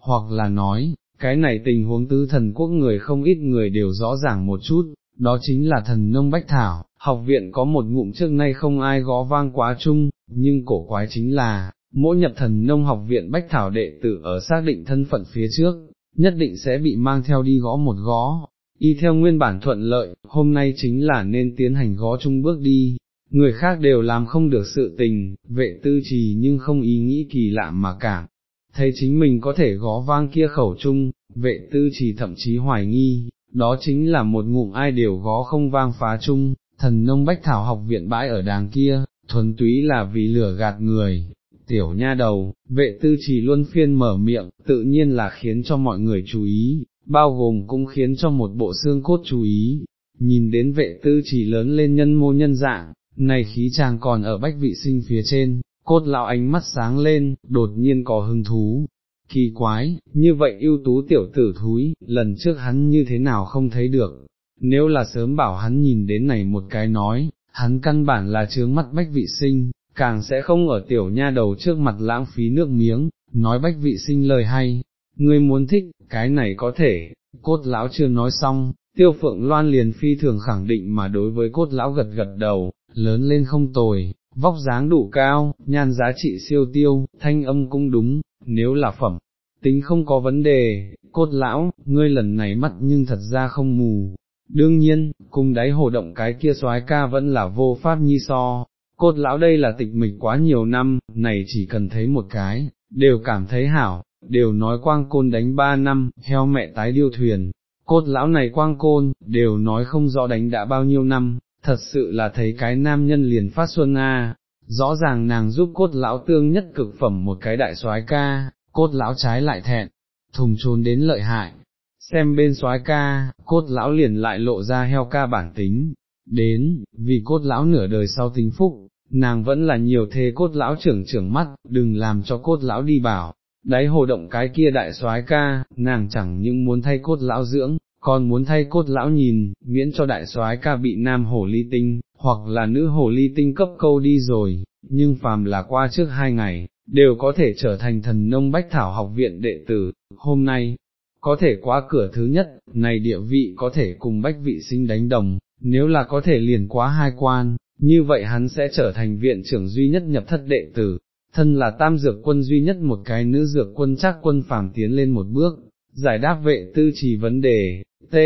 Speaker 1: hoặc là nói, cái này tình huống tứ thần quốc người không ít người đều rõ ràng một chút, đó chính là thần nông bách thảo, học viện có một ngụm trước nay không ai gõ vang quá chung, nhưng cổ quái chính là, mỗi nhập thần nông học viện bách thảo đệ tử ở xác định thân phận phía trước, nhất định sẽ bị mang theo đi gõ một gõ, y theo nguyên bản thuận lợi, hôm nay chính là nên tiến hành gõ chung bước đi, người khác đều làm không được sự tình, vệ tư trì nhưng không ý nghĩ kỳ lạ mà cảm, thấy chính mình có thể gó vang kia khẩu chung, vệ tư chỉ thậm chí hoài nghi, đó chính là một ngụm ai đều gó không vang phá chung, thần nông bách thảo học viện bãi ở đàng kia, thuần túy là vì lửa gạt người. Tiểu nha đầu, vệ tư chỉ luôn phiên mở miệng, tự nhiên là khiến cho mọi người chú ý, bao gồm cũng khiến cho một bộ xương cốt chú ý, nhìn đến vệ tư chỉ lớn lên nhân mô nhân dạng, này khí chàng còn ở bách vị sinh phía trên, cốt lão ánh mắt sáng lên, đột nhiên có hứng thú. Kỳ quái, như vậy ưu tú tiểu tử thúi, lần trước hắn như thế nào không thấy được, nếu là sớm bảo hắn nhìn đến này một cái nói, hắn căn bản là chướng mắt bách vị sinh, càng sẽ không ở tiểu nha đầu trước mặt lãng phí nước miếng, nói bách vị sinh lời hay, ngươi muốn thích, cái này có thể, cốt lão chưa nói xong, tiêu phượng loan liền phi thường khẳng định mà đối với cốt lão gật gật đầu, lớn lên không tồi, vóc dáng đủ cao, nhan giá trị siêu tiêu, thanh âm cũng đúng, nếu là phẩm, tính không có vấn đề, cốt lão, ngươi lần này mắt nhưng thật ra không mù. Đương nhiên, cùng đáy hồ động cái kia soái ca vẫn là vô pháp nhi so, cốt lão đây là tịch mịch quá nhiều năm, này chỉ cần thấy một cái, đều cảm thấy hảo, đều nói quang côn đánh ba năm, heo mẹ tái điêu thuyền, cốt lão này quang côn, đều nói không rõ đánh đã bao nhiêu năm, thật sự là thấy cái nam nhân liền phát xuân a. Rõ ràng nàng giúp cốt lão tương nhất cực phẩm một cái đại soái ca, cốt lão trái lại thẹn, thùng trốn đến lợi hại, xem bên soái ca, cốt lão liền lại lộ ra heo ca bản tính, đến, vì cốt lão nửa đời sau tính phúc, nàng vẫn là nhiều thế cốt lão trưởng trưởng mắt, đừng làm cho cốt lão đi bảo, đáy hồ động cái kia đại soái ca, nàng chẳng những muốn thay cốt lão dưỡng, còn muốn thay cốt lão nhìn, miễn cho đại soái ca bị nam hổ ly tinh, hoặc là nữ hổ ly tinh cấp câu đi rồi, nhưng phàm là qua trước hai ngày, đều có thể trở thành thần nông bách thảo học viện đệ tử, hôm nay, có thể qua cửa thứ nhất, này địa vị có thể cùng bách vị sinh đánh đồng, nếu là có thể liền quá hai quan, như vậy hắn sẽ trở thành viện trưởng duy nhất nhập thất đệ tử, thân là tam dược quân duy nhất một cái nữ dược quân chắc quân phàm tiến lên một bước, giải đáp vệ tư trì vấn đề, T,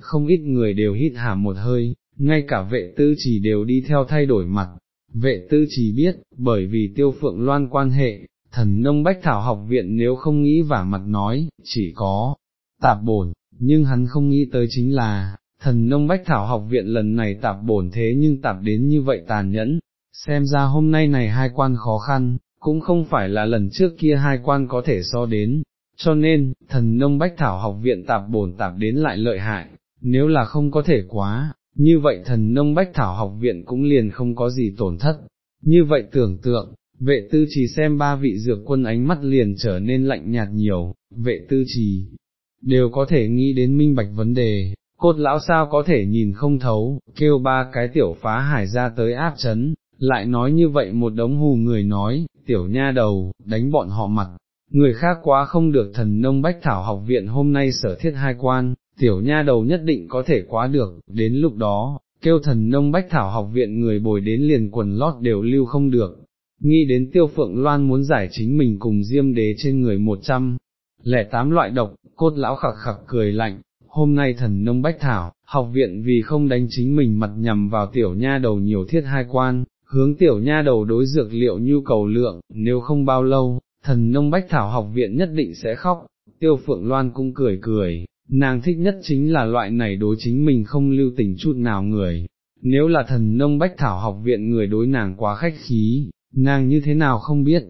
Speaker 1: không ít người đều hít hà một hơi, ngay cả vệ tư chỉ đều đi theo thay đổi mặt. Vệ tư chỉ biết, bởi vì tiêu phượng loan quan hệ, thần nông bách thảo học viện nếu không nghĩ vả mặt nói, chỉ có tạp bổn, nhưng hắn không nghĩ tới chính là, thần nông bách thảo học viện lần này tạp bổn thế nhưng tạp đến như vậy tàn nhẫn, xem ra hôm nay này hai quan khó khăn, cũng không phải là lần trước kia hai quan có thể so đến, cho nên, thần nông bách thảo học viện tạp bổn tạp đến lại lợi hại, nếu là không có thể quá, như vậy thần nông bách thảo học viện cũng liền không có gì tổn thất. Như vậy tưởng tượng, vệ tư trì xem ba vị dược quân ánh mắt liền trở nên lạnh nhạt nhiều, vệ tư trì, đều có thể nghĩ đến minh bạch vấn đề, cốt lão sao có thể nhìn không thấu, kêu ba cái tiểu phá hải ra tới áp chấn, lại nói như vậy một đống hù người nói, tiểu nha đầu, đánh bọn họ mặt, người khác quá không được thần nông bách thảo học viện hôm nay sở thiết hai quan, tiểu nha đầu nhất định có thể quá được, đến lúc đó, kêu thần nông bách thảo học viện người bồi đến liền quần lót đều lưu không được, nghĩ đến tiêu phượng loan muốn giải chính mình cùng diêm đế trên người một trăm lẻ tám loại độc, cốt lão khặc khặc cười lạnh, hôm nay thần nông bách thảo, học viện vì không đánh chính mình mặt nhằm vào tiểu nha đầu nhiều thiết hai quan, hướng tiểu nha đầu đối dược liệu nhu cầu lượng, nếu không bao lâu, thần nông bách thảo học viện nhất định sẽ khóc, tiêu phượng loan cũng cười cười, nàng thích nhất chính là loại này đối chính mình không lưu tình chút nào người, nếu là thần nông bách thảo học viện người đối nàng quá khách khí, nàng như thế nào không biết,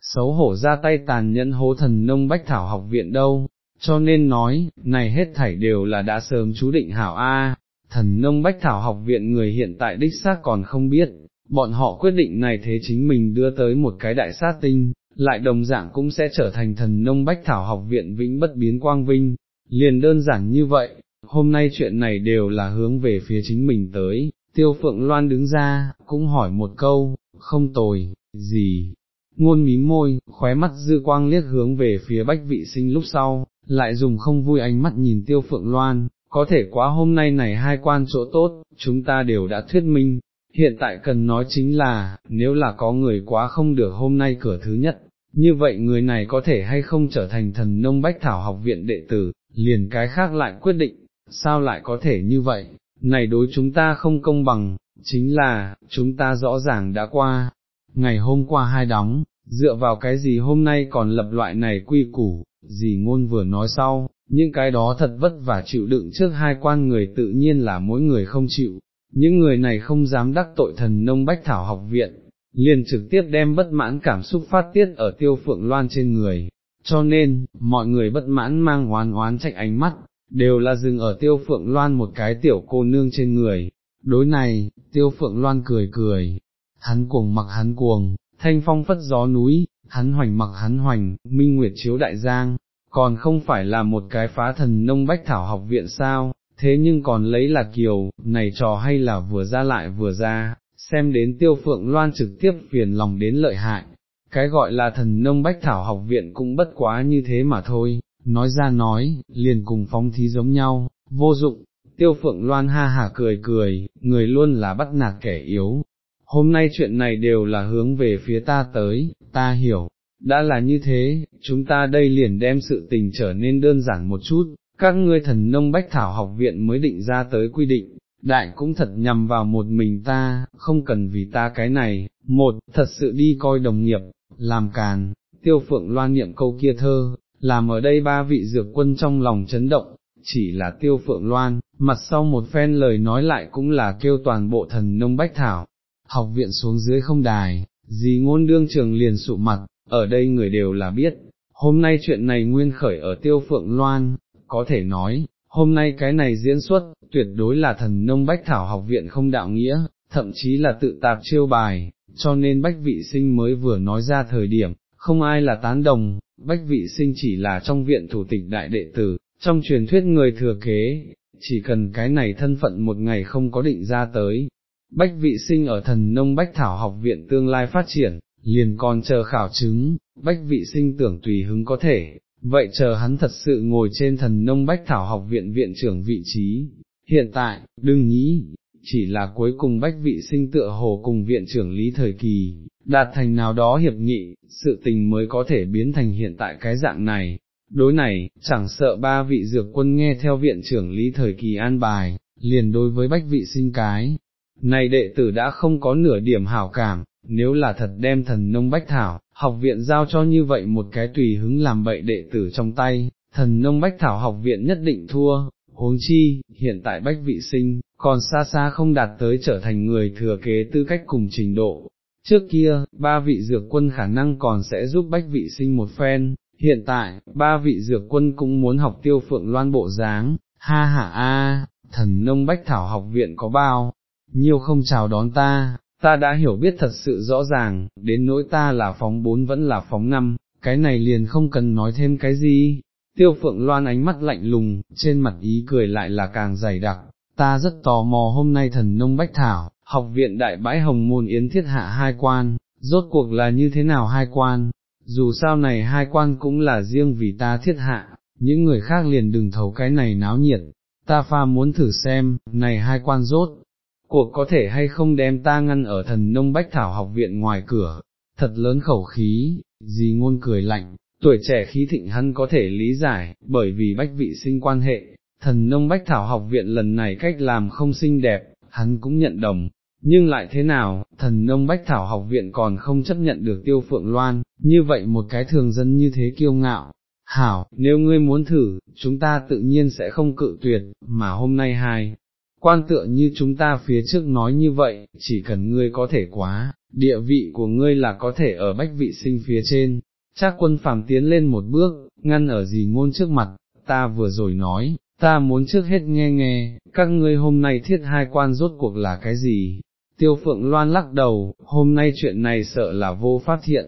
Speaker 1: xấu hổ ra tay tàn nhẫn hố thần nông bách thảo học viện đâu, cho nên nói, này hết thảy đều là đã sớm chú định hảo A, thần nông bách thảo học viện người hiện tại đích xác còn không biết, bọn họ quyết định này thế chính mình đưa tới một cái đại sát tinh, lại đồng dạng cũng sẽ trở thành thần nông bách thảo học viện vĩnh bất biến quang vinh, liền đơn giản như vậy, hôm nay chuyện này đều là hướng về phía chính mình tới, tiêu phượng loan đứng ra, cũng hỏi một câu, không tồi, gì, ngôn mím môi, khóe mắt dư quang liếc hướng về phía bách vị sinh lúc sau, lại dùng không vui ánh mắt nhìn tiêu phượng loan, có thể quá hôm nay này hai quan chỗ tốt, chúng ta đều đã thuyết minh, hiện tại cần nói chính là, nếu là có người quá không được hôm nay cửa thứ nhất, như vậy người này có thể hay không trở thành thần nông bách thảo học viện đệ tử, liền cái khác lại quyết định, sao lại có thể như vậy, này đối chúng ta không công bằng, chính là, chúng ta rõ ràng đã qua, ngày hôm qua hai đóng, dựa vào cái gì hôm nay còn lập loại này quy củ, gì ngôn vừa nói sau, những cái đó thật vất vả chịu đựng trước hai quan người tự nhiên là mỗi người không chịu, những người này không dám đắc tội thần nông bách thảo học viện, liền trực tiếp đem bất mãn cảm xúc phát tiết ở tiêu phượng loan trên người, cho nên, mọi người bất mãn mang oán oán trách ánh mắt, đều là dừng ở tiêu phượng loan một cái tiểu cô nương trên người, đối này, tiêu phượng loan cười cười, hắn cuồng mặc hắn cuồng, thanh phong phất gió núi, hắn hoành mặc hắn hoành, minh nguyệt chiếu đại giang, còn không phải là một cái phá thần nông bách thảo học viện sao, thế nhưng còn lấy là kiều, này trò hay là vừa ra lại vừa ra, xem đến tiêu phượng loan trực tiếp phiền lòng đến lợi hại, cái gọi là thần nông bách thảo học viện cũng bất quá như thế mà thôi, nói ra nói, liền cùng phóng thí giống nhau, vô dụng, tiêu phượng loan ha hả cười cười, người luôn là bắt nạt kẻ yếu, hôm nay chuyện này đều là hướng về phía ta tới, ta hiểu, đã là như thế, chúng ta đây liền đem sự tình trở nên đơn giản một chút, các ngươi thần nông bách thảo học viện mới định ra tới quy định, đại cũng thật nhằm vào một mình ta, không cần vì ta cái này, một, thật sự đi coi đồng nghiệp, làm càn, tiêu phượng loan niệm câu kia thơ, làm ở đây ba vị dược quân trong lòng chấn động, chỉ là tiêu phượng loan, mặt sau một phen lời nói lại cũng là kêu toàn bộ thần nông bách thảo, học viện xuống dưới không đài, gì ngôn đương trường liền sụ mặt, ở đây người đều là biết, hôm nay chuyện này nguyên khởi ở tiêu phượng loan, có thể nói, hôm nay cái này diễn xuất, tuyệt đối là thần nông bách thảo học viện không đạo nghĩa, thậm chí là tự tạp chiêu bài, cho nên bách vị sinh mới vừa nói ra thời điểm, không ai là tán đồng, bách vị sinh chỉ là trong viện thủ tịch đại đệ tử, trong truyền thuyết người thừa kế, chỉ cần cái này thân phận một ngày không có định ra tới. Bách vị sinh ở thần nông bách thảo học viện tương lai phát triển, liền còn chờ khảo chứng, bách vị sinh tưởng tùy hứng có thể, vậy chờ hắn thật sự ngồi trên thần nông bách thảo học viện viện trưởng vị trí. Hiện tại, đừng nghĩ, chỉ là cuối cùng bách vị sinh tựa hồ cùng viện trưởng lý thời kỳ, đạt thành nào đó hiệp nghị, sự tình mới có thể biến thành hiện tại cái dạng này. Đối này, chẳng sợ ba vị dược quân nghe theo viện trưởng lý thời kỳ an bài, liền đối với bách vị sinh cái. Này đệ tử đã không có nửa điểm hảo cảm, nếu là thật đem thần nông bách thảo, học viện giao cho như vậy một cái tùy hứng làm bậy đệ tử trong tay, thần nông bách thảo học viện nhất định thua, huống chi, hiện tại bách vị sinh, còn xa xa không đạt tới trở thành người thừa kế tư cách cùng trình độ. Trước kia, ba vị dược quân khả năng còn sẽ giúp bách vị sinh một phen, hiện tại, ba vị dược quân cũng muốn học tiêu phượng loan bộ dáng, ha ha a, thần nông bách thảo học viện có bao, nhiều không chào đón ta, ta đã hiểu biết thật sự rõ ràng, đến nỗi ta là phóng bốn vẫn là phóng năm, cái này liền không cần nói thêm cái gì. Tiêu phượng loan ánh mắt lạnh lùng, trên mặt ý cười lại là càng dày đặc, ta rất tò mò hôm nay thần nông bách thảo, học viện đại bãi hồng môn yến thiết hạ hai quan, rốt cuộc là như thế nào hai quan, dù sao này hai quan cũng là riêng vì ta thiết hạ, những người khác liền đừng thấu cái này náo nhiệt, ta pha muốn thử xem, này hai quan rốt, cuộc có thể hay không đem ta ngăn ở thần nông bách thảo học viện ngoài cửa, thật lớn khẩu khí, gì ngôn cười lạnh, tuổi trẻ khí thịnh hắn có thể lý giải, bởi vì bách vị sinh quan hệ, thần nông bách thảo học viện lần này cách làm không xinh đẹp, hắn cũng nhận đồng. Nhưng lại thế nào, thần nông bách thảo học viện còn không chấp nhận được tiêu phượng loan, như vậy một cái thường dân như thế kiêu ngạo, hảo, nếu ngươi muốn thử, chúng ta tự nhiên sẽ không cự tuyệt, mà hôm nay hai, quan tựa như chúng ta phía trước nói như vậy, chỉ cần ngươi có thể quá, địa vị của ngươi là có thể ở bách vị sinh phía trên, chắc quân phàm tiến lên một bước, ngăn ở gì ngôn trước mặt, ta vừa rồi nói, ta muốn trước hết nghe nghe, các ngươi hôm nay thiết hai quan rốt cuộc là cái gì? Tiêu phượng loan lắc đầu, hôm nay chuyện này sợ là vô phát hiện,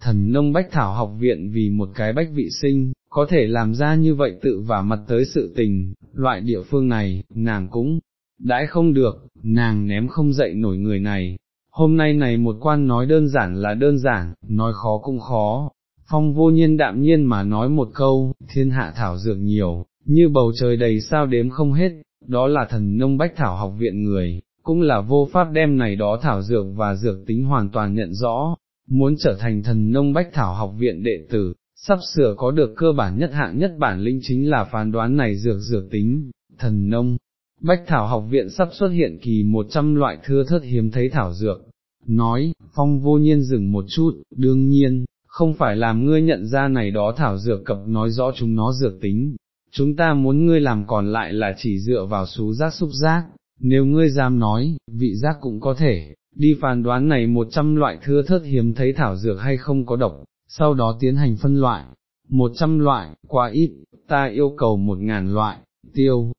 Speaker 1: thần nông bách thảo học viện vì một cái bách vị sinh, có thể làm ra như vậy tự vả mặt tới sự tình, loại địa phương này, nàng cũng, đãi không được, nàng ném không dậy nổi người này. Hôm nay này một quan nói đơn giản là đơn giản, nói khó cũng khó, phong vô nhiên đạm nhiên mà nói một câu, thiên hạ thảo dược nhiều, như bầu trời đầy sao đếm không hết, đó là thần nông bách thảo học viện người, cũng là vô pháp đem này đó thảo dược và dược tính hoàn toàn nhận rõ, muốn trở thành thần nông bách thảo học viện đệ tử, sắp sửa có được cơ bản nhất hạng nhất bản linh chính là phán đoán này dược dược tính, thần nông. Bách Thảo học viện sắp xuất hiện kỳ 100 loại thưa thất hiếm thấy thảo dược, nói, phong vô nhiên dừng một chút, đương nhiên, không phải làm ngươi nhận ra này đó thảo dược cập nói rõ chúng nó dược tính, chúng ta muốn ngươi làm còn lại là chỉ dựa vào số giác xúc giác, nếu ngươi dám nói, vị giác cũng có thể, đi phán đoán này một trăm loại thưa thớt hiếm thấy thảo dược hay không có độc, sau đó tiến hành phân loại, một trăm loại, quá ít, ta yêu cầu một ngàn loại, tiêu.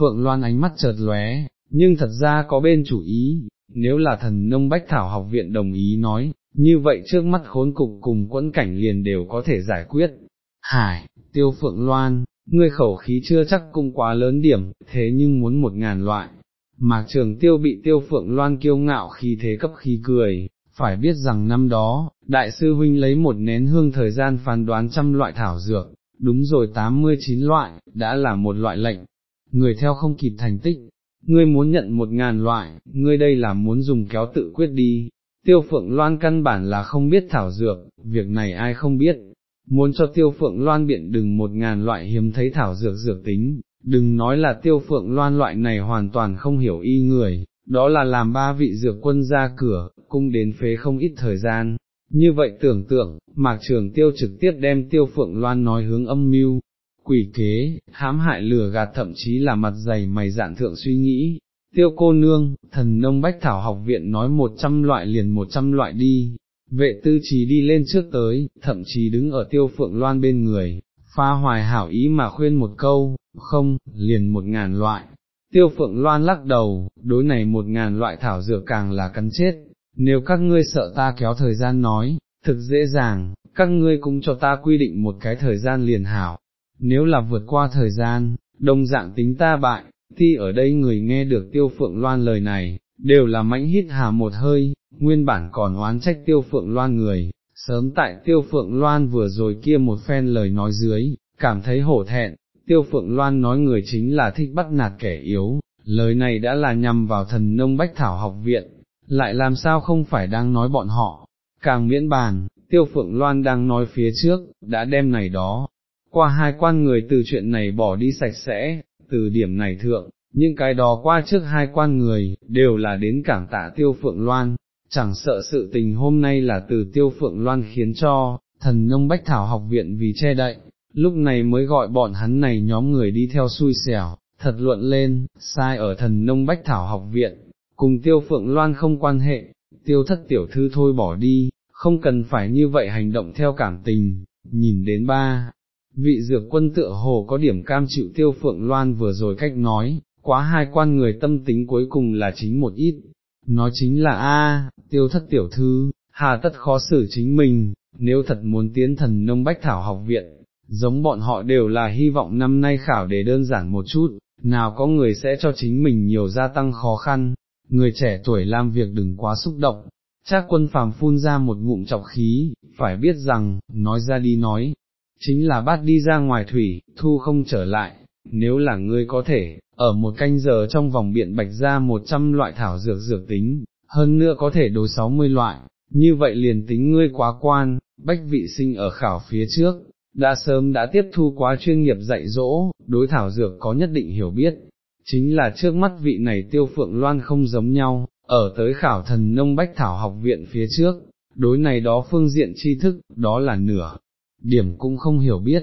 Speaker 1: Phượng Loan ánh mắt chợt lóe, nhưng thật ra có bên chủ ý, nếu là thần nông bách thảo học viện đồng ý nói, như vậy trước mắt khốn cục cùng quẫn cảnh liền đều có thể giải quyết. Hải, tiêu Phượng Loan, ngươi khẩu khí chưa chắc cũng quá lớn điểm, thế nhưng muốn một ngàn loại, Mạc Trường Tiêu bị Tiêu Phượng Loan kiêu ngạo khi thế cấp khí cười, phải biết rằng năm đó, Đại sư Huynh lấy một nén hương thời gian phán đoán trăm loại thảo dược, đúng rồi 89 loại, đã là một loại lệnh, người theo không kịp thành tích, ngươi muốn nhận một ngàn loại, ngươi đây là muốn dùng kéo tự quyết đi. Tiêu Phượng Loan căn bản là không biết thảo dược, việc này ai không biết, muốn cho Tiêu Phượng Loan biện đừng một ngàn loại hiếm thấy thảo dược dược tính, đừng nói là tiêu phượng loan loại này hoàn toàn không hiểu y người, đó là làm ba vị dược quân ra cửa, cung đến phế không ít thời gian. Như vậy tưởng tượng, mạc trường tiêu trực tiếp đem tiêu phượng loan nói hướng âm mưu, quỷ kế, hãm hại lừa gạt thậm chí là mặt dày mày dạn thượng suy nghĩ. Tiêu cô nương, thần nông bách thảo học viện nói một trăm loại liền một trăm loại đi, vệ tư trí đi lên trước tới, thậm chí đứng ở tiêu phượng loan bên người, pha hoài hảo ý mà khuyên một câu, không, liền một ngàn loại. Tiêu phượng loan lắc đầu, đối này một ngàn loại thảo dược càng là cắn chết, nếu các ngươi sợ ta kéo thời gian nói, thực dễ dàng, các ngươi cũng cho ta quy định một cái thời gian liền hảo, nếu là vượt qua thời gian, đồng dạng tính ta bại, thi ở đây người nghe được tiêu phượng loan lời này, đều là mãnh hít hà một hơi, nguyên bản còn oán trách tiêu phượng loan người, sớm tại tiêu phượng loan vừa rồi kia một phen lời nói dưới, cảm thấy hổ thẹn, tiêu phượng loan nói người chính là thích bắt nạt kẻ yếu, lời này đã là nhằm vào thần nông bách thảo học viện, lại làm sao không phải đang nói bọn họ, càng miễn bàn, tiêu phượng loan đang nói phía trước, đã đem này đó, qua hai quan người từ chuyện này bỏ đi sạch sẽ, từ điểm này thượng, những cái đó qua trước hai quan người, đều là đến cảm tạ tiêu phượng loan, chẳng sợ sự tình hôm nay là từ tiêu phượng loan khiến cho, thần nông bách thảo học viện vì che đậy, lúc này mới gọi bọn hắn này nhóm người đi theo xui xẻo, thật luận lên, sai ở thần nông bách thảo học viện, cùng tiêu phượng loan không quan hệ, tiêu thất tiểu thư thôi bỏ đi, không cần phải như vậy hành động theo cảm tình, nhìn đến ba. Vị dược quân tựa hồ có điểm cam chịu tiêu phượng loan vừa rồi cách nói, quá hai quan người tâm tính cuối cùng là chính một ít, nói chính là a tiêu thất tiểu thư, hà tất khó xử chính mình, nếu thật muốn tiến thần nông bách thảo học viện, giống bọn họ đều là hy vọng năm nay khảo để đơn giản một chút, nào có người sẽ cho chính mình nhiều gia tăng khó khăn, người trẻ tuổi làm việc đừng quá xúc động. Trác quân phàm phun ra một ngụm chọc khí, phải biết rằng, nói ra đi nói, chính là bắt đi ra ngoài thủy, thu không trở lại, nếu là ngươi có thể, ở một canh giờ trong vòng biện bạch ra một trăm loại thảo dược dược tính, hơn nữa có thể đối sáu mươi loại, như vậy liền tính ngươi quá quan, bách vị sinh ở khảo phía trước, đã sớm đã tiếp thu quá chuyên nghiệp dạy dỗ, đối thảo dược có nhất định hiểu biết, chính là trước mắt vị này tiêu phượng loan không giống nhau, ở tới khảo thần nông bách thảo học viện phía trước, đối này đó phương diện tri thức, đó là nửa, điểm cũng không hiểu biết.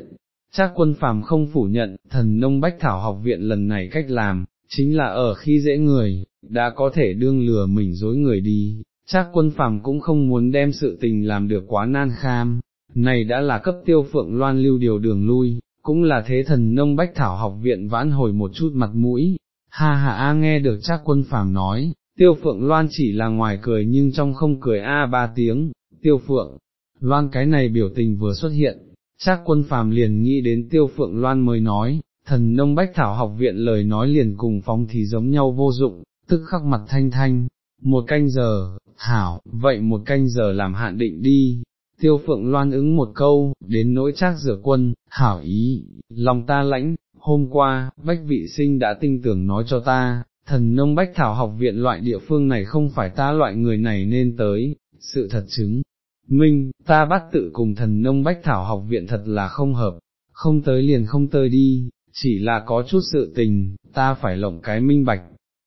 Speaker 1: Chắc quân phàm không phủ nhận, thần nông bách thảo học viện lần này cách làm, chính là ở khi dễ người, đã có thể đương lừa mình dối người đi, chắc quân phàm cũng không muốn đem sự tình làm được quá nan kham, này đã là cấp tiêu phượng loan lưu điều đường lui, cũng là thế thần nông bách thảo học viện vãn hồi một chút mặt mũi, ha ha a nghe được chắc quân phàm nói, tiêu phượng loan chỉ là ngoài cười nhưng trong không cười a ba tiếng, tiêu phượng, loan cái này biểu tình vừa xuất hiện, chắc quân phàm liền nghĩ đến tiêu phượng loan mới nói, thần nông bách thảo học viện lời nói liền cùng phóng thì giống nhau vô dụng, tức khắc mặt thanh thanh, một canh giờ, Thảo vậy một canh giờ làm hạn định đi, tiêu phượng loan ứng một câu, đến nỗi trác rửa quân, hảo ý, lòng ta lãnh, hôm qua, bách vị sinh đã tinh tưởng nói cho ta, thần nông bách thảo học viện loại địa phương này không phải ta loại người này nên tới, sự thật chứng. Minh, ta bắt tự cùng thần nông bách thảo học viện thật là không hợp, không tới liền không tới đi, chỉ là có chút sự tình, ta phải lộng cái minh bạch.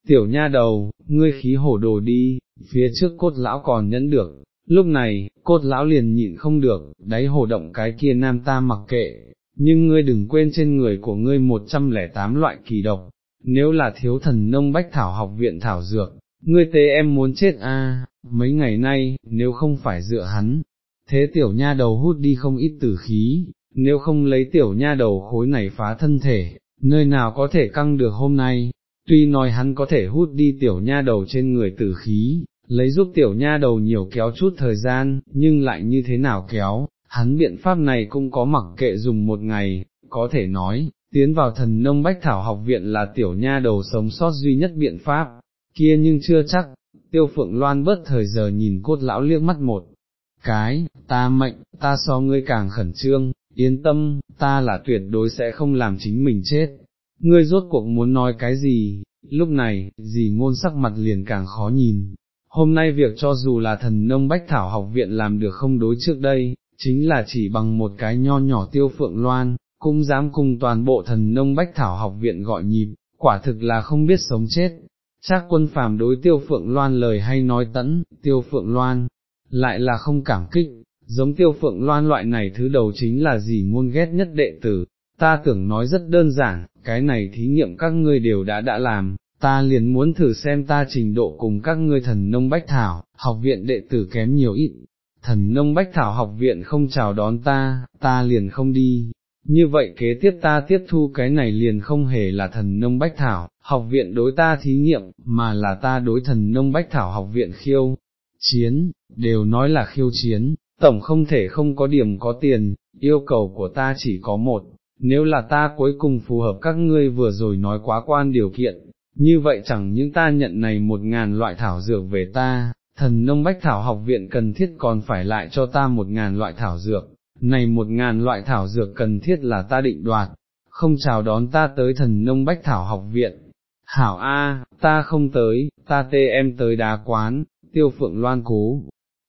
Speaker 1: Tiểu nha đầu, ngươi khí hổ đồ đi, phía trước cốt lão còn nhẫn được, lúc này, cốt lão liền nhịn không được, đáy hồ động cái kia nam ta mặc kệ, nhưng ngươi đừng quên trên người của ngươi 108 loại kỳ độc, nếu là thiếu thần nông bách thảo học viện thảo dược, ngươi tế em muốn chết à? mấy ngày nay, nếu không phải dựa hắn, thế tiểu nha đầu hút đi không ít tử khí, nếu không lấy tiểu nha đầu khối này phá thân thể, nơi nào có thể căng được hôm nay, tuy nói hắn có thể hút đi tiểu nha đầu trên người tử khí, lấy giúp tiểu nha đầu nhiều kéo chút thời gian, nhưng lại như thế nào kéo, hắn biện pháp này cũng có mặc kệ dùng một ngày, có thể nói, tiến vào thần nông bách thảo học viện là tiểu nha đầu sống sót duy nhất biện pháp, kia nhưng chưa chắc, tiêu phượng loan bớt thời giờ nhìn cốt lão liếc mắt một cái, ta mệnh, ta so ngươi càng khẩn trương, yên tâm, ta là tuyệt đối sẽ không làm chính mình chết. Ngươi rốt cuộc muốn nói cái gì, lúc này, dì ngôn sắc mặt liền càng khó nhìn. Hôm nay việc cho dù là thần nông bách thảo học viện làm được không đối trước đây, chính là chỉ bằng một cái nho nhỏ tiêu phượng loan, cũng dám cùng toàn bộ thần nông bách thảo học viện gọi nhịp, quả thực là không biết sống chết. Chắc quân phàm đối tiêu phượng loan lời hay nói tẫn, tiêu phượng loan, lại là không cảm kích, giống tiêu phượng loan loại này thứ đầu chính là gì muôn ghét nhất đệ tử, ta tưởng nói rất đơn giản, cái này thí nghiệm các ngươi đều đã đã làm, ta liền muốn thử xem ta trình độ cùng các ngươi thần nông bách thảo, học viện đệ tử kém nhiều ít, thần nông bách thảo học viện không chào đón ta, ta liền không đi. Như vậy kế tiếp ta tiếp thu cái này liền không hề là thần nông bách thảo, học viện đối ta thí nghiệm, mà là ta đối thần nông bách thảo học viện khiêu, chiến, đều nói là khiêu chiến, tổng không thể không có điểm có tiền, yêu cầu của ta chỉ có một, nếu là ta cuối cùng phù hợp các ngươi vừa rồi nói quá quan điều kiện, như vậy chẳng những ta nhận này một ngàn loại thảo dược về ta, thần nông bách thảo học viện cần thiết còn phải lại cho ta một ngàn loại thảo dược, này một ngàn loại thảo dược cần thiết là ta định đoạt, không chào đón ta tới thần nông bách thảo học viện. Hảo A, ta không tới, ta tê em tới đá quán, tiêu phượng loan cố,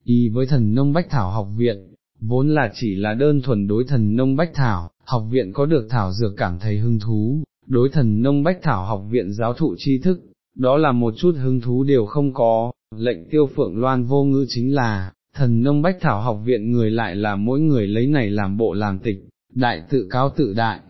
Speaker 1: ý với thần nông bách thảo học viện, vốn là chỉ là đơn thuần đối thần nông bách thảo, học viện có được thảo dược cảm thấy hứng thú, đối thần nông bách thảo học viện giáo thụ tri thức, đó là một chút hứng thú đều không có, lệnh tiêu phượng loan vô ngữ chính là, thần nông bách thảo học viện người lại là mỗi người lấy này làm bộ làm tịch, đại tự cao tự đại.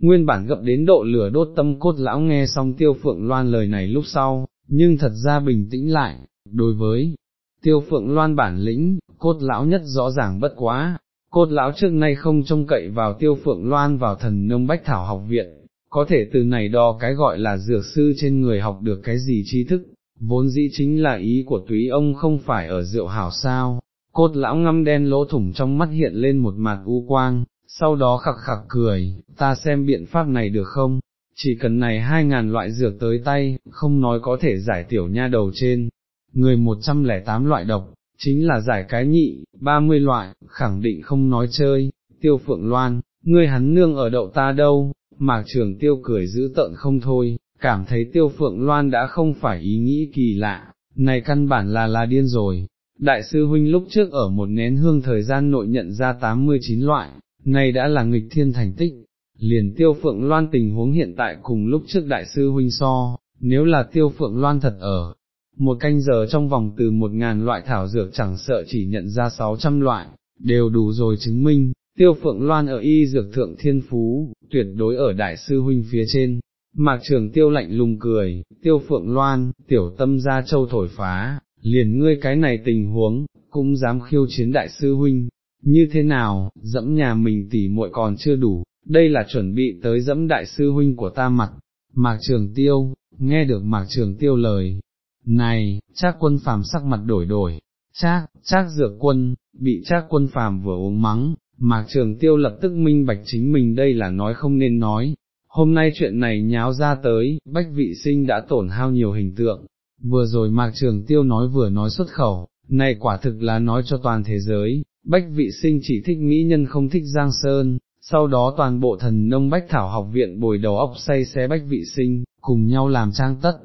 Speaker 1: Nguyên bản gập đến độ lửa đốt tâm cốt lão nghe xong tiêu phượng loan lời này lúc sau, nhưng thật ra bình tĩnh lại, đối với tiêu phượng loan bản lĩnh, cốt lão nhất rõ ràng bất quá, cốt lão trước nay không trông cậy vào tiêu phượng loan vào thần nông bách thảo học viện, có thể từ này đo cái gọi là dược sư trên người học được cái gì tri thức, vốn dĩ chính là ý của túy ông không phải ở rượu hảo sao, cốt lão ngâm đen lỗ thủng trong mắt hiện lên một mặt u quang, sau đó khặc khặc cười, ta xem biện pháp này được không, chỉ cần này hai ngàn loại dược tới tay, không nói có thể giải tiểu nha đầu trên, người một trăm lẻ tám loại độc, chính là giải cái nhị, ba mươi loại, khẳng định không nói chơi, tiêu phượng loan, ngươi hắn nương ở đậu ta đâu, mạc trường tiêu cười giữ tợn không thôi, cảm thấy tiêu phượng loan đã không phải ý nghĩ kỳ lạ, này căn bản là là điên rồi, đại sư huynh lúc trước ở một nén hương thời gian nội nhận ra 89 loại, này đã là nghịch thiên thành tích, liền tiêu phượng loan tình huống hiện tại cùng lúc trước đại sư huynh so, nếu là tiêu phượng loan thật ở, một canh giờ trong vòng từ một ngàn loại thảo dược chẳng sợ chỉ nhận ra 600 loại, đều đủ rồi chứng minh, tiêu phượng loan ở y dược thượng thiên phú, tuyệt đối ở đại sư huynh phía trên. Mạc trường tiêu lạnh lùng cười, tiêu phượng loan, tiểu tâm ra châu thổi phá, liền ngươi cái này tình huống, cũng dám khiêu chiến đại sư huynh, như thế nào, dẫm nhà mình tỉ muội còn chưa đủ, đây là chuẩn bị tới dẫm đại sư huynh của ta mặt, mạc trường tiêu, nghe được mạc trường tiêu lời, này, chắc quân phàm sắc mặt đổi đổi, chắc, chắc dược quân, bị chắc quân phàm vừa uống mắng, mạc trường tiêu lập tức minh bạch chính mình đây là nói không nên nói, hôm nay chuyện này nháo ra tới, bách vị sinh đã tổn hao nhiều hình tượng, vừa rồi mạc trường tiêu nói vừa nói xuất khẩu, này quả thực là nói cho toàn thế giới, bách vị sinh chỉ thích mỹ nhân không thích giang sơn, sau đó toàn bộ thần nông bách thảo học viện bồi đầu óc say xé bách vị sinh, cùng nhau làm trang tất.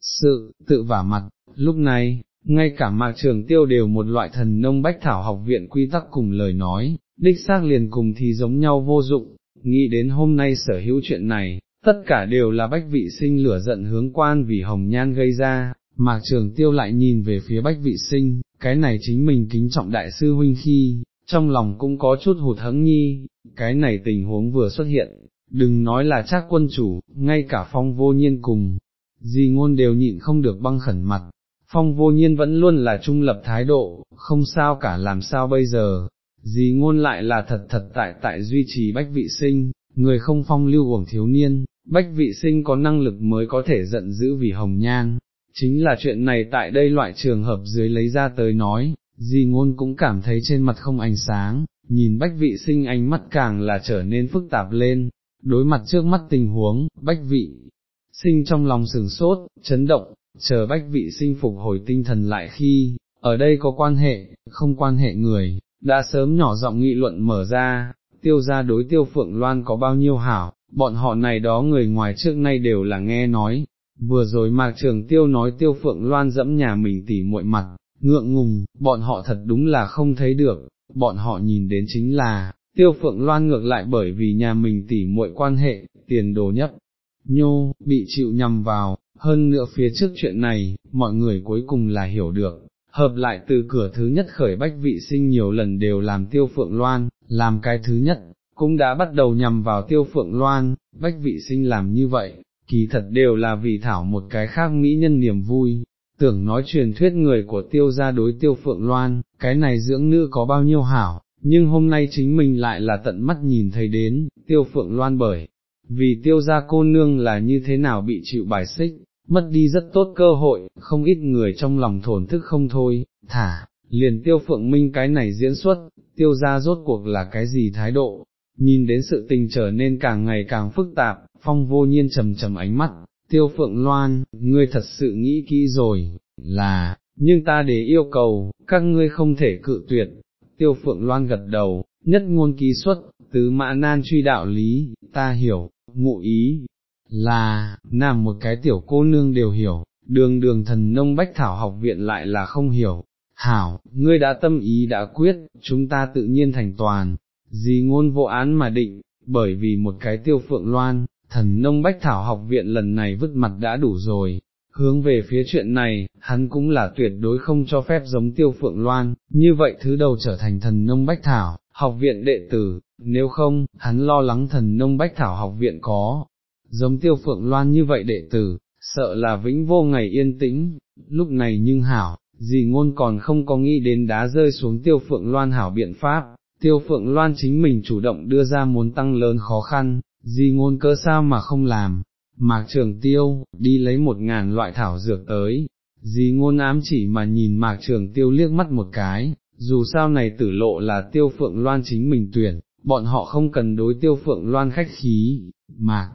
Speaker 1: Sự, tự vả mặt, lúc này, ngay cả mạc trường tiêu đều một loại thần nông bách thảo học viện quy tắc cùng lời nói, đích xác liền cùng thì giống nhau vô dụng, nghĩ đến hôm nay sở hữu chuyện này, tất cả đều là bách vị sinh lửa giận hướng quan vì hồng nhan gây ra, mạc trường tiêu lại nhìn về phía bách vị sinh, cái này chính mình kính trọng đại sư huynh khi, trong lòng cũng có chút hụt hẫng nhi, cái này tình huống vừa xuất hiện, đừng nói là chắc quân chủ, ngay cả phong vô nhiên cùng, gì ngôn đều nhịn không được băng khẩn mặt, phong vô nhiên vẫn luôn là trung lập thái độ, không sao cả làm sao bây giờ, gì ngôn lại là thật thật tại tại duy trì bách vị sinh, người không phong lưu uổng thiếu niên, bách vị sinh có năng lực mới có thể giận dữ vì hồng nhan, chính là chuyện này tại đây loại trường hợp dưới lấy ra tới nói, di ngôn cũng cảm thấy trên mặt không ánh sáng, nhìn bách vị sinh ánh mắt càng là trở nên phức tạp lên, đối mặt trước mắt tình huống, bách vị sinh trong lòng sừng sốt, chấn động, chờ bách vị sinh phục hồi tinh thần lại khi, ở đây có quan hệ, không quan hệ người, đã sớm nhỏ giọng nghị luận mở ra, tiêu ra đối tiêu phượng loan có bao nhiêu hảo, bọn họ này đó người ngoài trước nay đều là nghe nói, vừa rồi mạc trường tiêu nói tiêu phượng loan dẫm nhà mình tỉ muội mặt, ngượng ngùng, bọn họ thật đúng là không thấy được, bọn họ nhìn đến chính là, tiêu phượng loan ngược lại bởi vì nhà mình tỉ muội quan hệ, tiền đồ nhấp, nhô, bị chịu nhầm vào, hơn nữa phía trước chuyện này, mọi người cuối cùng là hiểu được, hợp lại từ cửa thứ nhất khởi bách vị sinh nhiều lần đều làm tiêu phượng loan, làm cái thứ nhất, cũng đã bắt đầu nhằm vào tiêu phượng loan, bách vị sinh làm như vậy, kỳ thật đều là vì thảo một cái khác mỹ nhân niềm vui, tưởng nói truyền thuyết người của tiêu gia đối tiêu phượng loan, cái này dưỡng nữ có bao nhiêu hảo, nhưng hôm nay chính mình lại là tận mắt nhìn thấy đến, tiêu phượng loan bởi, vì tiêu gia cô nương là như thế nào bị chịu bài xích, mất đi rất tốt cơ hội, không ít người trong lòng thổn thức không thôi, thả, liền tiêu phượng minh cái này diễn xuất, tiêu gia rốt cuộc là cái gì thái độ, nhìn đến sự tình trở nên càng ngày càng phức tạp, phong vô nhiên trầm trầm ánh mắt, tiêu phượng loan, ngươi thật sự nghĩ kỹ rồi, là, nhưng ta để yêu cầu, các ngươi không thể cự tuyệt, tiêu phượng loan gật đầu, nhất ngôn ký xuất, tứ mã nan truy đạo lý, ta hiểu, ngụ ý, là, làm một cái tiểu cô nương đều hiểu, đường đường thần nông bách thảo học viện lại là không hiểu, hảo, ngươi đã tâm ý đã quyết, chúng ta tự nhiên thành toàn, gì ngôn vô án mà định, bởi vì một cái tiêu phượng loan, thần nông bách thảo học viện lần này vứt mặt đã đủ rồi, hướng về phía chuyện này, hắn cũng là tuyệt đối không cho phép giống tiêu phượng loan, như vậy thứ đầu trở thành thần nông bách thảo, học viện đệ tử, nếu không, hắn lo lắng thần nông bách thảo học viện có, giống tiêu phượng loan như vậy đệ tử, sợ là vĩnh vô ngày yên tĩnh, lúc này nhưng hảo, gì ngôn còn không có nghĩ đến đá rơi xuống tiêu phượng loan hảo biện pháp, tiêu phượng loan chính mình chủ động đưa ra muốn tăng lớn khó khăn, gì ngôn cơ sao mà không làm, mạc trường tiêu, đi lấy một ngàn loại thảo dược tới, gì ngôn ám chỉ mà nhìn mạc trường tiêu liếc mắt một cái, dù sao này tử lộ là tiêu phượng loan chính mình tuyển, bọn họ không cần đối tiêu phượng loan khách khí, mạc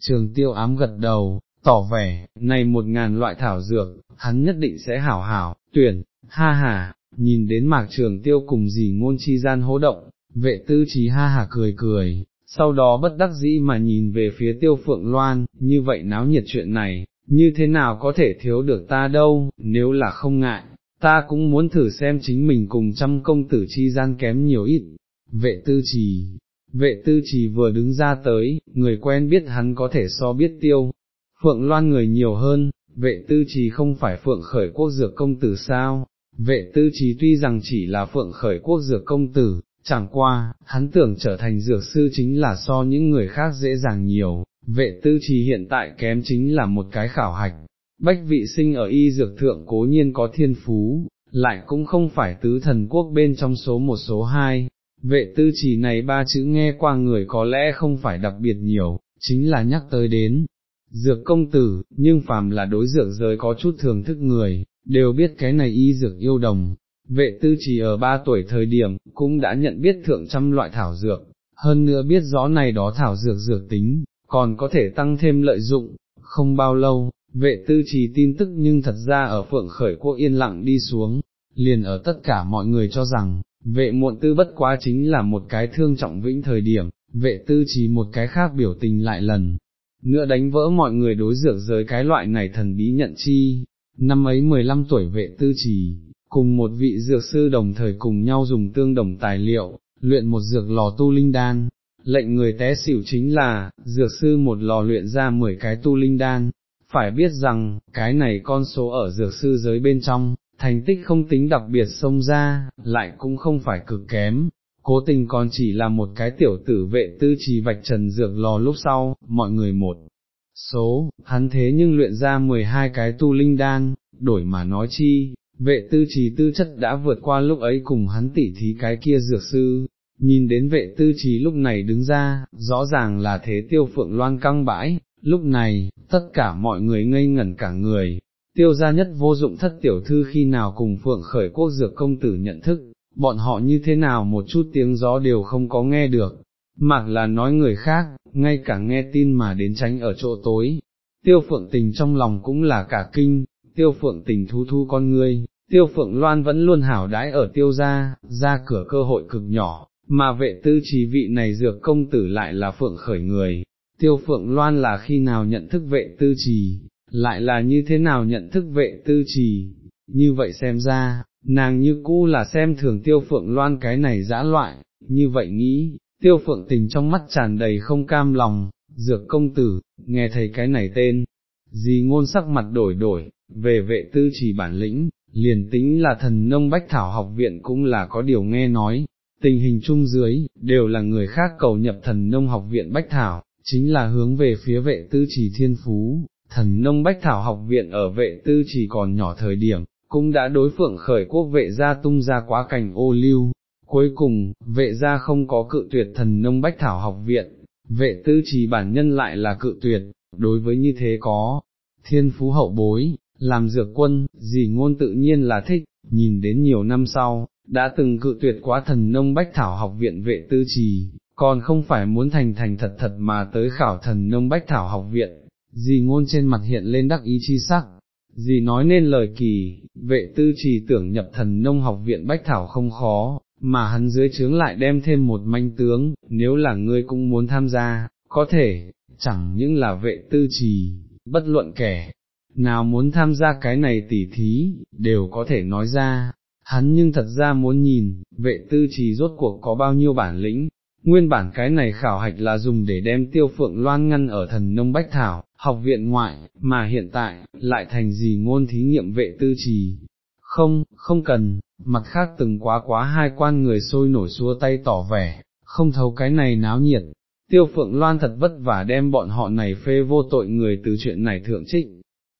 Speaker 1: trường tiêu ám gật đầu, tỏ vẻ, này một ngàn loại thảo dược, hắn nhất định sẽ hảo hảo, tuyển, ha ha, nhìn đến mạc trường tiêu cùng dì ngôn chi gian hố động, vệ tư trí ha ha cười cười, sau đó bất đắc dĩ mà nhìn về phía tiêu phượng loan, như vậy náo nhiệt chuyện này, như thế nào có thể thiếu được ta đâu, nếu là không ngại, ta cũng muốn thử xem chính mình cùng trăm công tử chi gian kém nhiều ít, vệ tư trì, vệ tư trì vừa đứng ra tới, người quen biết hắn có thể so biết tiêu, phượng loan người nhiều hơn, vệ tư trì không phải phượng khởi quốc dược công tử sao, vệ tư trì tuy rằng chỉ là phượng khởi quốc dược công tử, chẳng qua, hắn tưởng trở thành dược sư chính là so những người khác dễ dàng nhiều, vệ tư trì hiện tại kém chính là một cái khảo hạch, bách vị sinh ở y dược thượng cố nhiên có thiên phú, lại cũng không phải tứ thần quốc bên trong số một số hai, vệ tư trì này ba chữ nghe qua người có lẽ không phải đặc biệt nhiều, chính là nhắc tới đến. Dược công tử, nhưng phàm là đối dược giới có chút thường thức người, đều biết cái này y dược yêu đồng. Vệ tư Chỉ ở ba tuổi thời điểm, cũng đã nhận biết thượng trăm loại thảo dược, hơn nữa biết rõ này đó thảo dược dược tính, còn có thể tăng thêm lợi dụng, không bao lâu, vệ tư trì tin tức nhưng thật ra ở phượng khởi quốc yên lặng đi xuống, liền ở tất cả mọi người cho rằng, vệ muộn tư bất quá chính là một cái thương trọng vĩnh thời điểm, vệ tư trì một cái khác biểu tình lại lần, nữa đánh vỡ mọi người đối dược giới cái loại này thần bí nhận chi, năm ấy 15 tuổi vệ tư trì, cùng một vị dược sư đồng thời cùng nhau dùng tương đồng tài liệu, luyện một dược lò tu linh đan, lệnh người té xỉu chính là, dược sư một lò luyện ra 10 cái tu linh đan, phải biết rằng, cái này con số ở dược sư giới bên trong, thành tích không tính đặc biệt xông ra, lại cũng không phải cực kém, cố tình còn chỉ là một cái tiểu tử vệ tư trì vạch trần dược lò lúc sau, mọi người một số, hắn thế nhưng luyện ra 12 cái tu linh đan, đổi mà nói chi, vệ tư trí tư chất đã vượt qua lúc ấy cùng hắn tỉ thí cái kia dược sư, nhìn đến vệ tư trí lúc này đứng ra, rõ ràng là thế tiêu phượng loan căng bãi, lúc này, tất cả mọi người ngây ngẩn cả người, tiêu gia nhất vô dụng thất tiểu thư khi nào cùng phượng khởi quốc dược công tử nhận thức, bọn họ như thế nào một chút tiếng gió đều không có nghe được, mặc là nói người khác, ngay cả nghe tin mà đến tránh ở chỗ tối. Tiêu phượng tình trong lòng cũng là cả kinh, tiêu phượng tình thu thu con ngươi, tiêu phượng loan vẫn luôn hảo đái ở tiêu gia, ra cửa cơ hội cực nhỏ, mà vệ tư trí vị này dược công tử lại là phượng khởi người, tiêu phượng loan là khi nào nhận thức vệ tư trì, lại là như thế nào nhận thức vệ tư trì, như vậy xem ra, nàng như cũ là xem thường tiêu phượng loan cái này dã loại, như vậy nghĩ, tiêu phượng tình trong mắt tràn đầy không cam lòng, dược công tử, nghe thấy cái này tên, gì ngôn sắc mặt đổi đổi, về vệ tư trì bản lĩnh, liền tính là thần nông bách thảo học viện cũng là có điều nghe nói, tình hình chung dưới, đều là người khác cầu nhập thần nông học viện bách thảo, chính là hướng về phía vệ tư trì thiên phú, thần nông bách thảo học viện ở vệ tư trì còn nhỏ thời điểm, cũng đã đối phượng khởi quốc vệ gia tung ra quá cảnh ô lưu. Cuối cùng, vệ gia không có cự tuyệt thần nông bách thảo học viện, vệ tư trì bản nhân lại là cự tuyệt, đối với như thế có, thiên phú hậu bối, làm dược quân, gì ngôn tự nhiên là thích, nhìn đến nhiều năm sau, đã từng cự tuyệt quá thần nông bách thảo học viện vệ tư trì, còn không phải muốn thành thành thật thật mà tới khảo thần nông bách thảo học viện, gì ngôn trên mặt hiện lên đắc ý chi sắc, gì nói nên lời kỳ, vệ tư trì tưởng nhập thần nông học viện bách thảo không khó, mà hắn dưới trướng lại đem thêm một manh tướng, nếu là ngươi cũng muốn tham gia, có thể, chẳng những là vệ tư trì, bất luận kẻ, nào muốn tham gia cái này tỉ thí, đều có thể nói ra, hắn nhưng thật ra muốn nhìn, vệ tư trì rốt cuộc có bao nhiêu bản lĩnh, Nguyên bản cái này khảo hạch là dùng để đem tiêu phượng loan ngăn ở thần nông bách thảo, học viện ngoại, mà hiện tại, lại thành gì ngôn thí nghiệm vệ tư trì. Không, không cần, mặt khác từng quá quá hai quan người sôi nổi xua tay tỏ vẻ, không thấu cái này náo nhiệt. Tiêu phượng loan thật vất vả đem bọn họ này phê vô tội người từ chuyện này thượng trích.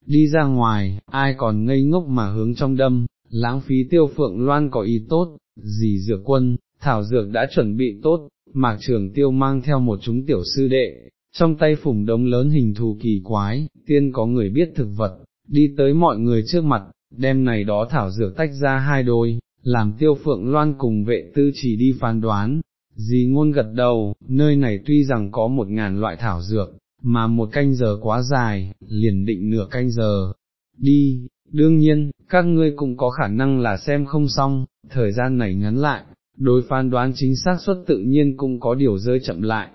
Speaker 1: Đi ra ngoài, ai còn ngây ngốc mà hướng trong đâm, lãng phí tiêu phượng loan có ý tốt, gì dược quân, thảo dược đã chuẩn bị tốt, mạc trường tiêu mang theo một chúng tiểu sư đệ, trong tay phủng đống lớn hình thù kỳ quái, tiên có người biết thực vật, đi tới mọi người trước mặt, đem này đó thảo dược tách ra hai đôi, làm tiêu phượng loan cùng vệ tư chỉ đi phán đoán, dì ngôn gật đầu, nơi này tuy rằng có một ngàn loại thảo dược, mà một canh giờ quá dài, liền định nửa canh giờ, đi, đương nhiên, các ngươi cũng có khả năng là xem không xong, thời gian này ngắn lại, đối phán đoán chính xác suất tự nhiên cũng có điều rơi chậm lại,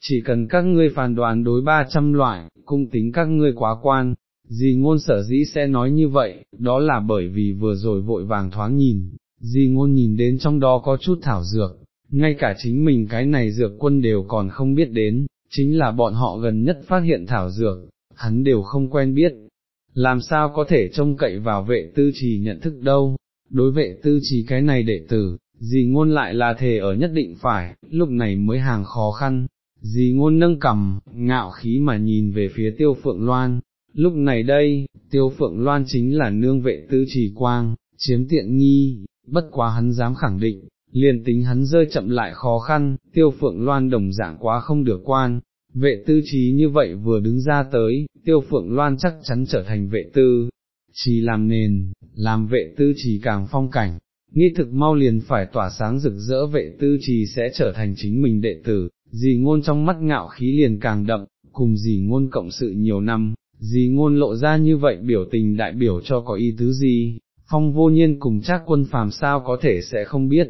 Speaker 1: chỉ cần các ngươi phán đoán đối 300 loại, cung tính các ngươi quá quan, dì ngôn sở dĩ sẽ nói như vậy, đó là bởi vì vừa rồi vội vàng thoáng nhìn, dì ngôn nhìn đến trong đó có chút thảo dược, ngay cả chính mình cái này dược quân đều còn không biết đến, chính là bọn họ gần nhất phát hiện thảo dược, hắn đều không quen biết, làm sao có thể trông cậy vào vệ tư trì nhận thức đâu, đối vệ tư trì cái này đệ tử, dì ngôn lại là thề ở nhất định phải, lúc này mới hàng khó khăn, dì ngôn nâng cầm, ngạo khí mà nhìn về phía tiêu phượng loan, lúc này đây, tiêu phượng loan chính là nương vệ tư trì quang, chiếm tiện nghi, bất quá hắn dám khẳng định, liền tính hắn rơi chậm lại khó khăn, tiêu phượng loan đồng dạng quá không được quan, vệ tư trí như vậy vừa đứng ra tới, tiêu phượng loan chắc chắn trở thành vệ tư, chỉ làm nền, làm vệ tư chỉ càng phong cảnh, nghi thực mau liền phải tỏa sáng rực rỡ vệ tư trí sẽ trở thành chính mình đệ tử, dì ngôn trong mắt ngạo khí liền càng đậm, cùng dì ngôn cộng sự nhiều năm, dì ngôn lộ ra như vậy biểu tình đại biểu cho có ý tứ gì, phong vô nhiên cùng chắc quân phàm sao có thể sẽ không biết,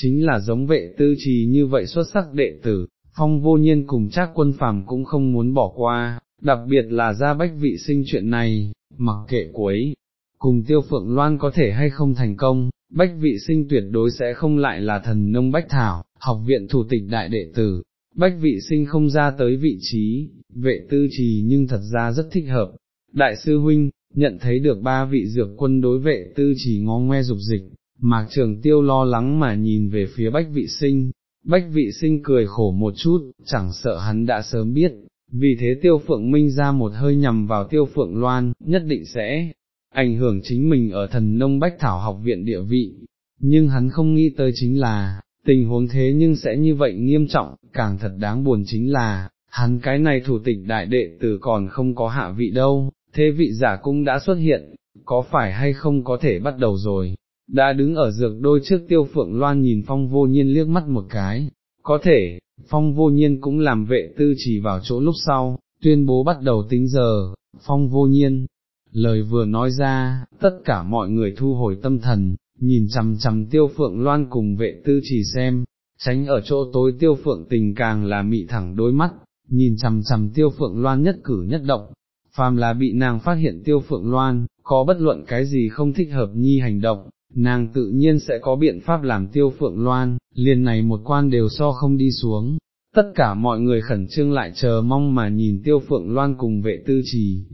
Speaker 1: chính là giống vệ tư trì như vậy xuất sắc đệ tử, phong vô nhiên cùng chắc quân phàm cũng không muốn bỏ qua, đặc biệt là ra bách vị sinh chuyện này, mặc kệ cuối, cùng tiêu phượng loan có thể hay không thành công, bách vị sinh tuyệt đối sẽ không lại là thần nông bách thảo, học viện thủ tịch đại đệ tử, bách vị sinh không ra tới vị trí, vệ tư trì nhưng thật ra rất thích hợp. Đại sư huynh, nhận thấy được ba vị dược quân đối vệ tư trì ngó ngoe dục dịch, mạc trường tiêu lo lắng mà nhìn về phía bách vị sinh, bách vị sinh cười khổ một chút, chẳng sợ hắn đã sớm biết, vì thế tiêu phượng minh ra một hơi nhằm vào tiêu phượng loan, nhất định sẽ ảnh hưởng chính mình ở thần nông bách thảo học viện địa vị, nhưng hắn không nghĩ tới chính là, tình huống thế nhưng sẽ như vậy nghiêm trọng, càng thật đáng buồn chính là, hắn cái này thủ tịch đại đệ tử còn không có hạ vị đâu, thế vị giả cũng đã xuất hiện, có phải hay không có thể bắt đầu rồi, đã đứng ở dược đôi trước tiêu phượng loan nhìn phong vô nhiên liếc mắt một cái, có thể, phong vô nhiên cũng làm vệ tư chỉ vào chỗ lúc sau, tuyên bố bắt đầu tính giờ, phong vô nhiên, lời vừa nói ra, tất cả mọi người thu hồi tâm thần, nhìn chằm chằm tiêu phượng loan cùng vệ tư chỉ xem, tránh ở chỗ tối tiêu phượng tình càng là mị thẳng đôi mắt, nhìn chằm chằm tiêu phượng loan nhất cử nhất động, phàm là bị nàng phát hiện tiêu phượng loan, có bất luận cái gì không thích hợp nhi hành động, nàng tự nhiên sẽ có biện pháp làm tiêu phượng loan, liền này một quan đều so không đi xuống. Tất cả mọi người khẩn trương lại chờ mong mà nhìn tiêu phượng loan cùng vệ tư trì,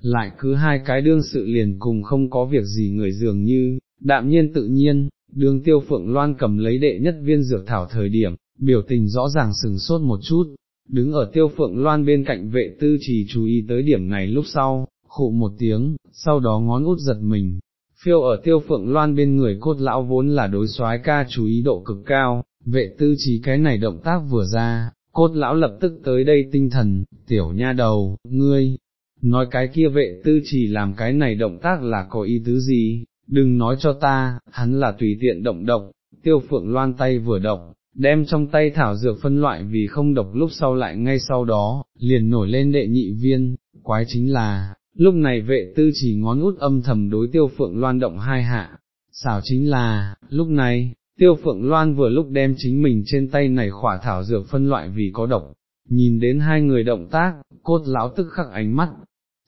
Speaker 1: lại cứ hai cái đương sự liền cùng không có việc gì người dường như, đạm nhiên tự nhiên, đương tiêu phượng loan cầm lấy đệ nhất viên dược thảo thời điểm, biểu tình rõ ràng sừng sốt một chút, đứng ở tiêu phượng loan bên cạnh vệ tư trì chú ý tới điểm này lúc sau, khụ một tiếng, sau đó ngón út giật mình. Phiêu ở tiêu phượng loan bên người cốt lão vốn là đối soái ca chú ý độ cực cao, vệ tư trí cái này động tác vừa ra, cốt lão lập tức tới đây tinh thần, tiểu nha đầu, ngươi, nói cái kia vệ tư chỉ làm cái này động tác là có ý tứ gì, đừng nói cho ta, hắn là tùy tiện động động, tiêu phượng loan tay vừa động, đem trong tay thảo dược phân loại vì không độc lúc sau lại ngay sau đó, liền nổi lên đệ nhị viên, quái chính là, lúc này vệ tư chỉ ngón út âm thầm đối tiêu phượng loan động hai hạ, xảo chính là, lúc này, tiêu phượng loan vừa lúc đem chính mình trên tay này khỏa thảo dược phân loại vì có độc, nhìn đến hai người động tác, cốt lão tức khắc ánh mắt,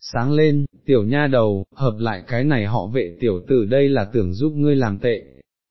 Speaker 1: sáng lên, tiểu nha đầu, hợp lại cái này họ vệ tiểu tử đây là tưởng giúp ngươi làm tệ,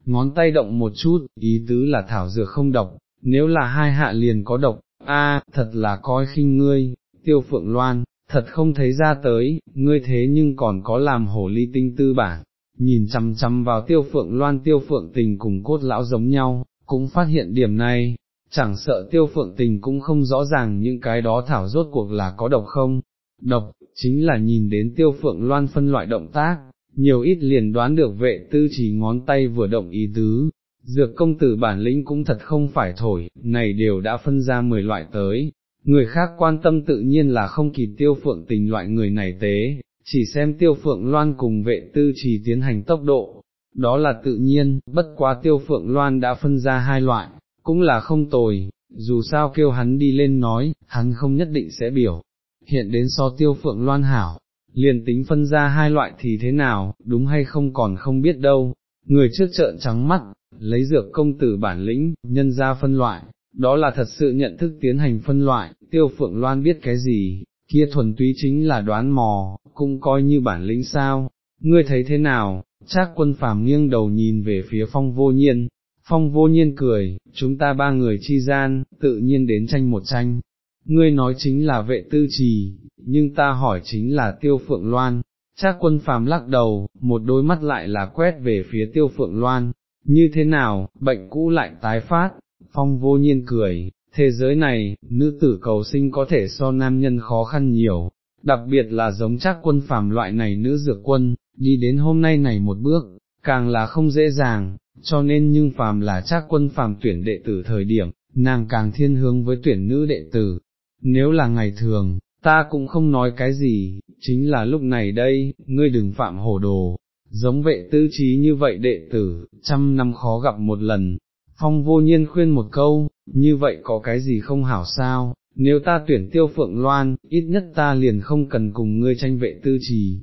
Speaker 1: ngón tay động một chút, ý tứ là thảo dược không độc, nếu là hai hạ liền có độc, a, thật là coi khinh ngươi, tiêu phượng loan, thật không thấy ra tới, ngươi thế nhưng còn có làm hổ ly tinh tư bản, nhìn chằm chằm vào tiêu phượng loan tiêu phượng tình cùng cốt lão giống nhau, cũng phát hiện điểm này, chẳng sợ tiêu phượng tình cũng không rõ ràng những cái đó thảo rốt cuộc là có độc không, độc, chính là nhìn đến tiêu phượng loan phân loại động tác, nhiều ít liền đoán được vệ tư chỉ ngón tay vừa động ý tứ, dược công tử bản lĩnh cũng thật không phải thổi, này đều đã phân ra 10 loại tới, người khác quan tâm tự nhiên là không kịp tiêu phượng tình loại người này tế, chỉ xem tiêu phượng loan cùng vệ tư trì tiến hành tốc độ, đó là tự nhiên, bất quá tiêu phượng loan đã phân ra hai loại, cũng là không tồi, dù sao kêu hắn đi lên nói, hắn không nhất định sẽ biểu hiện đến so tiêu phượng loan hảo, liền tính phân ra hai loại thì thế nào, đúng hay không còn không biết đâu, người trước trợn trắng mắt, lấy dược công tử bản lĩnh, nhân ra phân loại, đó là thật sự nhận thức tiến hành phân loại, tiêu phượng loan biết cái gì, kia thuần túy chính là đoán mò, cũng coi như bản lĩnh sao, ngươi thấy thế nào, Trác quân phàm nghiêng đầu nhìn về phía phong vô nhiên, phong vô nhiên cười, chúng ta ba người chi gian, tự nhiên đến tranh một tranh, ngươi nói chính là vệ tư trì, nhưng ta hỏi chính là tiêu phượng loan, Trác quân phàm lắc đầu, một đôi mắt lại là quét về phía tiêu phượng loan, như thế nào, bệnh cũ lại tái phát, phong vô nhiên cười, thế giới này, nữ tử cầu sinh có thể so nam nhân khó khăn nhiều, đặc biệt là giống chắc quân phàm loại này nữ dược quân, đi đến hôm nay này một bước, càng là không dễ dàng, cho nên nhưng phàm là chắc quân phàm tuyển đệ tử thời điểm, nàng càng thiên hướng với tuyển nữ đệ tử. Nếu là ngày thường, ta cũng không nói cái gì, chính là lúc này đây, ngươi đừng phạm hồ đồ, giống vệ tư trí như vậy đệ tử, trăm năm khó gặp một lần. Phong vô nhiên khuyên một câu, như vậy có cái gì không hảo sao, nếu ta tuyển tiêu phượng loan, ít nhất ta liền không cần cùng ngươi tranh vệ tư trì.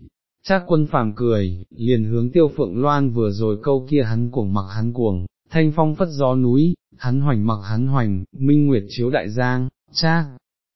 Speaker 1: Trác quân phàm cười, liền hướng tiêu phượng loan vừa rồi câu kia hắn cuồng mặc hắn cuồng, thanh phong phất gió núi, hắn hoành mặc hắn hoành, minh nguyệt chiếu đại giang, Trác.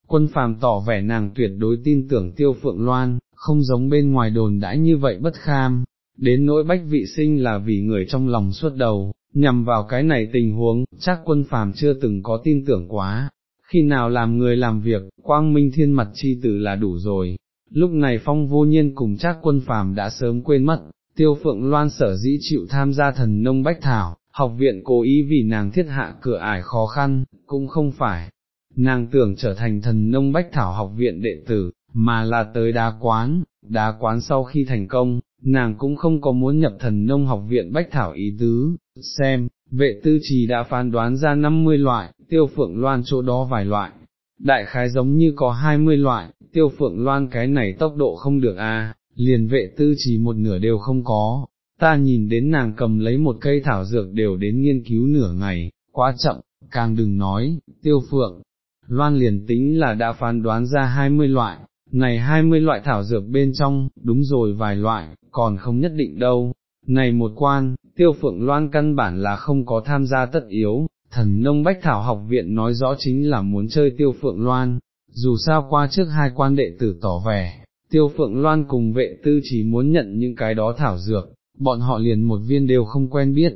Speaker 1: Quân phàm tỏ vẻ nàng tuyệt đối tin tưởng tiêu phượng loan, không giống bên ngoài đồn đãi như vậy bất kham, đến nỗi bách vị sinh là vì người trong lòng suốt đầu, nhằm vào cái này tình huống, chắc quân phàm chưa từng có tin tưởng quá, khi nào làm người làm việc, quang minh thiên mặt chi tử là đủ rồi. Lúc này phong vô nhiên cùng chắc quân phàm đã sớm quên mất, tiêu phượng loan sở dĩ chịu tham gia thần nông bách thảo, học viện cố ý vì nàng thiết hạ cửa ải khó khăn, cũng không phải, nàng tưởng trở thành thần nông bách thảo học viện đệ tử, mà là tới đá quán, đá quán sau khi thành công, nàng cũng không có muốn nhập thần nông học viện bách thảo ý tứ, xem, vệ tư trì đã phán đoán ra 50 loại, tiêu phượng loan chỗ đó vài loại, đại khái giống như có 20 loại, tiêu phượng loan cái này tốc độ không được a, liền vệ tư trì một nửa đều không có, ta nhìn đến nàng cầm lấy một cây thảo dược đều đến nghiên cứu nửa ngày, quá chậm, càng đừng nói, tiêu phượng. Loan liền tính là đã phán đoán ra 20 loại, này 20 loại thảo dược bên trong, đúng rồi vài loại, còn không nhất định đâu. Này một quan, tiêu phượng loan căn bản là không có tham gia tất yếu, thần nông bách thảo học viện nói rõ chính là muốn chơi tiêu phượng loan, dù sao qua trước hai quan đệ tử tỏ vẻ, tiêu phượng loan cùng vệ tư chỉ muốn nhận những cái đó thảo dược, bọn họ liền một viên đều không quen biết,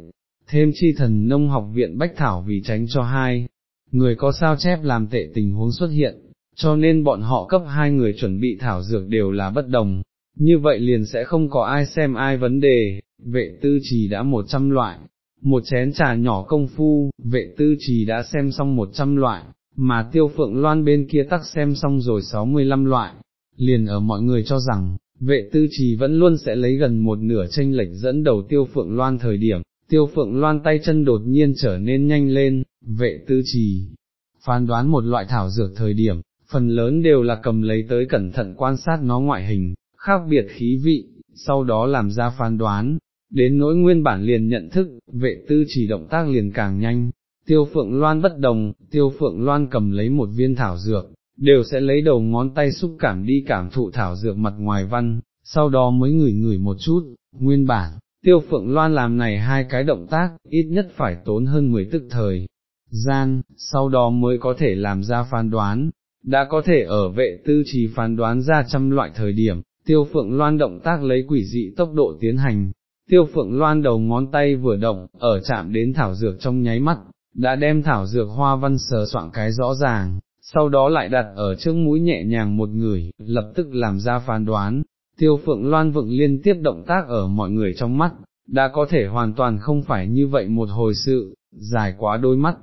Speaker 1: thêm chi thần nông học viện bách thảo vì tránh cho hai, người có sao chép làm tệ tình huống xuất hiện, cho nên bọn họ cấp hai người chuẩn bị thảo dược đều là bất đồng, như vậy liền sẽ không có ai xem ai vấn đề, vệ tư trì đã một trăm loại, một chén trà nhỏ công phu, vệ tư trì đã xem xong một trăm loại, mà tiêu phượng loan bên kia tắc xem xong rồi sáu mươi lăm loại, liền ở mọi người cho rằng, vệ tư trì vẫn luôn sẽ lấy gần một nửa tranh lệch dẫn đầu tiêu phượng loan thời điểm, tiêu phượng loan tay chân đột nhiên trở nên nhanh lên, vệ tư trì, phán đoán một loại thảo dược thời điểm, phần lớn đều là cầm lấy tới cẩn thận quan sát nó ngoại hình, khác biệt khí vị, sau đó làm ra phán đoán, đến nỗi nguyên bản liền nhận thức, vệ tư chỉ động tác liền càng nhanh, tiêu phượng loan bất đồng, tiêu phượng loan cầm lấy một viên thảo dược, đều sẽ lấy đầu ngón tay xúc cảm đi cảm thụ thảo dược mặt ngoài văn, sau đó mới ngửi ngửi một chút, nguyên bản, tiêu phượng loan làm này hai cái động tác, ít nhất phải tốn hơn 10 tức thời gian, sau đó mới có thể làm ra phán đoán, đã có thể ở vệ tư trì phán đoán ra trăm loại thời điểm, tiêu phượng loan động tác lấy quỷ dị tốc độ tiến hành, tiêu phượng loan đầu ngón tay vừa động, ở chạm đến thảo dược trong nháy mắt, đã đem thảo dược hoa văn sờ soạn cái rõ ràng, sau đó lại đặt ở trước mũi nhẹ nhàng một người, lập tức làm ra phán đoán, tiêu phượng loan vựng liên tiếp động tác ở mọi người trong mắt, đã có thể hoàn toàn không phải như vậy một hồi sự, dài quá đôi mắt,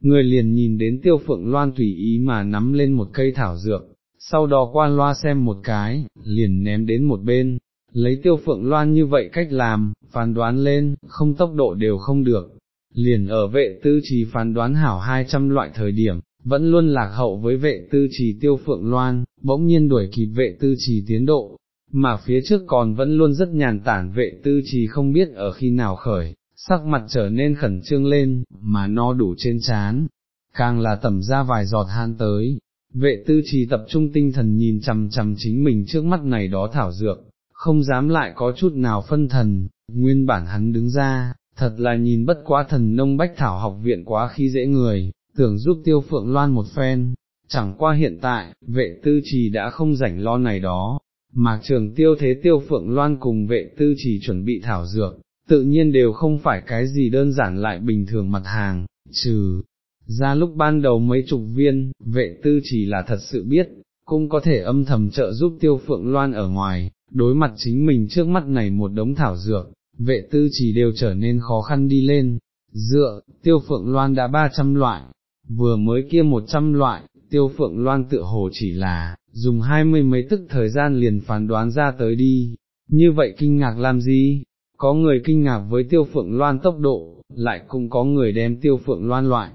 Speaker 1: người liền nhìn đến tiêu phượng loan tùy ý mà nắm lên một cây thảo dược, sau đó qua loa xem một cái, liền ném đến một bên, lấy tiêu phượng loan như vậy cách làm, phán đoán lên, không tốc độ đều không được, liền ở vệ tư trì phán đoán hảo 200 loại thời điểm, vẫn luôn lạc hậu với vệ tư trì tiêu phượng loan, bỗng nhiên đuổi kịp vệ tư trì tiến độ, mà phía trước còn vẫn luôn rất nhàn tản vệ tư trì không biết ở khi nào khởi, sắc mặt trở nên khẩn trương lên, mà no đủ trên chán, càng là tẩm ra vài giọt han tới. Vệ tư trì tập trung tinh thần nhìn chằm chằm chính mình trước mắt này đó thảo dược, không dám lại có chút nào phân thần, nguyên bản hắn đứng ra, thật là nhìn bất quá thần nông bách thảo học viện quá khi dễ người, tưởng giúp tiêu phượng loan một phen, chẳng qua hiện tại, vệ tư trì đã không rảnh lo này đó, mạc trường tiêu thế tiêu phượng loan cùng vệ tư trì chuẩn bị thảo dược, tự nhiên đều không phải cái gì đơn giản lại bình thường mặt hàng, trừ, ra lúc ban đầu mấy chục viên, vệ tư chỉ là thật sự biết, cũng có thể âm thầm trợ giúp tiêu phượng loan ở ngoài, đối mặt chính mình trước mắt này một đống thảo dược, vệ tư chỉ đều trở nên khó khăn đi lên, dựa, tiêu phượng loan đã 300 loại, vừa mới kia 100 loại, tiêu phượng loan tự hồ chỉ là, dùng hai mươi mấy tức thời gian liền phán đoán ra tới đi, như vậy kinh ngạc làm gì, có người kinh ngạc với tiêu phượng loan tốc độ, lại cũng có người đem tiêu phượng loan loại,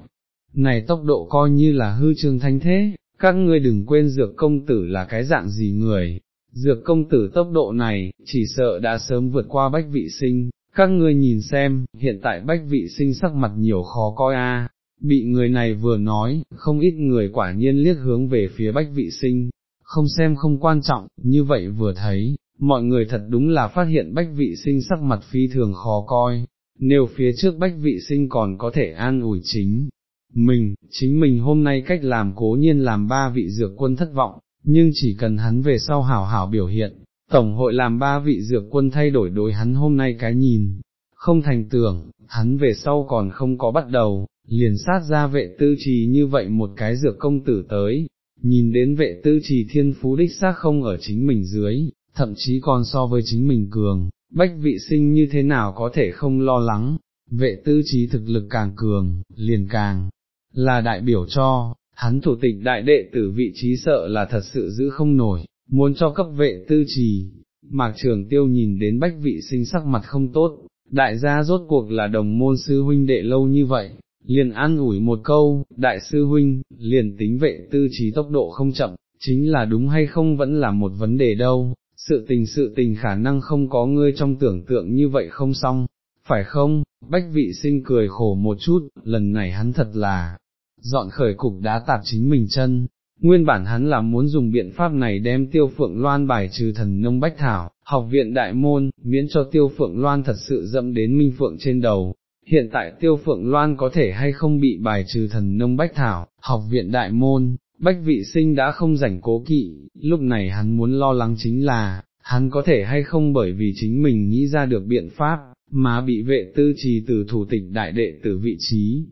Speaker 1: này tốc độ coi như là hư trương thanh thế, các ngươi đừng quên dược công tử là cái dạng gì người, dược công tử tốc độ này, chỉ sợ đã sớm vượt qua bách vị sinh, các ngươi nhìn xem, hiện tại bách vị sinh sắc mặt nhiều khó coi a. Bị người này vừa nói, không ít người quả nhiên liếc hướng về phía bách vị sinh, không xem không quan trọng, như vậy vừa thấy, mọi người thật đúng là phát hiện bách vị sinh sắc mặt phi thường khó coi, nếu phía trước bách vị sinh còn có thể an ủi chính. Mình, chính mình hôm nay cách làm cố nhiên làm ba vị dược quân thất vọng, nhưng chỉ cần hắn về sau hảo hảo biểu hiện, Tổng hội làm ba vị dược quân thay đổi đối hắn hôm nay cái nhìn, không thành tưởng, hắn về sau còn không có bắt đầu, liền sát ra vệ tư trì như vậy một cái dược công tử tới, nhìn đến vệ tư trì thiên phú đích xác không ở chính mình dưới, thậm chí còn so với chính mình cường, bách vị sinh như thế nào có thể không lo lắng, vệ tư trí thực lực càng cường, liền càng, là đại biểu cho, hắn thủ tịch đại đệ tử vị trí sợ là thật sự giữ không nổi, muốn cho cấp vệ tư trì, mạc trường tiêu nhìn đến bách vị sinh sắc mặt không tốt, đại gia rốt cuộc là đồng môn sư huynh đệ lâu như vậy, liền an ủi một câu, đại sư huynh, liền tính vệ tư trí tốc độ không chậm, chính là đúng hay không vẫn là một vấn đề đâu, sự tình sự tình khả năng không có ngươi trong tưởng tượng như vậy không xong, phải không, bách vị sinh cười khổ một chút, lần này hắn thật là, dọn khởi cục đá tạp chính mình chân, nguyên bản hắn là muốn dùng biện pháp này đem tiêu phượng loan bài trừ thần nông bách thảo, học viện đại môn, miễn cho tiêu phượng loan thật sự dẫm đến minh phượng trên đầu. Hiện tại tiêu phượng loan có thể hay không bị bài trừ thần nông bách thảo, học viện đại môn, bách vị sinh đã không rảnh cố kỵ, lúc này hắn muốn lo lắng chính là, hắn có thể hay không bởi vì chính mình nghĩ ra được biện pháp, mà bị vệ tư trì từ thủ tịch đại đệ từ vị trí,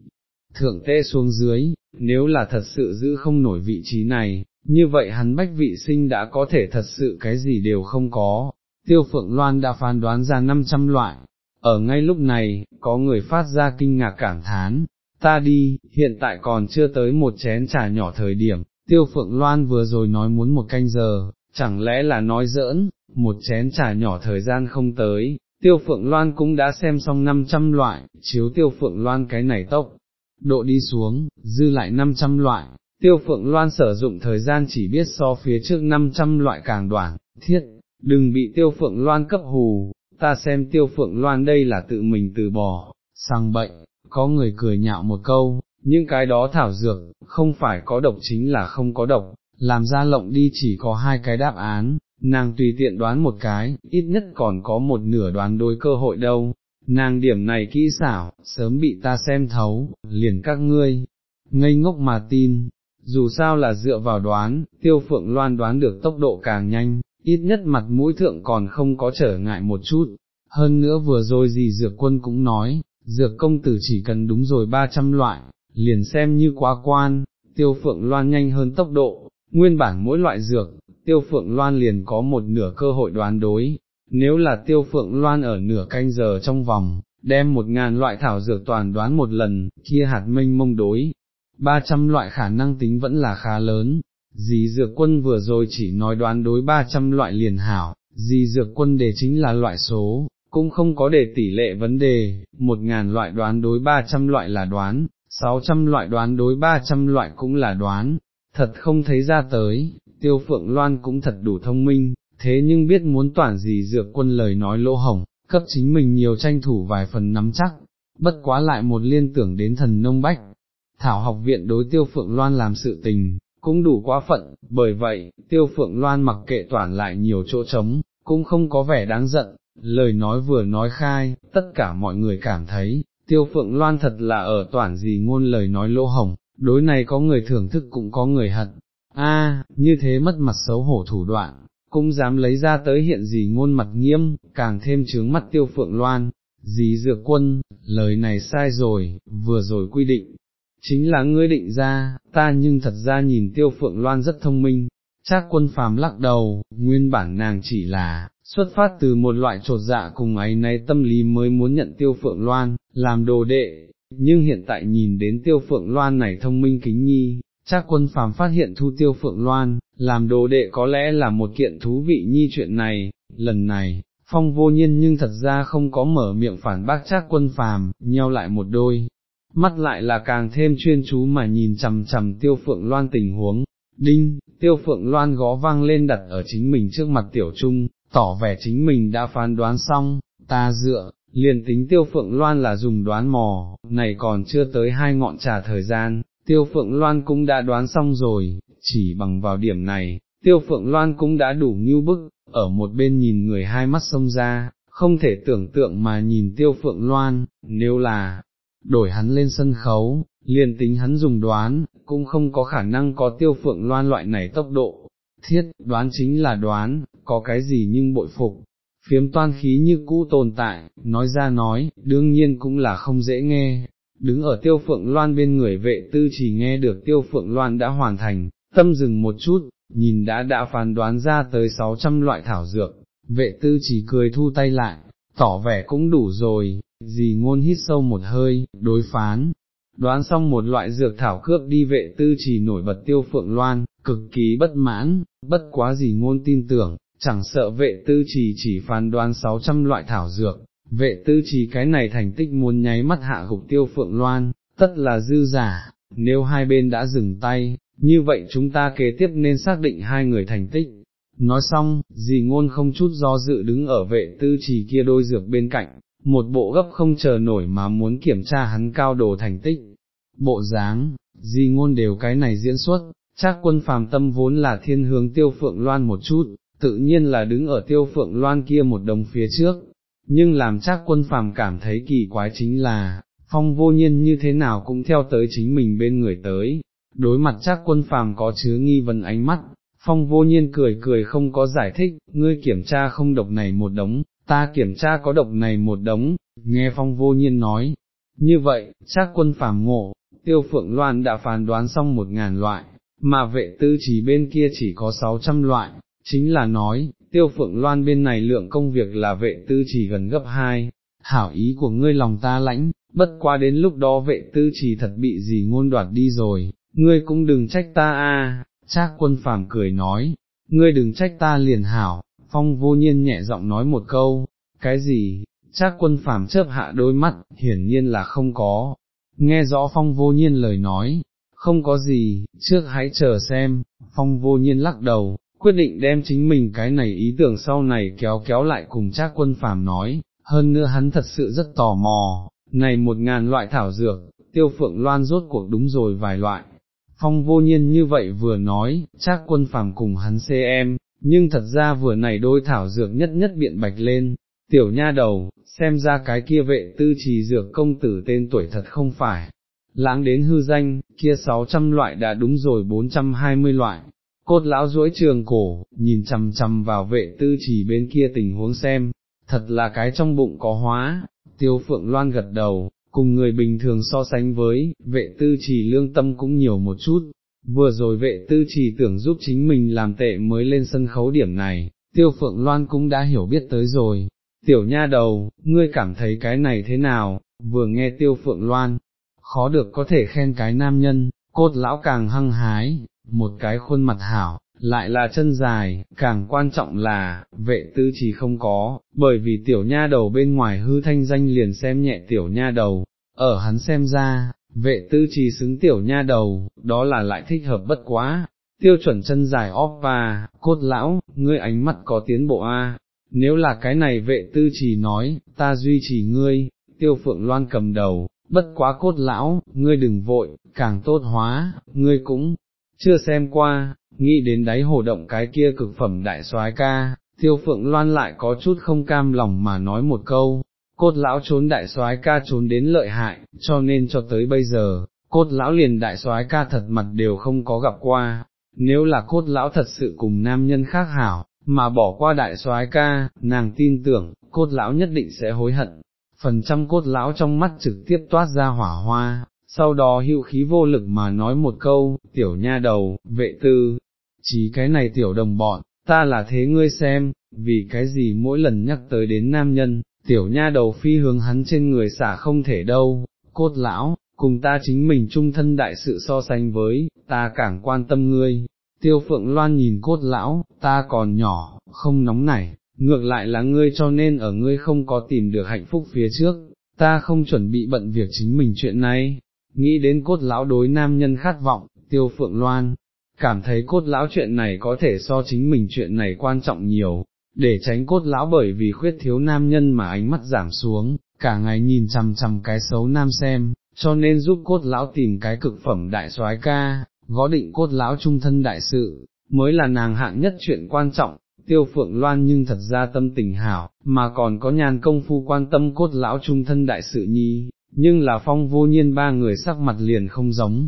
Speaker 1: thượng tê xuống dưới, nếu là thật sự giữ không nổi vị trí này, như vậy hắn bách vị sinh đã có thể thật sự cái gì đều không có. Tiêu Phượng Loan đã phán đoán ra 500 loại, ở ngay lúc này, có người phát ra kinh ngạc cảm thán, ta đi, hiện tại còn chưa tới một chén trà nhỏ thời điểm, Tiêu Phượng Loan vừa rồi nói muốn một canh giờ, chẳng lẽ là nói giỡn, một chén trà nhỏ thời gian không tới, Tiêu Phượng Loan cũng đã xem xong 500 loại, chiếu Tiêu Phượng Loan cái này tốc, độ đi xuống, dư lại 500 loại, tiêu phượng loan sử dụng thời gian chỉ biết so phía trước 500 loại càng đoạn, thiết, đừng bị tiêu phượng loan cấp hù, ta xem tiêu phượng loan đây là tự mình từ bỏ, sang bệnh, có người cười nhạo một câu, những cái đó thảo dược, không phải có độc chính là không có độc, làm ra lộng đi chỉ có hai cái đáp án, nàng tùy tiện đoán một cái, ít nhất còn có một nửa đoán đối cơ hội đâu, nàng điểm này kỹ xảo, sớm bị ta xem thấu, liền các ngươi, ngây ngốc mà tin, dù sao là dựa vào đoán, tiêu phượng loan đoán được tốc độ càng nhanh, ít nhất mặt mũi thượng còn không có trở ngại một chút, hơn nữa vừa rồi gì dược quân cũng nói, dược công tử chỉ cần đúng rồi 300 loại, liền xem như quá quan, tiêu phượng loan nhanh hơn tốc độ, nguyên bản mỗi loại dược, tiêu phượng loan liền có một nửa cơ hội đoán đối, nếu là tiêu phượng loan ở nửa canh giờ trong vòng, đem một ngàn loại thảo dược toàn đoán một lần, kia hạt minh mông đối, ba trăm loại khả năng tính vẫn là khá lớn, dì dược quân vừa rồi chỉ nói đoán đối ba trăm loại liền hảo, dì dược quân đề chính là loại số, cũng không có để tỷ lệ vấn đề, một ngàn loại đoán đối ba trăm loại là đoán, sáu trăm loại đoán đối ba trăm loại cũng là đoán, thật không thấy ra tới, tiêu phượng loan cũng thật đủ thông minh, thế nhưng biết muốn toàn gì dược quân lời nói lỗ hồng, cấp chính mình nhiều tranh thủ vài phần nắm chắc, bất quá lại một liên tưởng đến thần nông bách. Thảo học viện đối tiêu phượng loan làm sự tình, cũng đủ quá phận, bởi vậy, tiêu phượng loan mặc kệ toàn lại nhiều chỗ trống, cũng không có vẻ đáng giận, lời nói vừa nói khai, tất cả mọi người cảm thấy, tiêu phượng loan thật là ở toàn gì ngôn lời nói lỗ hồng, đối này có người thưởng thức cũng có người hận, a như thế mất mặt xấu hổ thủ đoạn, cũng dám lấy ra tới hiện gì ngôn mặt nghiêm, càng thêm trướng mắt tiêu phượng loan, dì dược quân, lời này sai rồi, vừa rồi quy định, chính là ngươi định ra, ta nhưng thật ra nhìn tiêu phượng loan rất thông minh, chắc quân phàm lắc đầu, nguyên bản nàng chỉ là, xuất phát từ một loại trột dạ cùng ấy nay tâm lý mới muốn nhận tiêu phượng loan, làm đồ đệ, nhưng hiện tại nhìn đến tiêu phượng loan này thông minh kính nhi, chắc quân phàm phát hiện thu tiêu phượng loan, làm đồ đệ có lẽ là một kiện thú vị nhi chuyện này, lần này, phong vô nhiên nhưng thật ra không có mở miệng phản bác chắc quân phàm, nheo lại một đôi, mắt lại là càng thêm chuyên chú mà nhìn chằm chằm tiêu phượng loan tình huống, đinh, tiêu phượng loan gó vang lên đặt ở chính mình trước mặt tiểu trung, tỏ vẻ chính mình đã phán đoán xong, ta dựa, liền tính tiêu phượng loan là dùng đoán mò, này còn chưa tới hai ngọn trà thời gian, tiêu phượng loan cũng đã đoán xong rồi, chỉ bằng vào điểm này, tiêu phượng loan cũng đã đủ như bức, ở một bên nhìn người hai mắt sông ra, không thể tưởng tượng mà nhìn tiêu phượng loan, nếu là, đổi hắn lên sân khấu, liền tính hắn dùng đoán, cũng không có khả năng có tiêu phượng loan loại này tốc độ, thiết, đoán chính là đoán, có cái gì nhưng bội phục, phiếm toan khí như cũ tồn tại, nói ra nói, đương nhiên cũng là không dễ nghe, đứng ở tiêu phượng loan bên người vệ tư chỉ nghe được tiêu phượng loan đã hoàn thành, tâm dừng một chút, nhìn đã đã phán đoán ra tới 600 loại thảo dược, vệ tư chỉ cười thu tay lại, tỏ vẻ cũng đủ rồi, dì ngôn hít sâu một hơi, đối phán, đoán xong một loại dược thảo cướp đi vệ tư chỉ nổi bật tiêu phượng loan, cực kỳ bất mãn, bất quá gì ngôn tin tưởng, chẳng sợ vệ tư chỉ chỉ phán đoán 600 loại thảo dược, vệ tư chỉ cái này thành tích muốn nháy mắt hạ gục tiêu phượng loan, tất là dư giả, nếu hai bên đã dừng tay, như vậy chúng ta kế tiếp nên xác định hai người thành tích. Nói xong, dì ngôn không chút do dự đứng ở vệ tư trì kia đôi dược bên cạnh, một bộ gấp không chờ nổi mà muốn kiểm tra hắn cao đồ thành tích. Bộ dáng, dì ngôn đều cái này diễn xuất, chắc quân phàm tâm vốn là thiên hướng tiêu phượng loan một chút, tự nhiên là đứng ở tiêu phượng loan kia một đồng phía trước, nhưng làm chắc quân phàm cảm thấy kỳ quái chính là, phong vô nhiên như thế nào cũng theo tới chính mình bên người tới, đối mặt chắc quân phàm có chứa nghi vấn ánh mắt, phong vô nhiên cười cười không có giải thích, ngươi kiểm tra không độc này một đống, ta kiểm tra có độc này một đống, nghe phong vô nhiên nói, như vậy, chắc quân phàm ngộ, tiêu phượng loan đã phán đoán xong một ngàn loại, mà vệ tư chỉ bên kia chỉ có sáu trăm loại, chính là nói, tiêu phượng loan bên này lượng công việc là vệ tư chỉ gần gấp hai, hảo ý của ngươi lòng ta lãnh, bất qua đến lúc đó vệ tư chỉ thật bị gì ngôn đoạt đi rồi, ngươi cũng đừng trách ta a. Trác quân phàm cười nói, ngươi đừng trách ta liền hảo, phong vô nhiên nhẹ giọng nói một câu, cái gì, Trác quân phàm chớp hạ đôi mắt, hiển nhiên là không có, nghe rõ phong vô nhiên lời nói, không có gì, trước hãy chờ xem, phong vô nhiên lắc đầu, quyết định đem chính mình cái này ý tưởng sau này kéo kéo lại cùng Trác quân phàm nói, hơn nữa hắn thật sự rất tò mò, này một ngàn loại thảo dược, tiêu phượng loan rốt cuộc đúng rồi vài loại, phong vô nhiên như vậy vừa nói, Trác quân phàm cùng hắn xê em, nhưng thật ra vừa này đôi thảo dược nhất nhất biện bạch lên, tiểu nha đầu, xem ra cái kia vệ tư trì dược công tử tên tuổi thật không phải, lãng đến hư danh, kia 600 loại đã đúng rồi 420 loại. Cốt lão duỗi trường cổ, nhìn chằm chằm vào vệ tư trì bên kia tình huống xem, thật là cái trong bụng có hóa, tiêu phượng loan gật đầu, cùng người bình thường so sánh với, vệ tư trì lương tâm cũng nhiều một chút, vừa rồi vệ tư trì tưởng giúp chính mình làm tệ mới lên sân khấu điểm này, tiêu phượng loan cũng đã hiểu biết tới rồi, tiểu nha đầu, ngươi cảm thấy cái này thế nào, vừa nghe tiêu phượng loan, khó được có thể khen cái nam nhân, cốt lão càng hăng hái, một cái khuôn mặt hảo, lại là chân dài, càng quan trọng là, vệ tư chỉ không có, bởi vì tiểu nha đầu bên ngoài hư thanh danh liền xem nhẹ tiểu nha đầu, ở hắn xem ra, vệ tư chỉ xứng tiểu nha đầu, đó là lại thích hợp bất quá, tiêu chuẩn chân dài óp và, cốt lão, ngươi ánh mắt có tiến bộ a. nếu là cái này vệ tư chỉ nói, ta duy trì ngươi, tiêu phượng loan cầm đầu, bất quá cốt lão, ngươi đừng vội, càng tốt hóa, ngươi cũng, chưa xem qua, nghĩ đến đáy hồ động cái kia cực phẩm đại soái ca, tiêu phượng loan lại có chút không cam lòng mà nói một câu, cốt lão trốn đại soái ca trốn đến lợi hại, cho nên cho tới bây giờ, cốt lão liền đại soái ca thật mặt đều không có gặp qua, nếu là cốt lão thật sự cùng nam nhân khác hảo, mà bỏ qua đại soái ca, nàng tin tưởng, cốt lão nhất định sẽ hối hận. Phần trăm cốt lão trong mắt trực tiếp toát ra hỏa hoa, sau đó hữu khí vô lực mà nói một câu, tiểu nha đầu, vệ tư, chỉ cái này tiểu đồng bọn, ta là thế ngươi xem, vì cái gì mỗi lần nhắc tới đến nam nhân, tiểu nha đầu phi hướng hắn trên người xả không thể đâu, cốt lão, cùng ta chính mình trung thân đại sự so sánh với, ta càng quan tâm ngươi. Tiêu phượng loan nhìn cốt lão, ta còn nhỏ, không nóng nảy, ngược lại là ngươi cho nên ở ngươi không có tìm được hạnh phúc phía trước, ta không chuẩn bị bận việc chính mình chuyện này, nghĩ đến cốt lão đối nam nhân khát vọng, tiêu phượng loan, cảm thấy cốt lão chuyện này có thể so chính mình chuyện này quan trọng nhiều, để tránh cốt lão bởi vì khuyết thiếu nam nhân mà ánh mắt giảm xuống, cả ngày nhìn chằm chằm cái xấu nam xem, cho nên giúp cốt lão tìm cái cực phẩm đại soái ca, gõ định cốt lão trung thân đại sự, mới là nàng hạng nhất chuyện quan trọng, tiêu phượng loan nhưng thật ra tâm tình hảo, mà còn có nhàn công phu quan tâm cốt lão trung thân đại sự nhi, nhưng là phong vô nhiên ba người sắc mặt liền không giống,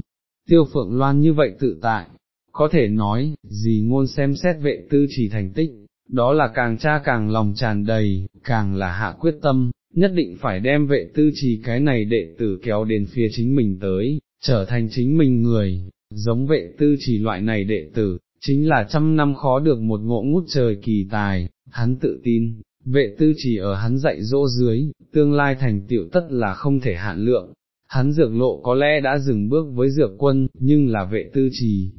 Speaker 1: tiêu phượng loan như vậy tự tại, có thể nói, gì ngôn xem xét vệ tư chỉ thành tích, đó là càng cha càng lòng tràn đầy, càng là hạ quyết tâm, nhất định phải đem vệ tư trì cái này đệ tử kéo đến phía chính mình tới, trở thành chính mình người, giống vệ tư trì loại này đệ tử, chính là trăm năm khó được một ngộ ngút trời kỳ tài, hắn tự tin, vệ tư Chỉ ở hắn dạy dỗ dưới, tương lai thành tựu tất là không thể hạn lượng. Hắn dược lộ có lẽ đã dừng bước với dược quân, nhưng là vệ tư trì,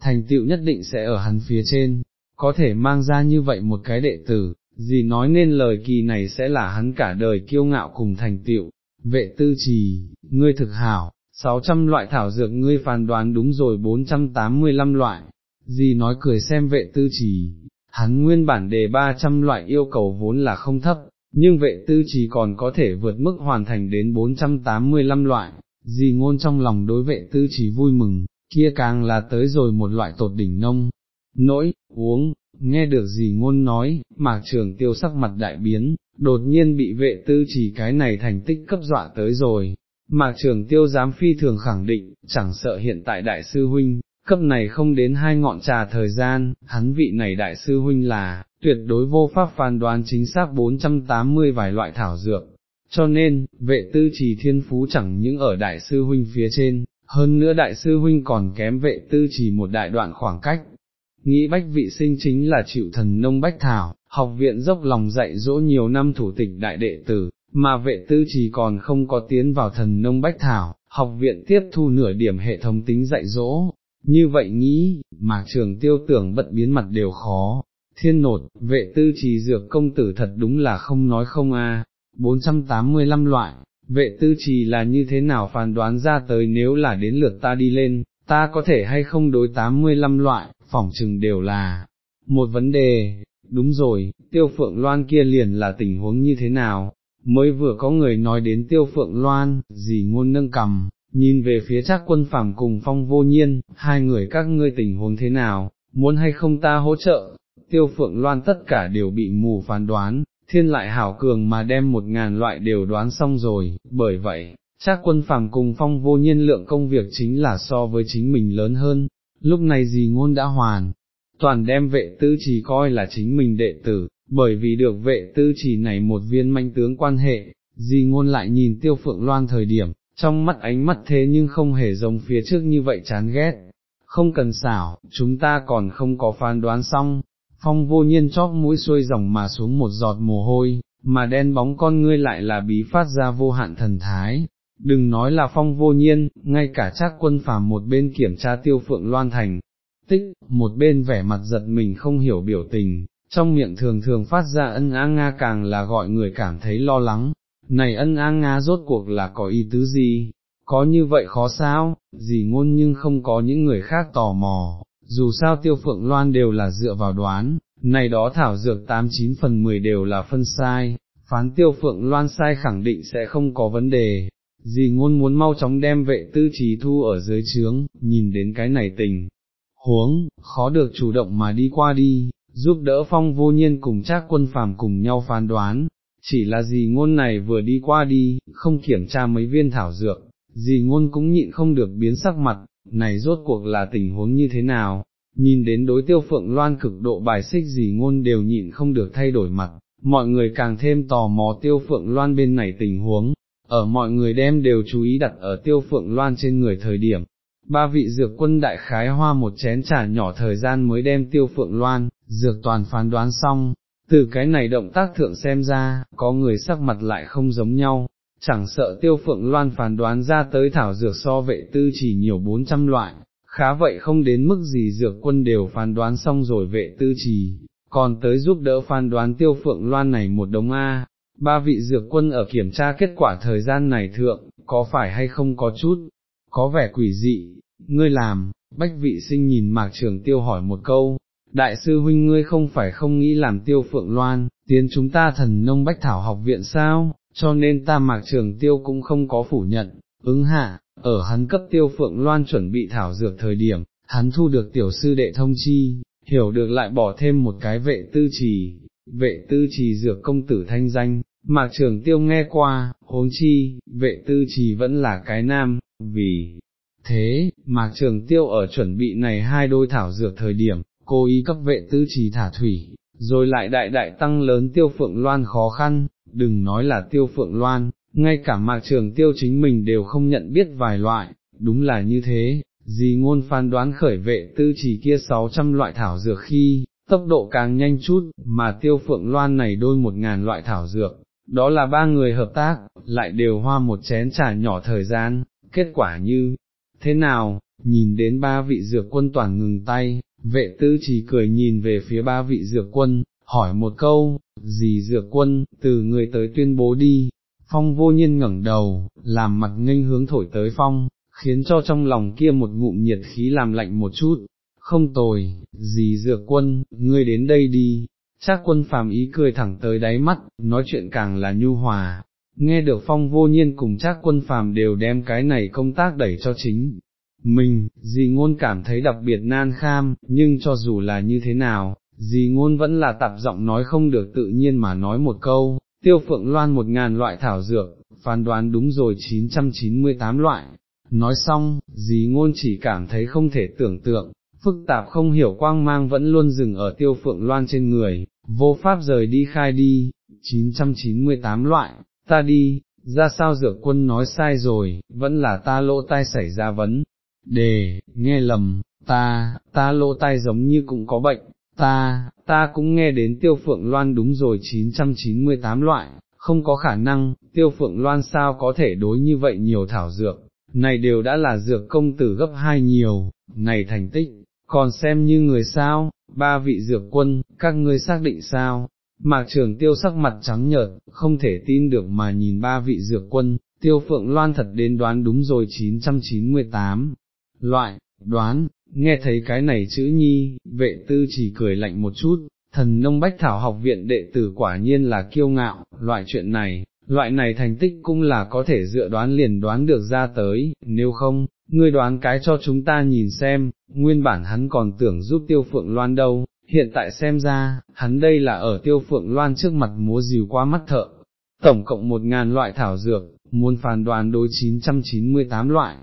Speaker 1: thành tựu nhất định sẽ ở hắn phía trên, có thể mang ra như vậy một cái đệ tử, gì nói nên lời kỳ này sẽ là hắn cả đời kiêu ngạo cùng thành tựu, vệ tư trì, ngươi thực hảo, 600 loại thảo dược ngươi phán đoán đúng rồi 485 loại, gì nói cười xem vệ tư trì, hắn nguyên bản đề 300 loại yêu cầu vốn là không thấp, nhưng vệ tư chỉ còn có thể vượt mức hoàn thành đến 485 loại, gì ngôn trong lòng đối vệ tư chỉ vui mừng, kia càng là tới rồi một loại tột đỉnh nông, nỗi, uống, nghe được gì ngôn nói, mạc trường tiêu sắc mặt đại biến, đột nhiên bị vệ tư chỉ cái này thành tích cấp dọa tới rồi. Mạc trường tiêu dám phi thường khẳng định, chẳng sợ hiện tại đại sư huynh, cấp này không đến hai ngọn trà thời gian, hắn vị này đại sư huynh là, tuyệt đối vô pháp phán đoán chính xác 480 vài loại thảo dược. Cho nên, vệ tư trì thiên phú chẳng những ở đại sư huynh phía trên, hơn nữa đại sư huynh còn kém vệ tư trì một đại đoạn khoảng cách, nghĩ bách vị sinh chính là chịu thần nông bách thảo, học viện dốc lòng dạy dỗ nhiều năm thủ tịch đại đệ tử, mà vệ tư trì còn không có tiến vào thần nông bách thảo, học viện tiếp thu nửa điểm hệ thống tính dạy dỗ, như vậy nghĩ, mà trường tiêu tưởng bận biến mặt đều khó, thiên nột, vệ tư trì dược công tử thật đúng là không nói không a. 485 loại, vệ tư trì là như thế nào phán đoán ra tới nếu là đến lượt ta đi lên, ta có thể hay không đối 85 loại, phỏng chừng đều là. Một vấn đề, đúng rồi, tiêu phượng loan kia liền là tình huống như thế nào, mới vừa có người nói đến tiêu phượng loan, gì ngôn nâng cầm, nhìn về phía Trác quân phàm cùng phong vô nhiên, hai người các ngươi tình huống thế nào, muốn hay không ta hỗ trợ, tiêu phượng loan tất cả đều bị mù phán đoán, thiên lại hảo cường mà đem một ngàn loại đều đoán xong rồi, bởi vậy, Trác quân phàm cùng phong vô nhiên lượng công việc chính là so với chính mình lớn hơn, lúc này gì ngôn đã hoàn, toàn đem vệ tư chỉ coi là chính mình đệ tử, bởi vì được vệ tư chỉ này một viên manh tướng quan hệ, gì ngôn lại nhìn tiêu phượng loan thời điểm, trong mắt ánh mắt thế nhưng không hề giống phía trước như vậy chán ghét, không cần xảo, chúng ta còn không có phán đoán xong, phong vô nhiên chóp mũi xuôi dòng mà xuống một giọt mồ hôi, mà đen bóng con ngươi lại là bí phát ra vô hạn thần thái, đừng nói là phong vô nhiên, ngay cả trác quân phàm một bên kiểm tra tiêu phượng loan thành, tích, một bên vẻ mặt giật mình không hiểu biểu tình, trong miệng thường thường phát ra ân á nga càng là gọi người cảm thấy lo lắng, này ân an nga rốt cuộc là có ý tứ gì, có như vậy khó sao, gì ngôn nhưng không có những người khác tò mò, dù sao tiêu phượng loan đều là dựa vào đoán, này đó thảo dược 89 phần 10 đều là phân sai, phán tiêu phượng loan sai khẳng định sẽ không có vấn đề, dì ngôn muốn mau chóng đem vệ tư trí thu ở dưới trướng, nhìn đến cái này tình, huống, khó được chủ động mà đi qua đi, giúp đỡ phong vô nhiên cùng trác quân phàm cùng nhau phán đoán, chỉ là gì ngôn này vừa đi qua đi, không kiểm tra mấy viên thảo dược, dì ngôn cũng nhịn không được biến sắc mặt, này rốt cuộc là tình huống như thế nào, nhìn đến đối tiêu phượng loan cực độ bài xích dì ngôn đều nhịn không được thay đổi mặt, mọi người càng thêm tò mò tiêu phượng loan bên này tình huống, ở mọi người đem đều chú ý đặt ở tiêu phượng loan trên người thời điểm. Ba vị dược quân đại khái hoa một chén trà nhỏ thời gian mới đem tiêu phượng loan, dược toàn phán đoán xong, từ cái này động tác thượng xem ra, có người sắc mặt lại không giống nhau, chẳng sợ tiêu phượng loan phán đoán ra tới thảo dược so vệ tư chỉ nhiều 400 loại, khá vậy không đến mức gì dược quân đều phán đoán xong rồi vệ tư trì, còn tới giúp đỡ phán đoán tiêu phượng loan này một đống A, ba vị dược quân ở kiểm tra kết quả thời gian này thượng, có phải hay không có chút, có vẻ quỷ dị, ngươi làm, bách vị sinh nhìn mạc trường tiêu hỏi một câu, đại sư huynh ngươi không phải không nghĩ làm tiêu phượng loan, tiến chúng ta thần nông bách thảo học viện sao, cho nên ta mạc trường tiêu cũng không có phủ nhận, ứng hạ, ở hắn cấp tiêu phượng loan chuẩn bị thảo dược thời điểm, hắn thu được tiểu sư đệ thông chi, hiểu được lại bỏ thêm một cái vệ tư trì, vệ tư trì dược công tử thanh danh, mạc trường tiêu nghe qua, huống chi, vệ tư trì vẫn là cái nam, vì thế, mạc trường tiêu ở chuẩn bị này hai đôi thảo dược thời điểm, cố ý cấp vệ tư trì thả thủy, rồi lại đại đại tăng lớn tiêu phượng loan khó khăn, đừng nói là tiêu phượng loan, ngay cả mạc trường tiêu chính mình đều không nhận biết vài loại, đúng là như thế, gì ngôn phán đoán khởi vệ tư chỉ kia 600 loại thảo dược khi, tốc độ càng nhanh chút, mà tiêu phượng loan này đôi một ngàn loại thảo dược, đó là ba người hợp tác, lại đều hoa một chén trà nhỏ thời gian, kết quả như, thế nào, nhìn đến ba vị dược quân toàn ngừng tay, vệ tư chỉ cười nhìn về phía ba vị dược quân, hỏi một câu, gì dược quân, từ người tới tuyên bố đi, phong vô nhân ngẩng đầu, làm mặt nghênh hướng thổi tới phong, khiến cho trong lòng kia một ngụm nhiệt khí làm lạnh một chút, không tồi, gì dược quân, ngươi đến đây đi, chắc quân phàm ý cười thẳng tới đáy mắt, nói chuyện càng là nhu hòa, nghe được phong vô nhiên cùng chắc quân phàm đều đem cái này công tác đẩy cho chính. Mình, dì ngôn cảm thấy đặc biệt nan kham, nhưng cho dù là như thế nào, dì ngôn vẫn là tạp giọng nói không được tự nhiên mà nói một câu, tiêu phượng loan một ngàn loại thảo dược, phán đoán đúng rồi 998 loại. Nói xong, dì ngôn chỉ cảm thấy không thể tưởng tượng, phức tạp không hiểu quang mang vẫn luôn dừng ở tiêu phượng loan trên người, vô pháp rời đi khai đi, 998 loại, ta đi, ra sao dược quân nói sai rồi, vẫn là ta lỗ tai xảy ra vấn, đề, nghe lầm, ta, ta lỗ tai giống như cũng có bệnh, ta, ta cũng nghe đến tiêu phượng loan đúng rồi 998 loại, không có khả năng, tiêu phượng loan sao có thể đối như vậy nhiều thảo dược, này đều đã là dược công tử gấp hai nhiều, này thành tích, còn xem như người sao, ba vị dược quân, các ngươi xác định sao, mạc trường tiêu sắc mặt trắng nhợt, không thể tin được mà nhìn ba vị dược quân, tiêu phượng loan thật đến đoán đúng rồi 998, loại, đoán, nghe thấy cái này chữ nhi, vệ tư chỉ cười lạnh một chút, thần nông bách thảo học viện đệ tử quả nhiên là kiêu ngạo, loại chuyện này, loại này thành tích cũng là có thể dựa đoán liền đoán được ra tới, nếu không, ngươi đoán cái cho chúng ta nhìn xem, nguyên bản hắn còn tưởng giúp tiêu phượng loan đâu, hiện tại xem ra, hắn đây là ở tiêu phượng loan trước mặt múa dìu qua mắt thợ, tổng cộng một ngàn loại thảo dược, muốn phán đoán đối 998 loại,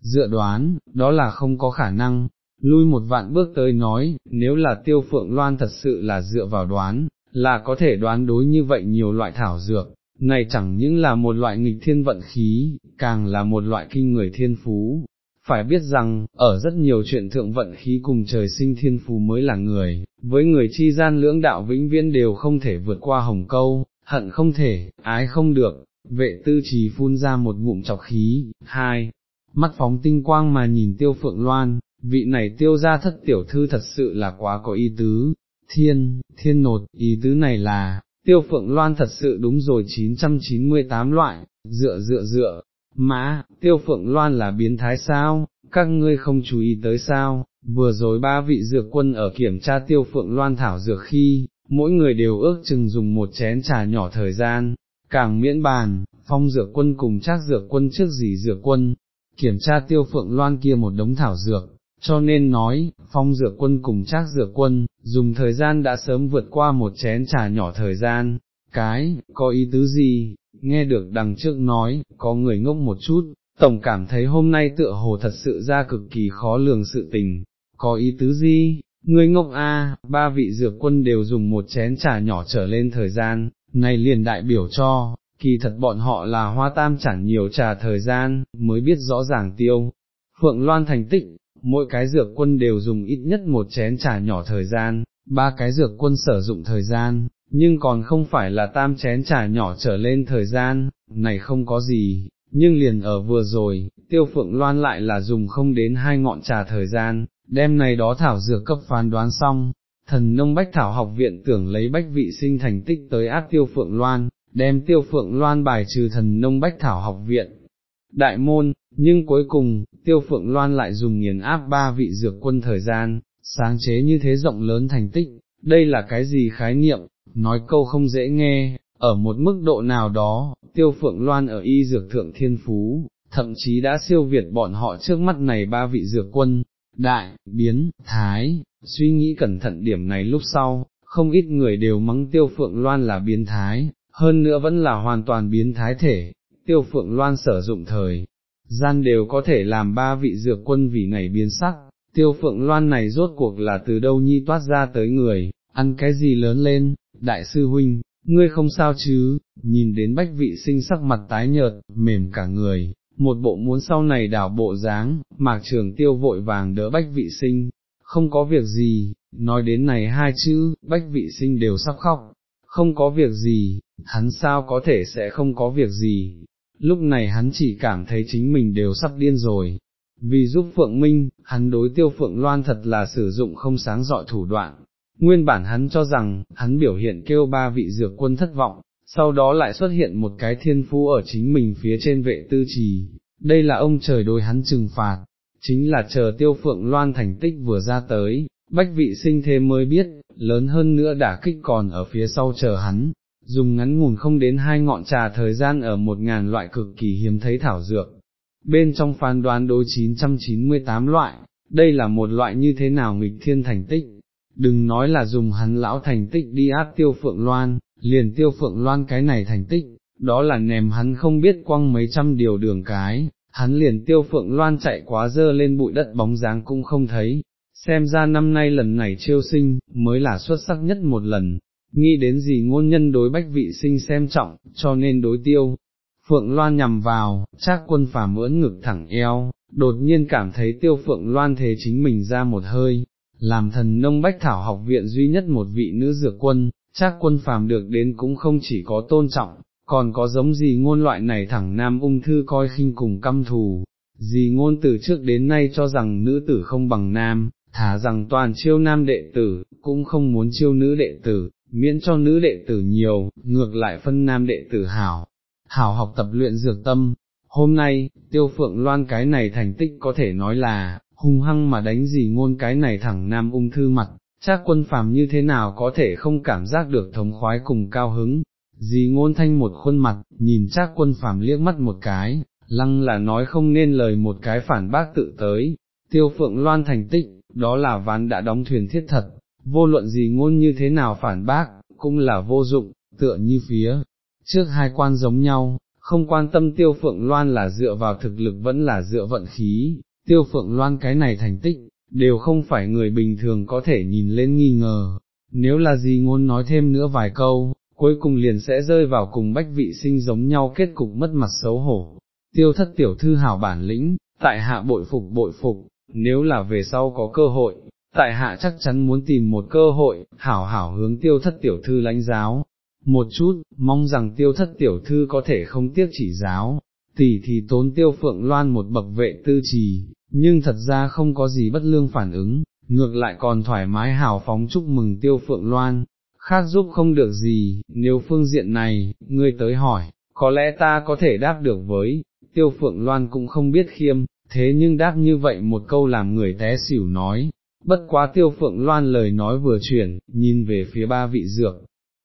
Speaker 1: dựa đoán, đó là không có khả năng, lui một vạn bước tới nói, nếu là tiêu phượng loan thật sự là dựa vào đoán, là có thể đoán đối như vậy nhiều loại thảo dược, này chẳng những là một loại nghịch thiên vận khí, càng là một loại kinh người thiên phú. Phải biết rằng, ở rất nhiều chuyện thượng vận khí cùng trời sinh thiên phú mới là người, với người chi gian lưỡng đạo vĩnh viễn đều không thể vượt qua hồng câu, hận không thể, ái không được, vệ tư trì phun ra một ngụm chọc khí, hai, mắt phóng tinh quang mà nhìn tiêu phượng loan, vị này tiêu ra thất tiểu thư thật sự là quá có ý tứ, thiên, thiên nột, ý tứ này là, tiêu phượng loan thật sự đúng rồi 998 loại, dựa dựa dựa, mã, tiêu phượng loan là biến thái sao, các ngươi không chú ý tới sao, vừa rồi ba vị dược quân ở kiểm tra tiêu phượng loan thảo dược khi, mỗi người đều ước chừng dùng một chén trà nhỏ thời gian, càng miễn bàn, phong dược quân cùng trác dược quân trước gì dược quân, kiểm tra tiêu phượng loan kia một đống thảo dược, cho nên nói, phong dược quân cùng trác dược quân, dùng thời gian đã sớm vượt qua một chén trà nhỏ thời gian, cái, có ý tứ gì, nghe được đằng trước nói, có người ngốc một chút, tổng cảm thấy hôm nay tựa hồ thật sự ra cực kỳ khó lường sự tình, có ý tứ gì, ngươi ngốc a, ba vị dược quân đều dùng một chén trà nhỏ trở lên thời gian, này liền đại biểu cho, kỳ thật bọn họ là hoa tam chẳng nhiều trà thời gian, mới biết rõ ràng tiêu. Phượng Loan thành tích, mỗi cái dược quân đều dùng ít nhất một chén trà nhỏ thời gian, ba cái dược quân sử dụng thời gian, nhưng còn không phải là tam chén trà nhỏ trở lên thời gian, này không có gì, nhưng liền ở vừa rồi, tiêu phượng loan lại là dùng không đến hai ngọn trà thời gian, đem này đó thảo dược cấp phán đoán xong, thần nông bách thảo học viện tưởng lấy bách vị sinh thành tích tới áp tiêu phượng loan, đem tiêu phượng loan bài trừ thần nông bách thảo học viện. Đại môn, nhưng cuối cùng, tiêu phượng loan lại dùng nghiền áp ba vị dược quân thời gian, sáng chế như thế rộng lớn thành tích, đây là cái gì khái niệm, nói câu không dễ nghe, ở một mức độ nào đó, tiêu phượng loan ở y dược thượng thiên phú, thậm chí đã siêu việt bọn họ trước mắt này ba vị dược quân, đại, biến, thái, suy nghĩ cẩn thận điểm này lúc sau, không ít người đều mắng tiêu phượng loan là biến thái, hơn nữa vẫn là hoàn toàn biến thái thể, tiêu phượng loan sử dụng thời, gian đều có thể làm ba vị dược quân vì này biến sắc, tiêu phượng loan này rốt cuộc là từ đâu nhi toát ra tới người, ăn cái gì lớn lên, đại sư huynh, ngươi không sao chứ, nhìn đến bách vị sinh sắc mặt tái nhợt, mềm cả người, một bộ muốn sau này đảo bộ dáng, mạc trường tiêu vội vàng đỡ bách vị sinh, không có việc gì, nói đến này hai chữ, bách vị sinh đều sắp khóc, không có việc gì, hắn sao có thể sẽ không có việc gì, lúc này hắn chỉ cảm thấy chính mình đều sắp điên rồi. Vì giúp Phượng Minh, hắn đối tiêu Phượng Loan thật là sử dụng không sáng dọi thủ đoạn, nguyên bản hắn cho rằng, hắn biểu hiện kêu ba vị dược quân thất vọng, sau đó lại xuất hiện một cái thiên phú ở chính mình phía trên vệ tư trì, đây là ông trời đối hắn trừng phạt, chính là chờ tiêu phượng loan thành tích vừa ra tới, bách vị sinh thế mới biết, lớn hơn nữa đả kích còn ở phía sau chờ hắn, dùng ngắn ngủn không đến hai ngọn trà thời gian ở một ngàn loại cực kỳ hiếm thấy thảo dược. Bên trong phán đoán đối 998 loại, đây là một loại như thế nào nghịch thiên thành tích, đừng nói là dùng hắn lão thành tích đi áp tiêu phượng loan, liền tiêu phượng loan cái này thành tích, đó là nèm hắn không biết quăng mấy trăm điều đường cái, hắn liền tiêu phượng loan chạy quá dơ lên bụi đất bóng dáng cũng không thấy, xem ra năm nay lần này chiêu sinh, mới là xuất sắc nhất một lần, nghĩ đến gì ngôn nhân đối bách vị sinh xem trọng, cho nên đối tiêu. Phượng Loan nhằm vào, chắc quân phàm ưỡn ngực thẳng eo, đột nhiên cảm thấy tiêu Phượng Loan thế chính mình ra một hơi, làm thần nông bách thảo học viện duy nhất một vị nữ dược quân, chắc quân phàm được đến cũng không chỉ có tôn trọng, còn có giống gì ngôn loại này thẳng nam ung thư coi khinh cùng căm thù, gì ngôn từ trước đến nay cho rằng nữ tử không bằng nam, thả rằng toàn chiêu nam đệ tử, cũng không muốn chiêu nữ đệ tử, miễn cho nữ đệ tử nhiều, ngược lại phân nam đệ tử hảo, hảo học tập luyện dược tâm. Hôm nay, tiêu phượng loan cái này thành tích có thể nói là, hung hăng mà đánh gì ngôn cái này thẳng nam ung thư mặt, chắc quân phàm như thế nào có thể không cảm giác được thống khoái cùng cao hứng, dì ngôn thanh một khuôn mặt, nhìn chắc quân phàm liếc mắt một cái, lăng là nói không nên lời một cái phản bác tự tới, tiêu phượng loan thành tích, đó là ván đã đóng thuyền thiết thật, vô luận gì ngôn như thế nào phản bác, cũng là vô dụng, tựa như phía, trước hai quan giống nhau, không quan tâm tiêu phượng loan là dựa vào thực lực vẫn là dựa vận khí, tiêu phượng loan cái này thành tích, đều không phải người bình thường có thể nhìn lên nghi ngờ, nếu là gì ngôn nói thêm nữa vài câu, cuối cùng liền sẽ rơi vào cùng bách vị sinh giống nhau kết cục mất mặt xấu hổ. Tiêu thất tiểu thư hảo bản lĩnh, tại hạ bội phục bội phục, nếu là về sau có cơ hội, tại hạ chắc chắn muốn tìm một cơ hội, hảo hảo hướng tiêu thất tiểu thư lãnh giáo, một chút, mong rằng tiêu thất tiểu thư có thể không tiếc chỉ giáo, tỷ thì tốn tiêu phượng loan một bậc vệ tư trì, nhưng thật ra không có gì bất lương phản ứng, ngược lại còn thoải mái hào phóng chúc mừng tiêu phượng loan, khác giúp không được gì, nếu phương diện này, ngươi tới hỏi, có lẽ ta có thể đáp được với, tiêu phượng loan cũng không biết khiêm, thế nhưng đáp như vậy một câu làm người té xỉu nói, bất quá tiêu phượng loan lời nói vừa chuyển, nhìn về phía ba vị dược.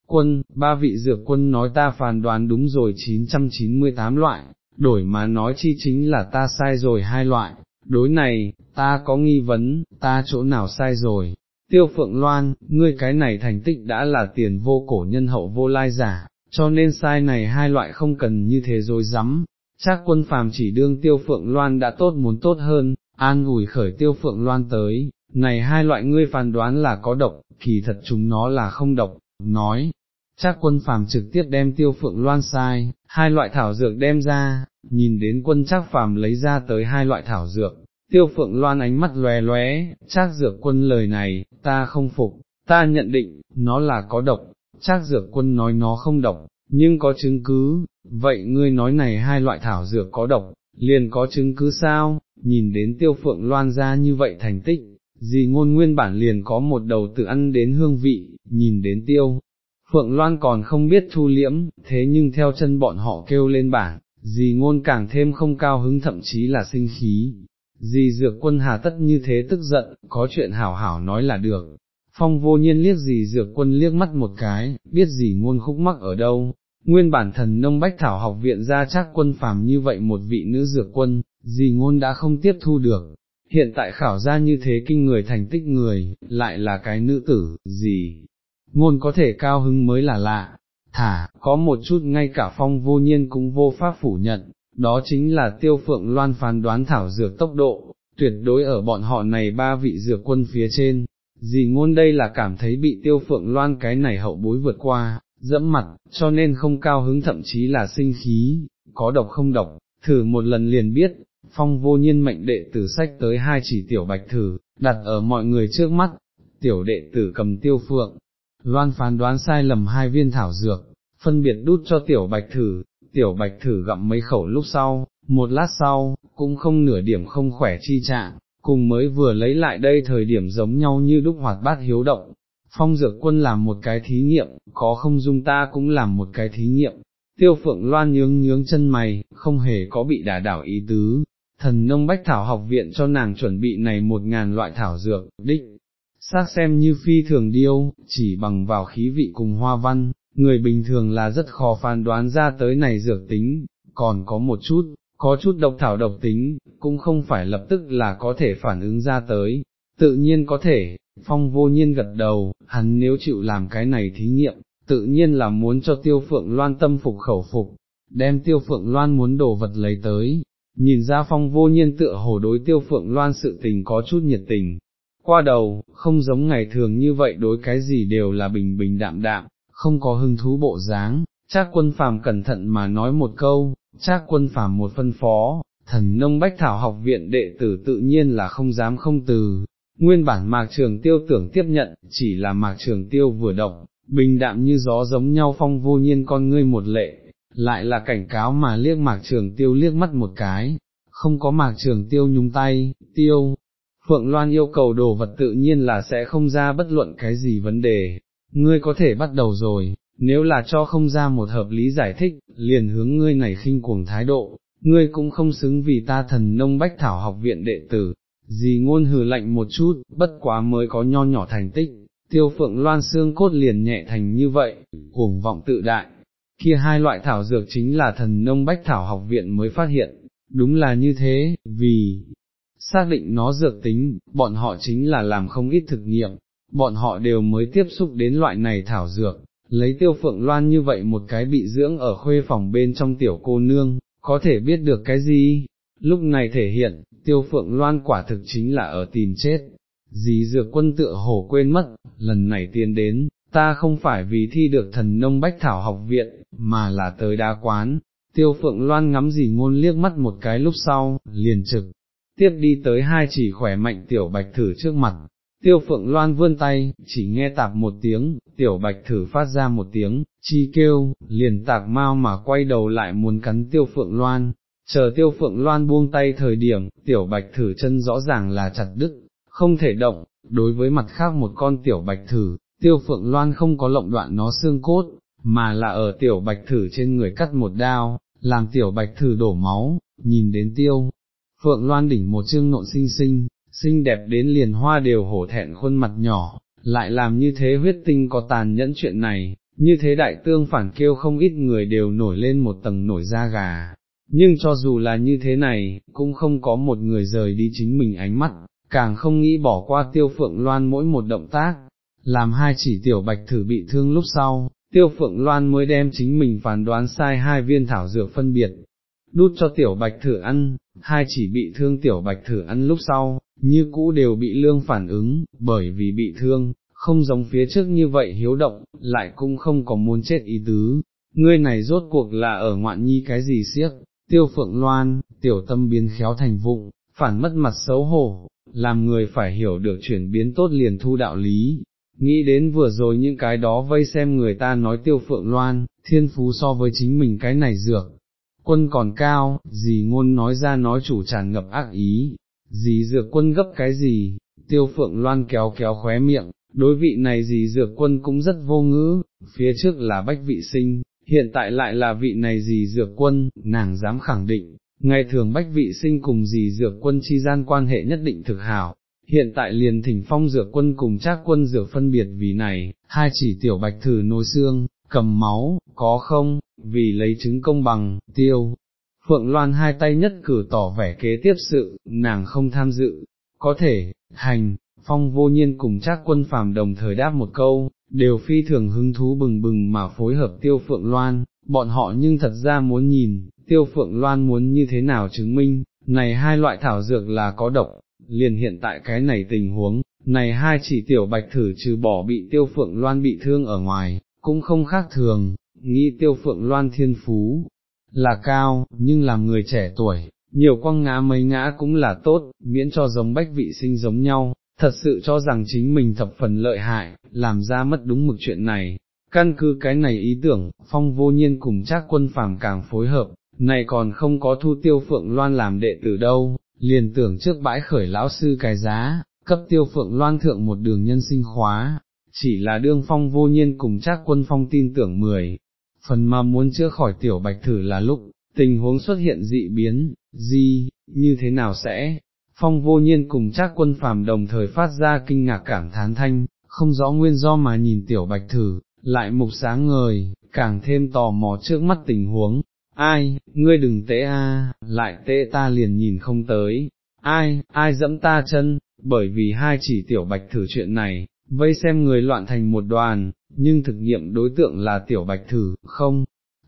Speaker 1: Quân, ba vị dược quân nói ta phán đoán đúng rồi 998 loại, đổi mà nói chi chính là ta sai rồi hai loại, đối này, ta có nghi vấn, ta chỗ nào sai rồi, tiêu phượng loan, ngươi cái này thành tích đã là tiền vô cổ nhân hậu vô lai giả, cho nên sai này hai loại không cần như thế rồi dám, chắc quân phàm chỉ đương tiêu phượng loan đã tốt muốn tốt hơn, an ủi khởi tiêu phượng loan tới, này hai loại ngươi phán đoán là có độc, kỳ thật chúng nó là không độc, nói, chắc quân phàm trực tiếp đem tiêu phượng loan sai, hai loại thảo dược đem ra, nhìn đến quân chắc phàm lấy ra tới hai loại thảo dược, tiêu phượng loan ánh mắt lóe lóe, chắc dược quân lời này, ta không phục, ta nhận định, nó là có độc, chắc dược quân nói nó không độc, nhưng có chứng cứ, vậy ngươi nói này hai loại thảo dược có độc, liền có chứng cứ sao, nhìn đến tiêu phượng loan ra như vậy thành tích, gì ngôn nguyên bản liền có một đầu tự ăn đến hương vị, nhìn đến tiêu. Phượng Loan còn không biết thu liễm, thế nhưng theo chân bọn họ kêu lên bản, dì ngôn càng thêm không cao hứng thậm chí là sinh khí. Dì dược quân hà tất như thế tức giận, có chuyện hảo hảo nói là được. Phong vô nhiên liếc dì dược quân liếc mắt một cái, biết dì ngôn khúc mắc ở đâu. Nguyên bản thần nông bách thảo học viện ra chắc quân phàm như vậy một vị nữ dược quân, gì ngôn đã không tiếp thu được, hiện tại khảo ra như thế kinh người thành tích người, lại là cái nữ tử, gì, ngôn có thể cao hứng mới là lạ, thả, có một chút ngay cả phong vô nhiên cũng vô pháp phủ nhận, đó chính là tiêu phượng loan phán đoán thảo dược tốc độ, tuyệt đối ở bọn họ này ba vị dược quân phía trên, gì ngôn đây là cảm thấy bị tiêu phượng loan cái này hậu bối vượt qua, dẫm mặt, cho nên không cao hứng thậm chí là sinh khí, có độc không độc, thử một lần liền biết, phong vô nhiên mệnh đệ tử sách tới hai chỉ tiểu bạch thử, đặt ở mọi người trước mắt, tiểu đệ tử cầm tiêu phượng, loan phán đoán sai lầm hai viên thảo dược, phân biệt đút cho tiểu bạch thử, tiểu bạch thử gặm mấy khẩu lúc sau, một lát sau, cũng không nửa điểm không khỏe chi trạng, cùng mới vừa lấy lại đây thời điểm giống nhau như đúc hoạt bát hiếu động. Phong dược quân làm một cái thí nghiệm, có không dung ta cũng làm một cái thí nghiệm, tiêu phượng loan nhướng nhướng chân mày, không hề có bị đả đảo ý tứ, thần nông bách thảo học viện cho nàng chuẩn bị này một ngàn loại thảo dược, đích, xác xem như phi thường điêu, chỉ bằng vào khí vị cùng hoa văn, người bình thường là rất khó phán đoán ra tới này dược tính, còn có một chút, có chút độc thảo độc tính, cũng không phải lập tức là có thể phản ứng ra tới, tự nhiên có thể, phong vô nhiên gật đầu, hắn nếu chịu làm cái này thí nghiệm, tự nhiên là muốn cho tiêu phượng loan tâm phục khẩu phục, đem tiêu phượng loan muốn đồ vật lấy tới, nhìn ra phong vô nhiên tựa hồ đối tiêu phượng loan sự tình có chút nhiệt tình, qua đầu, không giống ngày thường như vậy đối cái gì đều là bình bình đạm đạm, không có hứng thú bộ dáng, Trác quân phàm cẩn thận mà nói một câu, Trác quân phàm một phân phó, thần nông bách thảo học viện đệ tử tự nhiên là không dám không từ, nguyên bản mạc trường tiêu tưởng tiếp nhận, chỉ là mạc trường tiêu vừa động, bình đạm như gió giống nhau phong vô nhiên con ngươi một lệ, lại là cảnh cáo mà liếc mạc trường tiêu liếc mắt một cái, không có mạc trường tiêu nhúng tay, tiêu. Phượng Loan yêu cầu đồ vật tự nhiên là sẽ không ra bất luận cái gì vấn đề, ngươi có thể bắt đầu rồi, nếu là cho không ra một hợp lý giải thích, liền hướng ngươi này khinh cuồng thái độ, ngươi cũng không xứng vì ta thần nông bách thảo học viện đệ tử, gì ngôn hừ lạnh một chút, bất quá mới có nho nhỏ thành tích, tiêu phượng loan xương cốt liền nhẹ thành như vậy, cuồng vọng tự đại, kia hai loại thảo dược chính là thần nông bách thảo học viện mới phát hiện, đúng là như thế, vì xác định nó dược tính, bọn họ chính là làm không ít thực nghiệm, bọn họ đều mới tiếp xúc đến loại này thảo dược, lấy tiêu phượng loan như vậy một cái bị dưỡng ở khuê phòng bên trong tiểu cô nương, có thể biết được cái gì, lúc này thể hiện, tiêu phượng loan quả thực chính là ở tìm chết, dì dược quân tựa hổ quên mất, lần này tiến đến, ta không phải vì thi được thần nông bách thảo học viện, mà là tới đa quán, tiêu phượng loan ngắm dì ngôn liếc mắt một cái lúc sau, liền trực, tiếp đi tới hai chỉ khỏe mạnh tiểu bạch thử trước mặt, tiêu phượng loan vươn tay, chỉ nghe tạp một tiếng, tiểu bạch thử phát ra một tiếng, chi kêu, liền tạc mau mà quay đầu lại muốn cắn tiêu phượng loan, chờ tiêu phượng loan buông tay thời điểm, tiểu bạch thử chân rõ ràng là chặt đứt, không thể động, đối với mặt khác một con tiểu bạch thử, tiêu phượng loan không có lộng đoạn nó xương cốt, mà là ở tiểu bạch thử trên người cắt một đao, làm tiểu bạch thử đổ máu, nhìn đến tiêu. Phượng Loan đỉnh một chương nộn xinh xinh, xinh đẹp đến liền hoa đều hổ thẹn khuôn mặt nhỏ, lại làm như thế huyết tinh có tàn nhẫn chuyện này, như thế đại tương phản kêu không ít người đều nổi lên một tầng nổi da gà. Nhưng cho dù là như thế này, cũng không có một người rời đi chính mình ánh mắt, càng không nghĩ bỏ qua tiêu phượng loan mỗi một động tác, làm hai chỉ tiểu bạch thử bị thương lúc sau, tiêu phượng loan mới đem chính mình phán đoán sai hai viên thảo dược phân biệt, đút cho tiểu bạch thử ăn, hai chỉ bị thương tiểu bạch thử ăn lúc sau, như cũ đều bị lương phản ứng, bởi vì bị thương, không giống phía trước như vậy hiếu động, lại cũng không có muốn chết ý tứ, ngươi này rốt cuộc là ở ngoạn nhi cái gì siếc, tiêu phượng loan, tiểu tâm biến khéo thành vụng, phản mất mặt xấu hổ, làm người phải hiểu được chuyển biến tốt liền thu đạo lý. Nghĩ đến vừa rồi những cái đó vây xem người ta nói tiêu phượng loan, thiên phú so với chính mình cái này dược, quân còn cao, gì ngôn nói ra nói chủ tràn ngập ác ý, gì dược quân gấp cái gì, tiêu phượng loan kéo kéo khóe miệng, đối vị này gì dược quân cũng rất vô ngữ, phía trước là bách vị sinh, hiện tại lại là vị này gì dược quân, nàng dám khẳng định, ngày thường bách vị sinh cùng gì dược quân chi gian quan hệ nhất định thực hảo, hiện tại liền thỉnh phong dược quân cùng trác quân dược phân biệt vì này, hai chỉ tiểu bạch thử nối xương, cầm máu, có không, vì lấy chứng công bằng, tiêu. Phượng Loan hai tay nhất cử tỏ vẻ kế tiếp sự, nàng không tham dự, có thể, hành, phong vô nhiên cùng trác quân phàm đồng thời đáp một câu, đều phi thường hứng thú bừng bừng mà phối hợp tiêu Phượng Loan, bọn họ nhưng thật ra muốn nhìn, tiêu Phượng Loan muốn như thế nào chứng minh, này hai loại thảo dược là có độc, liền hiện tại cái này tình huống, này hai chỉ tiểu bạch thử trừ bỏ bị tiêu Phượng Loan bị thương ở ngoài, cũng không khác thường, nghĩ tiêu phượng loan thiên phú, là cao, nhưng làm người trẻ tuổi, nhiều quăng ngã mấy ngã cũng là tốt, miễn cho giống bách vị sinh giống nhau, thật sự cho rằng chính mình thập phần lợi hại, làm ra mất đúng mực chuyện này. Căn cứ cái này ý tưởng, phong vô nhiên cùng chắc quân phàm càng phối hợp, này còn không có thu tiêu phượng loan làm đệ tử đâu, liền tưởng trước bãi khởi lão sư cái giá, cấp tiêu phượng loan thượng một đường nhân sinh khóa, chỉ là đương phong vô nhiên cùng chắc quân phong tin tưởng mười, phần mà muốn chữa khỏi tiểu bạch thử là lúc, tình huống xuất hiện dị biến, gì, như thế nào sẽ, phong vô nhiên cùng trác quân phàm đồng thời phát ra kinh ngạc cảm thán thanh, không rõ nguyên do mà nhìn tiểu bạch thử, lại mục sáng ngời, càng thêm tò mò trước mắt tình huống, ai, ngươi đừng tễ a, lại tệ ta liền nhìn không tới, ai, ai dẫm ta chân, bởi vì hai chỉ tiểu bạch thử chuyện này, vây xem người loạn thành một đoàn, nhưng thực nghiệm đối tượng là tiểu bạch thử, không,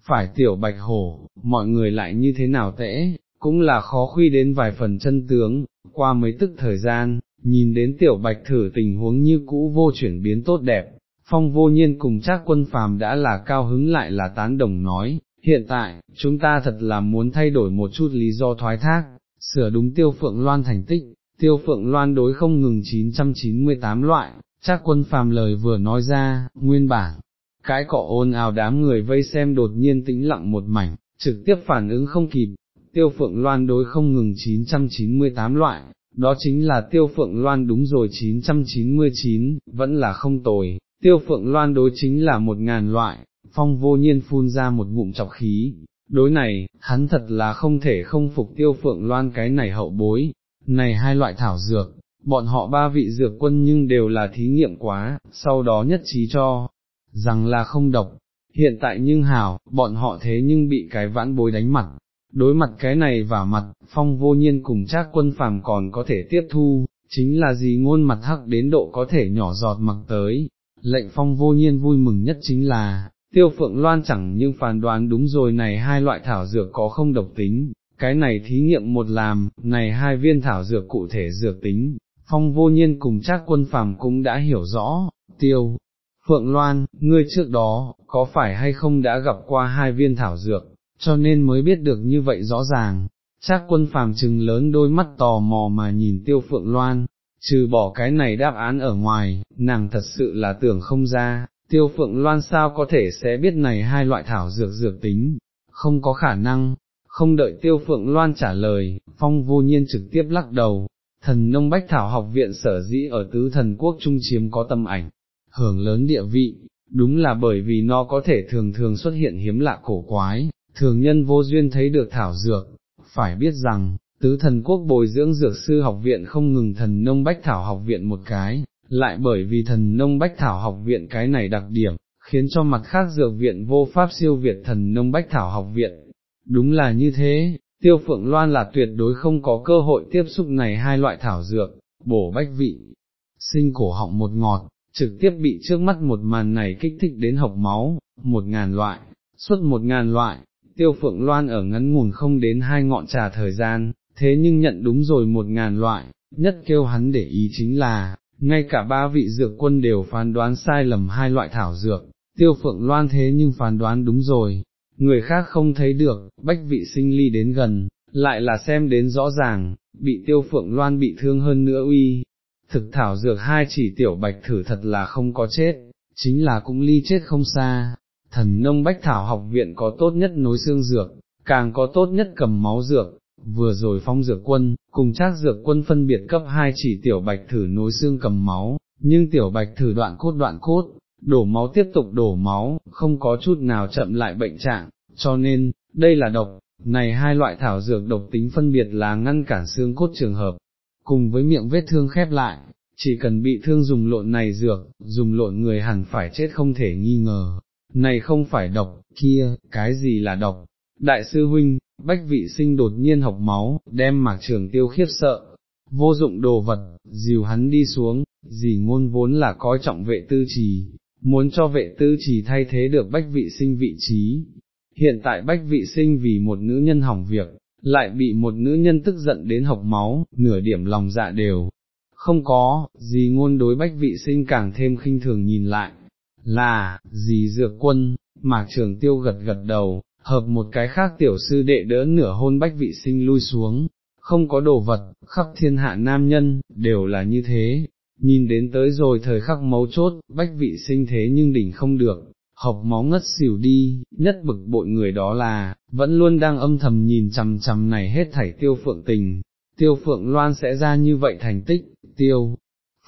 Speaker 1: phải tiểu bạch hổ, mọi người lại như thế nào tễ, cũng là khó khuy đến vài phần chân tướng, qua mấy tức thời gian, nhìn đến tiểu bạch thử tình huống như cũ vô chuyển biến tốt đẹp, phong vô nhiên cùng trác quân phàm đã là cao hứng lại là tán đồng nói, hiện tại, chúng ta thật là muốn thay đổi một chút lý do thoái thác, sửa đúng tiêu phượng loan thành tích, tiêu phượng loan đối không ngừng 998 loại, trác quân phàm lời vừa nói ra, nguyên bản, cái cọ ôn ào đám người vây xem đột nhiên tĩnh lặng một mảnh, trực tiếp phản ứng không kịp, tiêu phượng loan đối không ngừng 998 loại, đó chính là tiêu phượng loan đúng rồi 999, vẫn là không tồi, tiêu phượng loan đối chính là một ngàn loại, phong vô nhiên phun ra một ngụm chọc khí, đối này, hắn thật là không thể không phục tiêu phượng loan cái này hậu bối, này hai loại thảo dược, bọn họ ba vị dược quân nhưng đều là thí nghiệm quá, sau đó nhất trí cho, rằng là không độc, hiện tại nhưng hảo, bọn họ thế nhưng bị cái vãn bối đánh mặt, đối mặt cái này và mặt, phong vô nhiên cùng trác quân phàm còn có thể tiếp thu, chính là gì ngôn mặt hắc đến độ có thể nhỏ giọt mặc tới, lệnh phong vô nhiên vui mừng nhất chính là, tiêu phượng loan chẳng nhưng phán đoán đúng rồi này hai loại thảo dược có không độc tính, cái này thí nghiệm một làm, này hai viên thảo dược cụ thể dược tính, phong vô nhiên cùng trác quân phàm cũng đã hiểu rõ, tiêu, Phượng Loan, ngươi trước đó, có phải hay không đã gặp qua hai viên thảo dược, cho nên mới biết được như vậy rõ ràng, chắc quân phàm trừng lớn đôi mắt tò mò mà nhìn tiêu Phượng Loan, trừ bỏ cái này đáp án ở ngoài, nàng thật sự là tưởng không ra, tiêu Phượng Loan sao có thể sẽ biết này hai loại thảo dược dược tính, không có khả năng, không đợi tiêu Phượng Loan trả lời, phong vô nhiên trực tiếp lắc đầu, thần nông bách thảo học viện sở dĩ ở tứ thần quốc trung chiếm có tâm ảnh, hưởng lớn địa vị, đúng là bởi vì nó có thể thường thường xuất hiện hiếm lạ cổ quái, thường nhân vô duyên thấy được thảo dược, phải biết rằng, tứ thần quốc bồi dưỡng dược sư học viện không ngừng thần nông bách thảo học viện một cái, lại bởi vì thần nông bách thảo học viện cái này đặc điểm, khiến cho mặt khác dược viện vô pháp siêu việt thần nông bách thảo học viện. Đúng là như thế, tiêu phượng loan là tuyệt đối không có cơ hội tiếp xúc này hai loại thảo dược, bổ bách vị, sinh cổ họng một ngọt, trực tiếp bị trước mắt một màn này kích thích đến học máu, một ngàn loại, suốt một ngàn loại, tiêu phượng loan ở ngắn ngủn không đến hai ngọn trà thời gian, thế nhưng nhận đúng rồi một ngàn loại, nhất kêu hắn để ý chính là, ngay cả ba vị dược quân đều phán đoán sai lầm hai loại thảo dược, tiêu phượng loan thế nhưng phán đoán đúng rồi, người khác không thấy được, bách vị sinh ly đến gần, lại là xem đến rõ ràng, bị tiêu phượng loan bị thương hơn nữa uy. Thực thảo dược hai chỉ tiểu bạch thử thật là không có chết, chính là cũng ly chết không xa, thần nông bách thảo học viện có tốt nhất nối xương dược, càng có tốt nhất cầm máu dược, vừa rồi phong dược quân, cùng trác dược quân phân biệt cấp hai chỉ tiểu bạch thử nối xương cầm máu, nhưng tiểu bạch thử đoạn cốt đoạn cốt, đổ máu tiếp tục đổ máu, không có chút nào chậm lại bệnh trạng, cho nên, đây là độc, này hai loại thảo dược độc tính phân biệt là ngăn cản xương cốt trường hợp, cùng với miệng vết thương khép lại, chỉ cần bị thương dùng lộn này dược, dùng lộn người hẳn phải chết không thể nghi ngờ, này không phải độc, kia, cái gì là độc, đại sư huynh, bách vị sinh đột nhiên học máu, đem mạc trường tiêu khiếp sợ, vô dụng đồ vật, dìu hắn đi xuống, dì ngôn vốn là coi trọng vệ tư trì, muốn cho vệ tư trì thay thế được bách vị sinh vị trí. Hiện tại bách vị sinh vì một nữ nhân hỏng việc, lại bị một nữ nhân tức giận đến học máu, nửa điểm lòng dạ đều. Không có, gì ngôn đối bách vị sinh càng thêm khinh thường nhìn lại, là, gì dược quân, mạc trường tiêu gật gật đầu, hợp một cái khác tiểu sư đệ đỡ nửa hôn bách vị sinh lui xuống, không có đồ vật, khắp thiên hạ nam nhân, đều là như thế, nhìn đến tới rồi thời khắc mấu chốt, bách vị sinh thế nhưng đỉnh không được, học máu ngất xỉu đi, nhất bực bội người đó là, vẫn luôn đang âm thầm nhìn chằm chằm này hết thảy tiêu phượng tình, tiêu phượng loan sẽ ra như vậy thành tích, tiêu.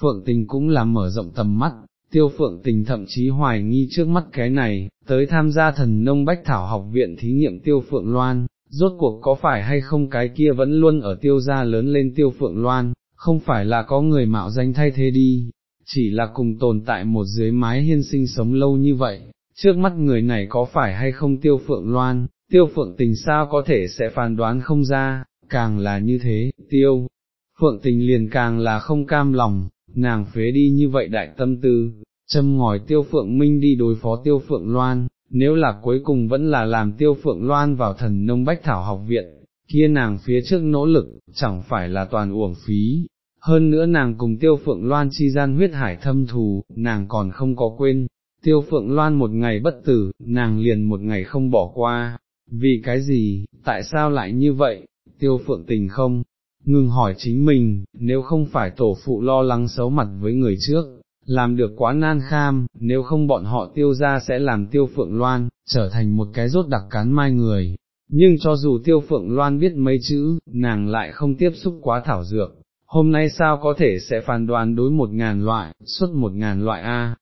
Speaker 1: Phượng tình cũng là mở rộng tầm mắt, tiêu phượng tình thậm chí hoài nghi trước mắt cái này, tới tham gia thần nông bách thảo học viện thí nghiệm tiêu phượng loan, rốt cuộc có phải hay không cái kia vẫn luôn ở tiêu gia lớn lên tiêu phượng loan, không phải là có người mạo danh thay thế đi, chỉ là cùng tồn tại một dưới mái hiên sinh sống lâu như vậy, trước mắt người này có phải hay không tiêu phượng loan, tiêu phượng tình sao có thể sẽ phán đoán không ra, càng là như thế, tiêu. Phượng tình liền càng là không cam lòng, nàng phế đi như vậy đại tâm tư, châm ngòi tiêu phượng minh đi đối phó tiêu phượng loan, nếu là cuối cùng vẫn là làm tiêu phượng loan vào thần nông bách thảo học viện, kia nàng phía trước nỗ lực, chẳng phải là toàn uổng phí. Hơn nữa nàng cùng tiêu phượng loan chi gian huyết hải thâm thù, nàng còn không có quên, tiêu phượng loan một ngày bất tử, nàng liền một ngày không bỏ qua, vì cái gì, tại sao lại như vậy, tiêu phượng tình không, ngừng hỏi chính mình, nếu không phải tổ phụ lo lắng xấu mặt với người trước, làm được quá nan kham, nếu không bọn họ tiêu ra sẽ làm tiêu phượng loan, trở thành một cái rốt đặc cán mai người. Nhưng cho dù tiêu phượng loan biết mấy chữ, nàng lại không tiếp xúc quá thảo dược, hôm nay sao có thể sẽ phán đoán đối một ngàn loại, suốt một ngàn loại A,